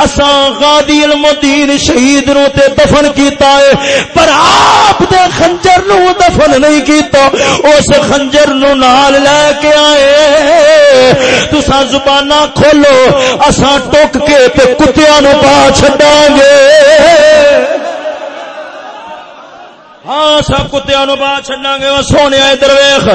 اساں غادی المدین شہید نو تے دفن کیتا ہے، پر آپ دے خنجر نو دفن نہیں کیتا۔ اس خنجر نو نال لے کے آئے۔ تساں زبانہ کھولو، اساں ٹوک کے تے کتیاں نو پا چھڈاں گے۔ ہاں سب کتیا نو بات چڈا گے، وہ سونے درویخ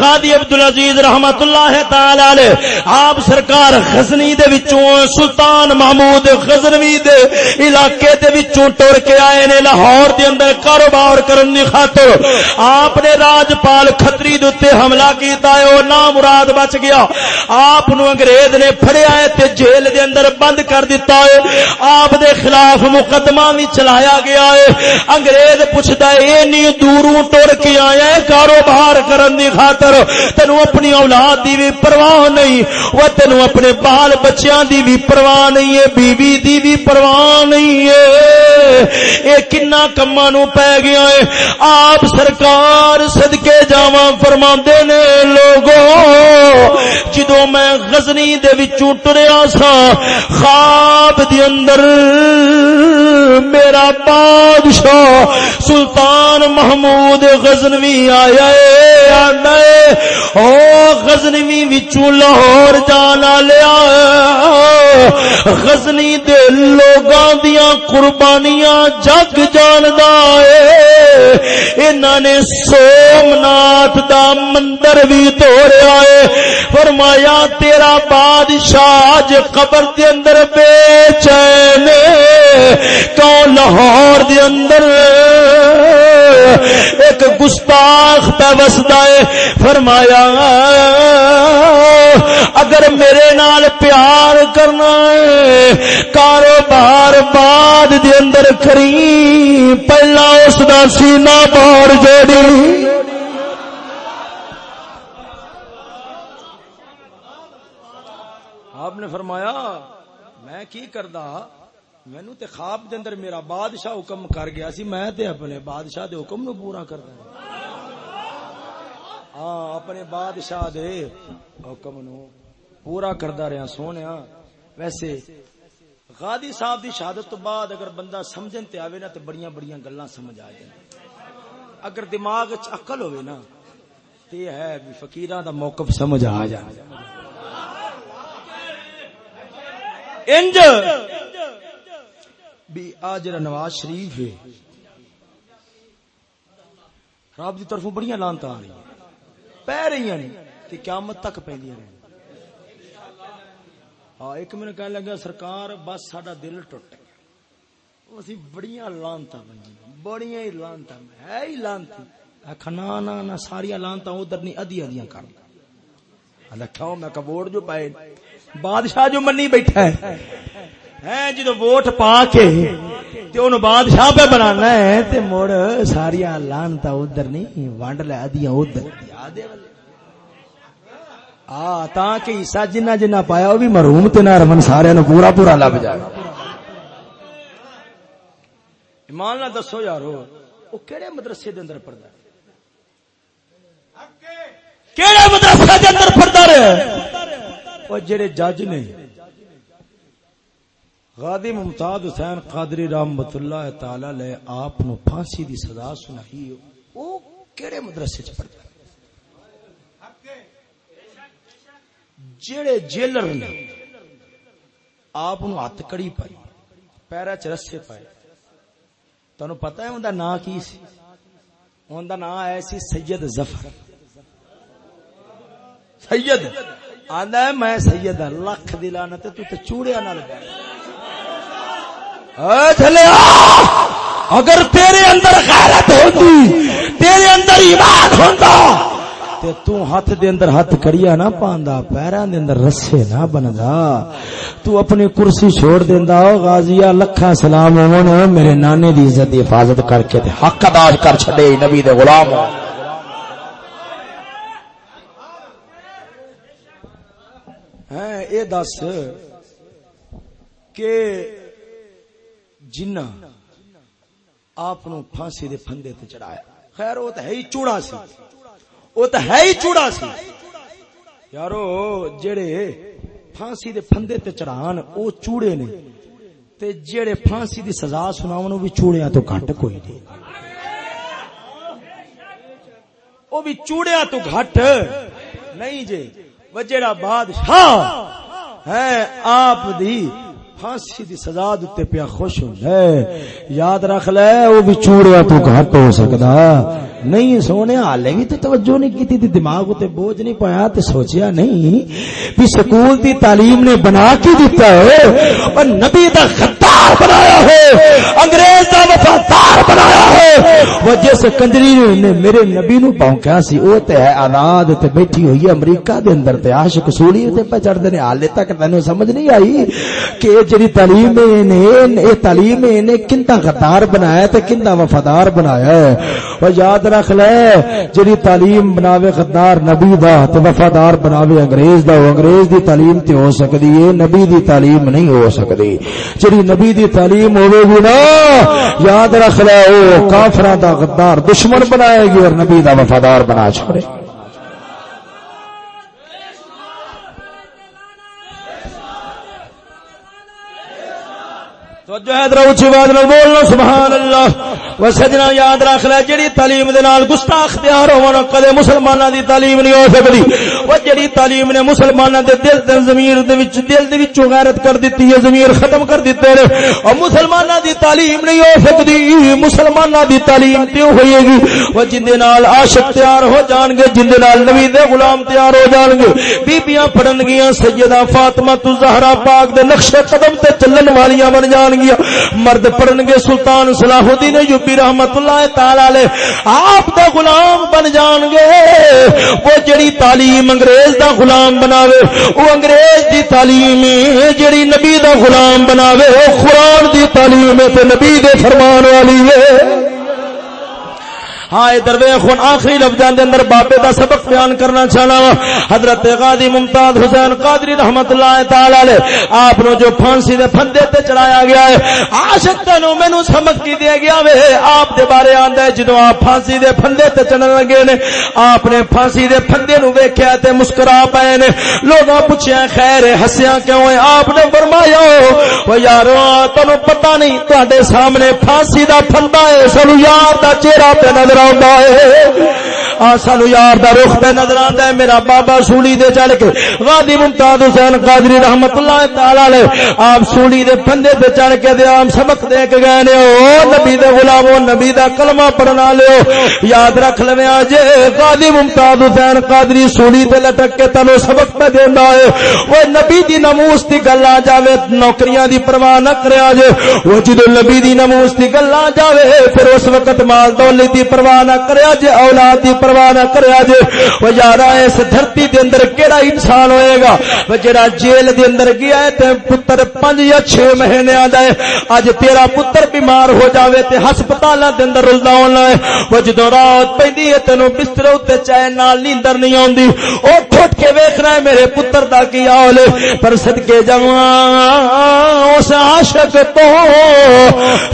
غادی عبد العزیز رحمت اللہ تعالی علیہ۔ آپ سرکار غزنی دے وچوں، سلطان محمود غزنوی دے علاقے دے وچوں ٹر کے آئے نے، لاہور دے اندر کاروبار کرن دی خاطر۔ آپ نے راجپال کھتری دے تے حملہ کیتا ہے او نا مراد بچ گیا۔ آپ نو انگریز نے پھڑیا ہے تے جیل دے اندر بند کر دیتا ہے۔ آپ دے خلاف مقدمہ بھی چلایا گیا ہے۔ انگریز پوچھدا ہے اینی دوروں ٹر کے آیا ہے، کاروبار کرن دی خاطر۔ تینو اپنی اولاد دی بھی پرواہ نہیں، وہ تینو اپنے بال بچیاں دی بھی پرواہ نہیں ہے، بیوی دی بھی پرواہ نہیں ہے۔ اے کنا کما نو پی گیا ہے۔ آپ سرکار صدقے جاواں فرماندے نے لوگوں جدو میں غزنی دے وچوں ٹریا سا خواب دی اندر میرا بادشاہ سلطان محمود غزنوی آیا ہے او غزنوی وچوں لاہور جانا لیا غزنی دے لوگاں دیاں قربانیاں جگ جاندا ہے۔ انہاں نے سومناتھ دا مندر بھی توڑیا ہے۔ فرمایا، تیرا بادشاہ اج قبر دے اندر بے چین کون لاہور دے اندر؟ ایک گستاخ پہ وسدا ہے۔ فرمایا، اگر میرے نال پیار کرنا ہے، کاروبار بعد دے اندر کری پہلا اس دا سینہ بار جوڑی۔ آپ نے فرمایا، میں کی کردا؟ مینو تے خواب دے اندر میرا بادشاہ حکم کر گیا سی، میں تے اپنے بادشاہ دے حکم نو پورا کردا ہاں۔, ہاں۔ اپنے بادشاہ دے حکم نو پورا کردا رہا سونیا۔ ویسے غادی صاحب دی شہادت تو بعد اگر بندہ سمجھن تے آوے نا تے بڑیاں بڑیاں گلاں سمجھ آ جائیں اگر دماغ وچ عقل ہوے نا تے ہے بھی فقیراں دا موقف سمجھ آ جائے۔ انج بھی آج نواز شریف ہے۔ رب کی طرف بڑی لانت آ رہی پی رہی ہیں کہ قیامت تک پہ ہاں ایک میرے کہنے لگا، سرکار، بس سڈا دل ٹوٹ گیا۔ اسی بڑی لانتا بنی بڑی ہی لانتا ہے ہی لانتی کھنا نہ نہ ساری لانتا ادھر نہیں ادھی ادیاں کر۔ لکھا میں کبوڑ جو پائے، بادشاہ جو منی بیٹھا ہے۔ ہے، جدو ووٹ پا کے ان بادشاہ پہ بنانا ہے، تے مڑ ساری لانتا ادھر نہیں ونڈ لے دیا ادھر۔ آ، تا کہ حصہ جنہ جنہ پایا وہ بھی مرحوم تے نہ رمن سارے نو پورا پورا لب جائے۔ ایمان نہ دسو یارو وہ کہڑے مدرسے دے اندر پڑھدا ہے؟ کہڑے مدرسے دے اندر پڑھدا رہے؟ او جڑے جج نے غادی ممتاز حسین قادری رحمت اللہ تعالی لے آپ نو پھانسی دی سزا سنائی او کیڑے مدرسے چ پڑھدا جڑے جیلر نے آپ نو ہاتھ کڑی پائی پیرا چ رسے پائے تانوں پتہ ہے اوندا نام کی سی؟ اوندا نام آیا سی سید ظفر۔ سید؟ آندا ہے میں سید ہاں، لکھ دی لعنت تو تے چوڑیاں نال بیٹھ چلے اگر تیرے اندر غیرت ہوتی تیرے اندر ایمان ہوتا تے تو ہاتھ دے اندر ہاتھ کڑیا نہ پاندا، پیراں دے اندر رسے نہ بندا۔ تو اپنی کرسی چھوڑ دیندا، او غازیہ لکھا سلام ہون، میرے نانے دی عزت دی حفاظت کر کے تے حق ادا کر چھڈے نبی دے غلام۔ ہیں اے دس کہ جنہ آپ پھانسی دے پھندے تے چڑھایا خیر وہ تو ہے ہی چوڑا سی وہ تو ہے ہی چوڑا سی یارو جڑے پھانسی دے پھندے تے چڑھان او چوڑے نے تے جڑے پھانسی دی سزا سناون بھی چوڑیاں تو گھٹ کوئی نہیں او بھی چوڑیاں تو گھٹ نہیں جے وجڑا بادشاہ ہے آپ دی پھانسی دی سزا دتے پیا خوش ہوندا یاد رکھ لے، او بھی چوڑیا تو گھٹ ہو سکدا۔ نہیں سونے، حالے بھی تو توجہ نہیں کیتی، تے دماغ تے بوجھ نہیں پایا تے سوچیا نہیں بھی سکول دی تعلیم نے بنا کے دیتا ہے اور نبی دا غدار بنایا ہے، انگریز دا وفادار بنایا ہے۔ وہ جس کنجری نے میرے نبی نو پونکیا سی، او تے ہے آزاد تے بیٹھی ہوئی ہے امریکہ دے اندر تے عاشق سولی تے پہ چڑھ دے حالے تک تینوں سمجھ نہیں آئی کہ جڑی تعلیم نے اے تعلیم نے کنتا غدار بنایا تے کنتا وفادار بنایا ہے۔ اور یاد رکھ لے جڑی تعلیم بناوے خدار نبی دا تے وفادار بناوے انگریز دا انگریز دی تعلیم تے ہو سکدی ہے نبی دی تعلیم نہیں ہو سکدی۔ جڑی نبی دی تعلیم ہوے گی نا، یاد رکھ لے، او کافراں دا غدار دشمن بنائے گی اور نبی دا وفادار بنا چھوڑے۔ توجہ ہے، ذرا اونچی آواز نال بولنا، سبحان اللہ۔ و سجنا یاد رکھ لے، جڑی تعلیم دے نال گستاخ تیار ہون کدے مسلماناں دی تعلیم نہیں ہو سکدی۔ او جڑی تعلیم نے مسلماناں دے دل تے ضمیر دے وچ، دل دے وچوں غیرت کر دتی ہے، ضمیر ختم کر دتے نے او مسلماناں دی تعلیم نہیں ہو سکدی، مسلماناں دی تعلیم تے ہوئے گی؟ او جن دے نال عاشق تیار ہو جان گے جن دے نال نبی دے غلام تیار ہو جان گے۔ بیبییاں پڑھن گیاں، سیدہ فاطمہ الزہرا پاک دے نقش قدم تے چلن والیاں بن جان گیا۔ مرد پڑھن گے سلطان صلاح الدین یوبی رحمت اللہ تعالی علیہ۔ آپ دا غلام بن جان گے۔ وہ جڑی تعلیم انگریز دا غلام بناوے، وہ انگریز دی تعلیم جڑی نبی دا غلام بناوے، وہ قرآن دی تعلیم تے نبی دے فرمان والی ہے۔ ہاں ادھر ویخ آخری لفظان دے اندر بابے دا سبق بیان کرنا چاہنا وا۔ حضرت غازی ممتاز حسین قادری رحمت اللہ تعالی علیہ، آپ نو جو پھانسی دے پھندے تے چڑھایا گیا ہے، عاشق تینو مینوں سبق کی دیا گیا وے۔ آپ دے بارے آندا ہے، جدوں آپ پھانسی دے پھندے تے چڑھن لگے نے، آپ نے پھانسی دے پھندے نو ویکھیا تے مسکرا پئے نے۔ لوگاں پوچھیا خیر، ہسیاں کیوں ہے آپ نے فرمایا، او یارو تانوں پتہ نہیں، تواڈے سامنے پھانسی دا پھندا ہے سانو یار دا چہرہ پہ نظر آندا ہے سانو یار دا رخ پہ نظر آندا ہے، میرا بابا سولی دے چڑھ کے۔ غازی ممتاز حسین قادری رحمت اللہ تعالی علیہ، آپ سولی دے پھندے تے چڑھ کے دے عام سبق دے کے گئے نے۔ او نبی دے غلام، او نبی دا کلمہ پڑھنا لیو یاد رکھ لویں اج غازی ممتاز حسین قادری سولی تے لٹک کے تانوں سبق پہ دیندا ہے۔ او نبی دی ناموس دی گل آ جاوے، نوکریاں دی پرواہ نہ کریا جے او جدوں نبی دی ناموس دی گل آ جاوے، پھر اس وقت مال دولت دی پرواہ نہ کریا جے اولاد دی پرواہ نہ کریا جے وہ یارا اس دھرتی دے اندر کیڑا انسان ہوئے گا؟ وہ جڑا جیل دے اندر گیا ہے تے پتر پنج یا چھ مہینے آ ہے۔ اج تیرا پتر بیمار ہو جاوے تے ہسپتالاں دے اندر رلدا ہونا ہے۔ وہ جدوں رات پیندی ہے تینو بستر اوتے چین نال نیندر نہیں اوندی او ٹھٹ کے ویکھنا ہے میرے پتر دا کی حال ہے۔ پر صدکے جوان اس عاشق تو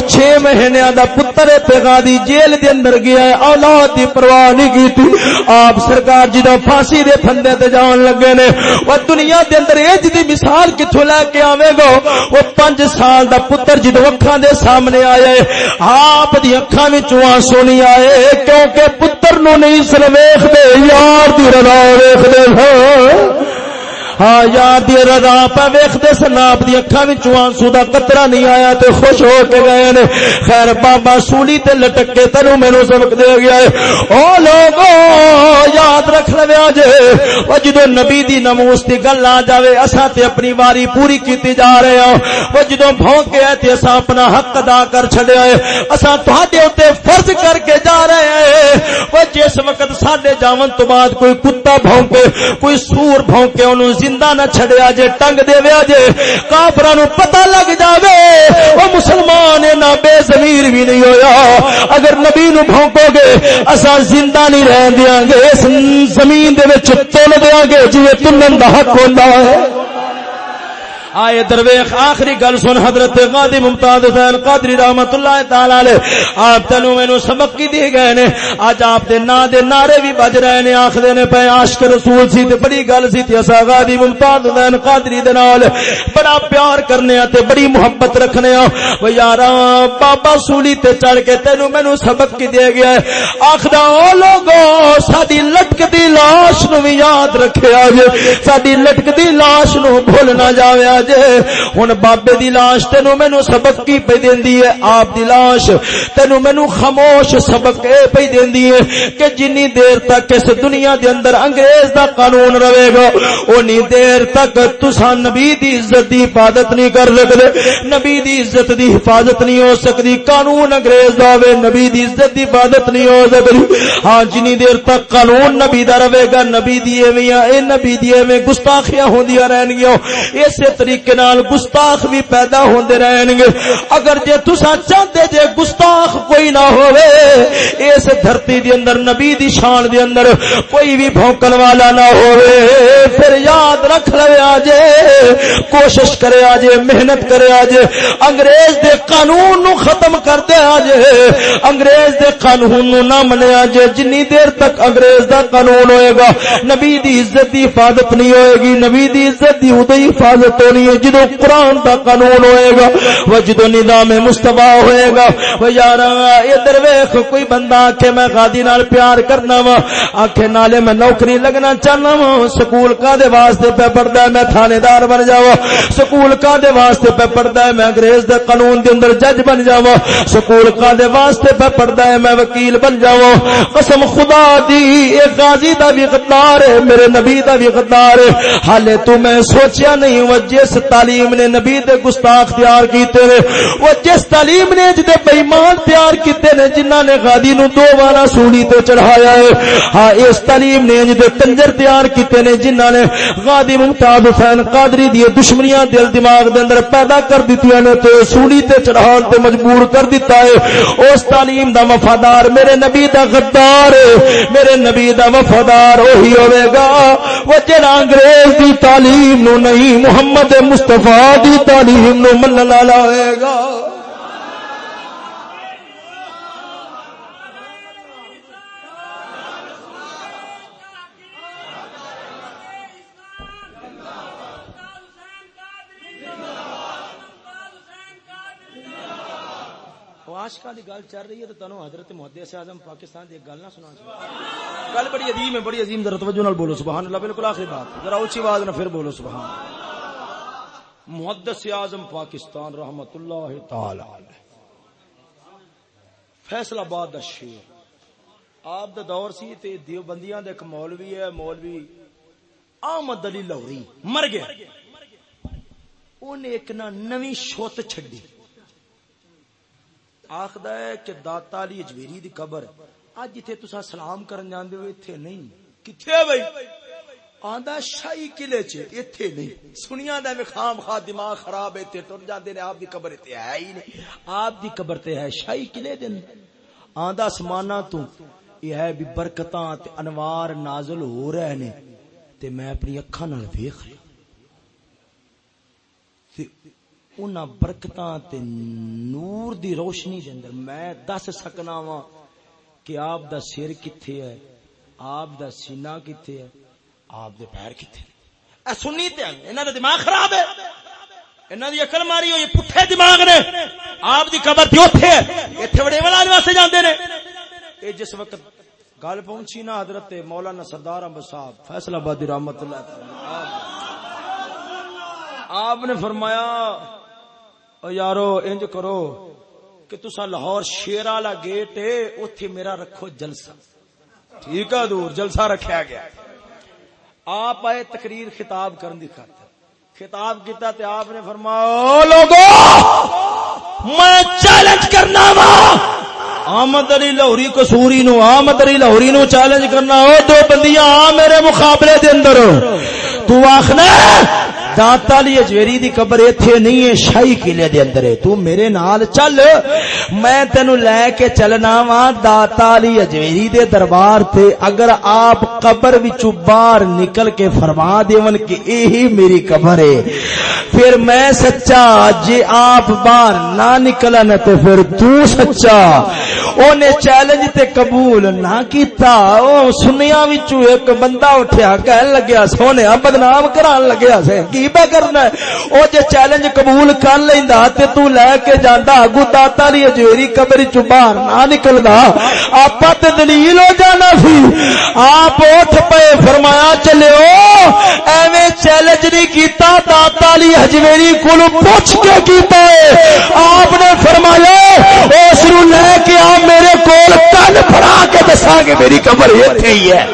چھ مہینے دا پتر پیغا دی جیل دے اندر گیا ہے۔ اولاد دی پرواہ نہیں کی۔ کیتی آپ سرکار جی جدو پھانسی دے پھندے تے جان لگے نے۔ وہ دنیا دے اندر اج جی دی مثال کتھوں لے کے آویں گا وہ پنج سال دا پتر جی جدو اکھاں دے سامنے آیا ہے۔ آپ دی اکھاں وچوں آنسو نہیں آئے، کیونکہ پتر نو نہیں سر ویکھ دے یار دی رضا ویکھ دے ہاں ہاں یار دی رضا پہ ویکھدے سن آپ دی اکھاں وچوں آنسو دا قطرہ نہیں آیا تے خوش ہو کے گئے نے۔ خیر بابا سولی تے لٹک کے تینو مینوں سبق دے گیا ہے۔ او لوگو، یاد رکھ لویا جے۔ او جدو نبی دی ناموس دی گل آ جاوے، اساں تے اپنی واری پوری کیتی جا رہے ہاں۔ او جدو بھونکے تے اساں اپنا حق ادا کر چھڈیا ہے۔ اساں تہاڈے اوتے فرض کر کے جا رہے ہیں۔ وہ جس وقت ساڈے جاون تو بعد کوئی کتا بھونکے، کوئی سور بھونکے، انہوں زندہ نہ چھڑیا جے، ٹنگ دے ویا جے۔ کافراں نو پتہ لگ جاوے۔ او مسلمان نہ بے ضمیر بھی نہیں ہویا۔ اگر نبی نو بھونکو گے، اساں زندہ نہیں رہن دیاں گے۔ اس زمین دے وچ تل دیاں گے، جویں تنن دا حق ہوندا ہے۔ آئے درویخ آخری گل سن حضرت غادی ممتاز حسین قادری رحمت اللہ تعالی علیہ۔ آپ تینو مینوں سبق کی دی گئے نے۔ اج آپ دے نا دے نعرے بھی بج رہے نے آکھدے نے پے عاشق رسول سی تے بڑی گل سی تے اسا غادی ممتاز حسین قادری دے نال بڑا پیار کرنے تے بڑی محبت رکھنے ہاں او یارا، بابا سولی تے چڑھ کے تینو مینوں سبق کی دے گیا ہے۔ آکھدا او لوگو، ساڈی لٹکدی لاش نو بھی یاد رکھیا جے ساڈی لٹکدی لاش نو بھول نہ جاویا جے ہن بابے دی لاش تینو مینوں سبق کی پئی دیندی ہے؟ آپ دی لاش تینو مینوں خاموش سبق اے پئی دیندی ہے کہ جنی دیر تک اس دنیا دے اندر انگریز دا قانون رہے گا، اونی دیر تک تساں نبی دی عزت دی حفاظت نہیں کر سکدے نبی دی عزت دی حفاظت نہیں ہو سکدی۔ قانون انگریز دا ہوے، نبی دی عزت دی حفاظت نہیں ہو سکدی۔ ہاں جنی دیر تک قانون نبی دا رہے گا، نبی دی ایویں اے نبی دی ایویں گستاخیاں ہوندیاں رہن گیاں اسی طریقے طریقے نال گستاخ بھی پیدا ہوندے رہن گے اگر جے تسا چاہتے جے گستاخ کوئی نہ ہوئے اس دھرتی دی اندر، نبی دی شان دی اندر کوئی بھی بھونکن والا نہ ہوئے پھر یاد رکھ لے آجے کوشش کرے آجے محنت کرے آجے انگریز دے قانون نو ختم کر دے آجے انگریز دے قانون نو نہ منے آجے جنی دیر تک انگریز دا قانون ہوئے گا۔ نبی دی عزت دی حفاظت نہیں ہوئے گی۔ نبی دی عزت دی ادھر حفاظت ہونی ہے۔ جدو قرآن دا قانون ہوئے گا، وہ جدو نظام مستفا ہوئے گا، وہ یار ادھر ویخ کوئی بندہ آکھے، میں غادی نال پیار کرنا وا، آکھے، نالے میں نوکری لگنا چاہنا وا، سکول کا دے واسطے پہ پڑھدا ہے، میں تھانے دار بن جاواں۔ سکول کا دے واسطے پہ پڑھدا ہے، میں انگریز دے قانون دے اندر جج بن جاواں۔ سکول کا دے واسطے پہ پڑھدا ہے، میں وکیل بن جاواں۔ قسم خدا دی، اے غازی دا بھی غدار ہے، میرے نبی دا بھی غدار ہے۔ حالے تو میں سوچیا نہیں، وہ جس تعلیم نے نبی دے گستاخ تیار کیتے نے وہ جس تعلیم نے جدے بےمان تیار کیتے نے، جنہاں نے غادی نو دو بار سوڑی تے چڑھایا ہے ہاں اس تعلیم نے جدے کنجر تیار کیتے نے، جنہاں نے غادی ممتاز حسین قادری دی دشمنیاں دل دماغ دے اندر پیدا کر دتیاں نے تے سوڑی تے چڑھان تے مجبور کر دیتا ہے، اس تعلیم دا وفادار میرے نبی دا غدار میرے نبی دا وفادار وہی ہوے گا، وہ جڑا انگریز دی تعلیم نو نہیں، محمد مستفا دی تعلیم نو من لائے گا۔ عاشقاں دی گل چل رہی ہے تو تانوں حضرت محدث اعظم پاکستان دی گل نہ سنا چاہیے گل بڑی عظیم ہے، بڑی عظیم، ذرا توجہ نال بولو، سبحان اللہ، بالکل آخری بات۔ ذرا اونچی آواز نہ پھر بولو، سبحان محدث اعظم پاکستان رحمت اللہ تعالی فیصلہ آباد دا شیر۔ آپ دا دور سی تے دیوبندیاں دے ایک مولوی ہے، مولوی احمد علی لوری۔ مر گیا۔ انہیں ایک نہ نویں شوت چھڈی۔ آخد ہے کہ داتا علی اجویری دی قبر۔ اج جتھے تسا سلام کرن جاندے ہو ایتھے نہیں۔ کتھے بھائی؟ آندا شاہی قلعے چ ایتھے نہیں۔ سنیا دا میں خام خا دماغ خراب ایتھے ٹر جاندے نے، آپ دی قبر ایتھے ہے ہی نہیں۔ آپ دی قبر تے ہے شاہی قلعے دے آندا اسماناں تو یہ ہے بھی برکتاں تے انوار نازل ہو رہے نے۔ تے میں اپنی اکھاں نال ویکھ رہا تے انہاں برکتاں تے نور دی روشنی دے اندر میں دس سکنا وا کہ آپ دا سر کتھے ہے، آپ دا سینہ کتھے ہے۔ آپ دے پیر کتھے اے سنی تے انہاں دا دماغ خراب ہے۔ انہاں دی عقل ماری ہوئی، پٹھے دماغ نے۔ آپ دی قبر تے اوتھے ہے۔ ایتھے بڑے ولاج واسطے جاندے نے۔ اے جس وقت گل پہنچی نا حضرت مولانا سردار احمد صاحب فیصلہ آباد رحمت اللہ آپ نے فرمایا، او یارو، انج کرو کہ تسا لاہور شیر والا گیٹ ہے، اوتھے میرا رکھو جلسہ۔ ٹھیک ہے دور جلسہ رکھا گیا۔ آپ آئے تقریر خطاب کرن دی خاطر۔ خطاب کیتا تے آپ نے فرمایا لوگو، میں چیلنج کرنا وا۔ آمد علی لاہوری کسوری نو آمد علی لاہوری نو چیلنج کرنا۔ او دو بندیاں آ میرے مقابلے دے اندر۔ تو آخنا داتا علی اجویری دی قبر ایتھے نہیں ہے، شاہی قلعے دے اندر ہے۔ تو میرے نال چل، میں تینو لے کے چلنا وا داتا علی اجویری دے دربار تے۔ اگر آپ قبر وچوں باہر نکل کے فرما دیون کہ یہی میری قبر ہے، پھر میں سچا، جے آپ باہر نہ نکلن تے پھر تو سچا۔ اونے چیلنج تے قبول نہ کیتا او سنیا وچوں ایک بندہ اٹھیا کہن لگیا سونے بدنام کران لگیا سے کی پہ کرنا ہے او جے چیلنج قبول کر لیندا تے تو لے کے جاندا اگو داتا لی اجویری قبر چ باہر نہ نکلدا آپا تے دلیل ہو جانا سی آپ اٹھ پے فرمایا چلو ایویں چیلنج نہیں کیتا داتا لی اجویری کولو پوچھ کے کیتا ہے آپ نے فرمایا اس نو لے کے آ میرے کول کن پھڑا کے دساں کہ میری قبر ایتھے ہی ہے۔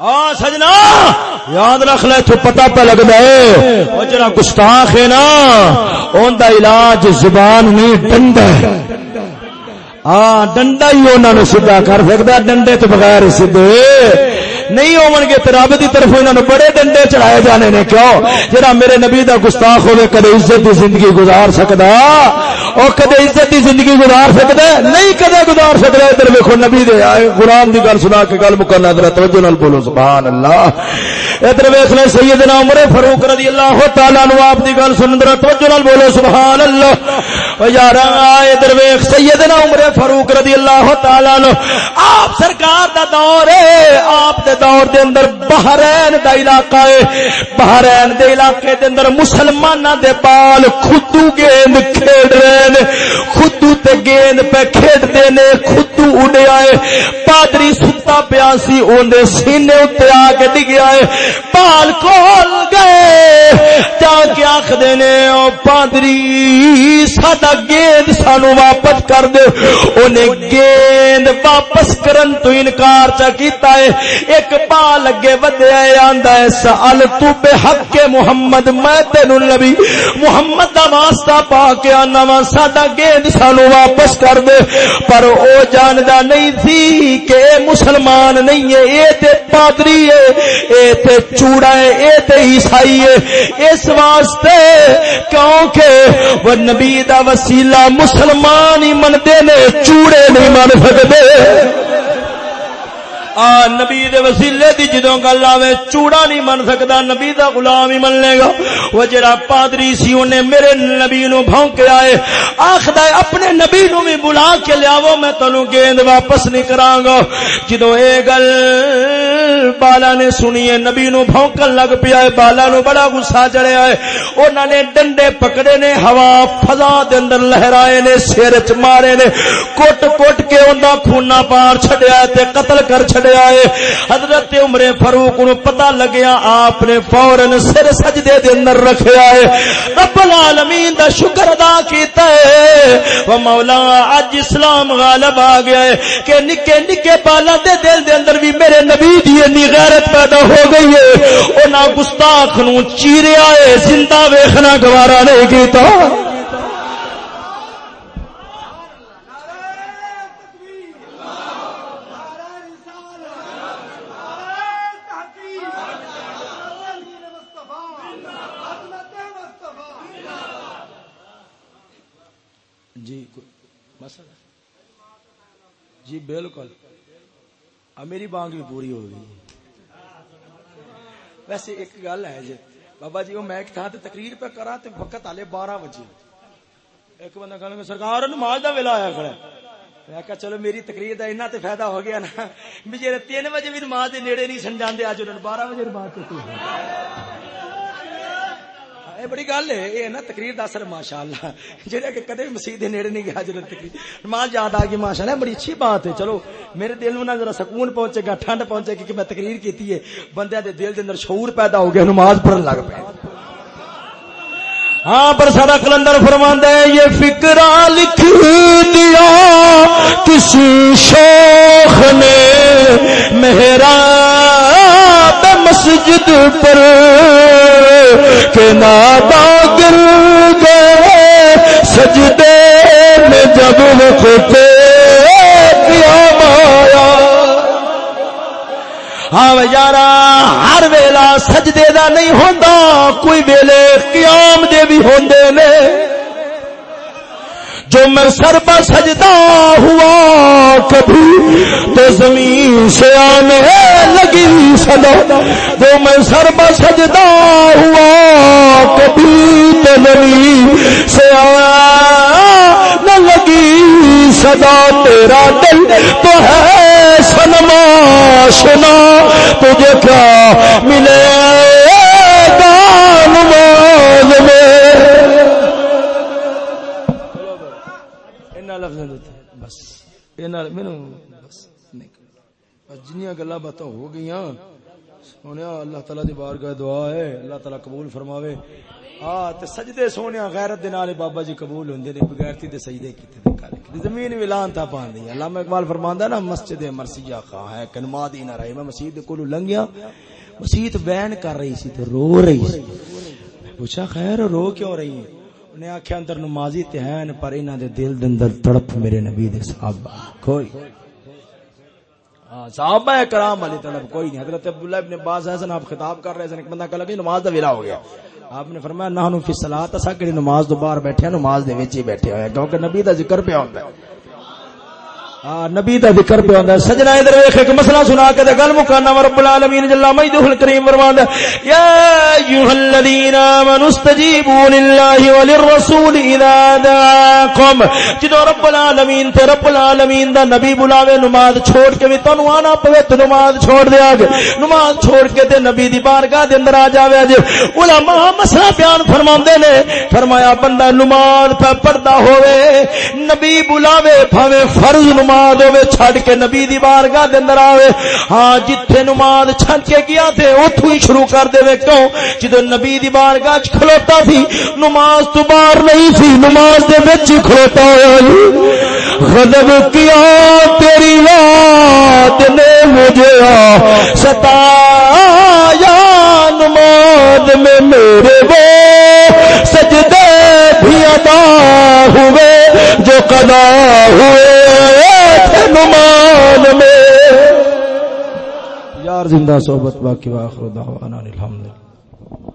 ہاں سجنا! یاد رکھ لے، تو پتہ پہ لگتا ہے وہ جرا گستاخ ہے نا، اون دا علاج زبان نہیں ڈنڈا ہے۔ ہاں ڈنڈا ہی انہوں نے سیدھا کر سکتا ڈنڈے تو بغیر سیدھے۔ نہیں ہون گے تو رب کی طرف انہوں نے بڑے ڈنڈے چڑھائے جانے نے۔ کیوں؟ جرا میرے نبی دا گستاخ ہوئے کدے عزت کی زندگی گزار سکتا اور کدے عزت کی زندگی گزار سکتا نہیں کدے گزار سکتا ادھر ویکو نبی دے آئے قرآن دی گل سنا کے گل مکرنا ادھر توجہ نال بولو سبحان اللہ ادھر ویکھ لے سیدنا عمر فاروق رضی اللہ تعالی عنہ آپ دی گل سن ادھر توجہ نال بولو سبحان اللہ او یار ادھر ویکھ سیدنا عمر فاروق رضی اللہ تعالی عنہ آپ سرکار دا دور ہے، آپ دے دور دے اندر بحرین دا علاقہ ہے۔ بحرین دے علاقے دے اندر مسلماناں دے بال خودو گیند کھیڈ رہے نے خودو تے گیند پہ کھیڈ دے نے خودو اڑے آئے۔ پادری ستا پیا سی اون دے سینے اتے آ کے ڈگیا ہے بال کھول گئے۔ جا کے آکھ دے نے، او پادری، ساڈا گیند سانو واپس کر دے۔ اونے گیند واپس کرن تو انکار چا کیتا ہے۔ ایک ایک پا لگے ودیا آندا ہے سال تو بے حق کے محمد، میں تینو نبی محمد دا واسطہ پا کے آنا وا، ساڈا گیند سانو واپس کر دے۔ پر او جاندا نہیں تھی کہ اے مسلمان نہیں ہے، اے تے پادری ہے، اے تے چوڑا ہے، اے تے عیسائی ہے۔ اس واسطے کیونکہ وہ نبی دا وسیلہ مسلمان ہی مندے نے، چوڑے نہیں من سکتے۔ آ نبی دے وسیلے دی جدوں گل آوے، چوڑا نہیں من سکدا نبی دا غلام ہی من لے گا۔ وہ جڑا پادری سی، اونے میرے نبی نو بھونکے آئے۔ آکھدا ہے، اپنے نبی نو بھی بلا کے لیاو میں تانوں گیند واپس نہیں کراں گا جدوں اے گل بالا نے سنی ہے، نبی نو بھونکن لگ پیا ہے، بالا نو بڑا غصہ چڑھیا ہے۔ انہاں نے ڈنڈے پکڑے نے، ہوا فضا دے اندر لہرائے نے سر چ مارے نے۔ کوٹ کوٹ کے اوندا خونا پار چھڈیا تے قتل کر چھڈیا چھڑیا ہے حضرت عمر فاروق نو پتہ لگیا، آپ نے فورن سر سجدے دے اندر رکھیا ہے رب العالمین دا شکر ادا کیتا ہے۔ وہ مولا اج اسلام غالب آ گیا ہے کہ نکے نکے بالا دے دل دے اندر بھی میرے نبی دی انی غیرت پیدا ہو گئی ہے۔ انہاں گستاخ نو چیریا ہے زندہ ویکھنا گوارا نہیں کیتا جی مسئلہ جی بالکل۔ میری بانگ بھی پوری ہو گئی۔ ویسے ایک گل ہے جی۔ بابا جی وہ میں تھا تقریر پہ کرا تو وقت آلے بارہ بجے۔ ایک بندہ کہ سرکار نماز کا ویلا آیا کھڑا میں کہا، چلو میری تقریر کا اتنا تو فائدہ ہو گیا نا۔ بھی جی تین بجے بھی نماز کے نیڑے نہیں سن سمجھا اج انہوں نے بارہ بجے نماز چکی اے بڑی گل ہے یہ نا تقریر دا اثر ماشاءاللہ جڑا کہ کدے مسجد دے نیڑے نہیں گیا جڑا تقریر نماز یاد آ گئی ماشاءاللہ بڑی اچھی بات ہے چلو میرے دل نو نا ذرا سکون پہنچے گا ٹھنڈ پہنچے گی کہ میں تقریر کیتی ہے بندے دے دل دے اندر شعور پیدا ہو گیا نماز پڑھن لگ پی ہاں پر سارا کلندر فرماندا ہے، یہ فکرا لکھ دیا کسی شوخ نے محراب مسجد پر کہ نادا گر گئے سجدے میں جب وقت ہاں یارا، ہر ویلا سجدے دا نہیں ہوندا، کوئی ویلے قیام دے بھی ہوندے نے۔ جو میں سر پر سجدہ ہوا، کبھی تو زمین سے آنے لگی صدا جو میں سر پر سجدہ ہوا، کبھی تو زمین سے آنے لگی صدا تیرا دل تو ہے سنما سنا تجھے کیا ملے؟ گا نماز میں۔ بس۔ جنیا گلا باتیں ہو گئی سونے اللہ تعالی دی بار گئے دعا ہے، اللہ تعالی قبول فرماوے۔ ہاں تے سجدے سونے غیرت دے نال بابا جی قبول ہوندے نے بغیرتی دے سجدے کیتے تے کر زمین ویلان تا پان دی۔ علامہ اقبال فرماندا نا، مسجد مرثیہ خواہ ہے، کنما دی نہ رہی۔ میں مسجد کولو لنگیا مسجد بیان کر رہی سی تے رو رہی سی۔ پوچھا، خیر، رو کیوں رہی ہے انہیں آخیا اندر نمازی تے ہیں پر انہاں دے دل دے اندر تڑپ میرے نبی دے صحابہ۔ کوئی؟ ہاں، صحابہ کرام علی طلب، کوئی نہیں۔ حضرت عبداللہ ابن باز حسن آپ خطاب کر رہے ہیں ایک بندہ کہا کہ نماز دا ویلا ہو گیا۔ آپ نے فرمایا نہ نحنو فی الصلاۃ اسا کہ نماز دو باہر بیٹھے ہیں، نماز دے وچ ہی بیٹھے ہوئے کیونکہ نبی دا ذکر پہ ہوندا ہے۔ نبی دا ذکر پہ ہوندا ہے، سجنا ادھر ویکھ، ایک مسئلہ سنا کے تے گل مکانا رب العالمین جل مجدہ الکریم فرماندا یا ایھا الذین آمنوا استجیبوا للہ وللرسول اذا دعاکم۔ جدو رب العالمین تے رب العالمین دا نبی بلاوے نماز چھوڑ کے بھی تانوں آنا پوے تے نماز چھوڑ دیا گے نماز چھوڑ کے تے نبی دی بارگاہ دے اندر آ جاوے جی علماء مسئلہ بیان فرماندے نے۔ فرمایا، بندہ نماز پہ پڑھدا ہوے نبی بلاوے بھاوے فرض نماز نماز ہوے، چھڈ کے نبی دی بارگاہ دے اندر آوے۔ ہاں جتھے نماز چھڈ کے گیا تے اوتھوں ہی شروع کر دے وے۔ کیوں؟ جدو نبی دی بارگاہ وچ کھلوتا سی، نماز تو باہر نہیں سی، نماز دے وچ کھلوتا ہوا غضب کیا تیری یاد نے مجھے ستایا نماز میں میرے وہ سجدے بھی ادا ہوئے، جو قضا ہوئے۔ گمان میں۔ یار زندہ صحبت باقی واخر دعوانا الحمدللہ۔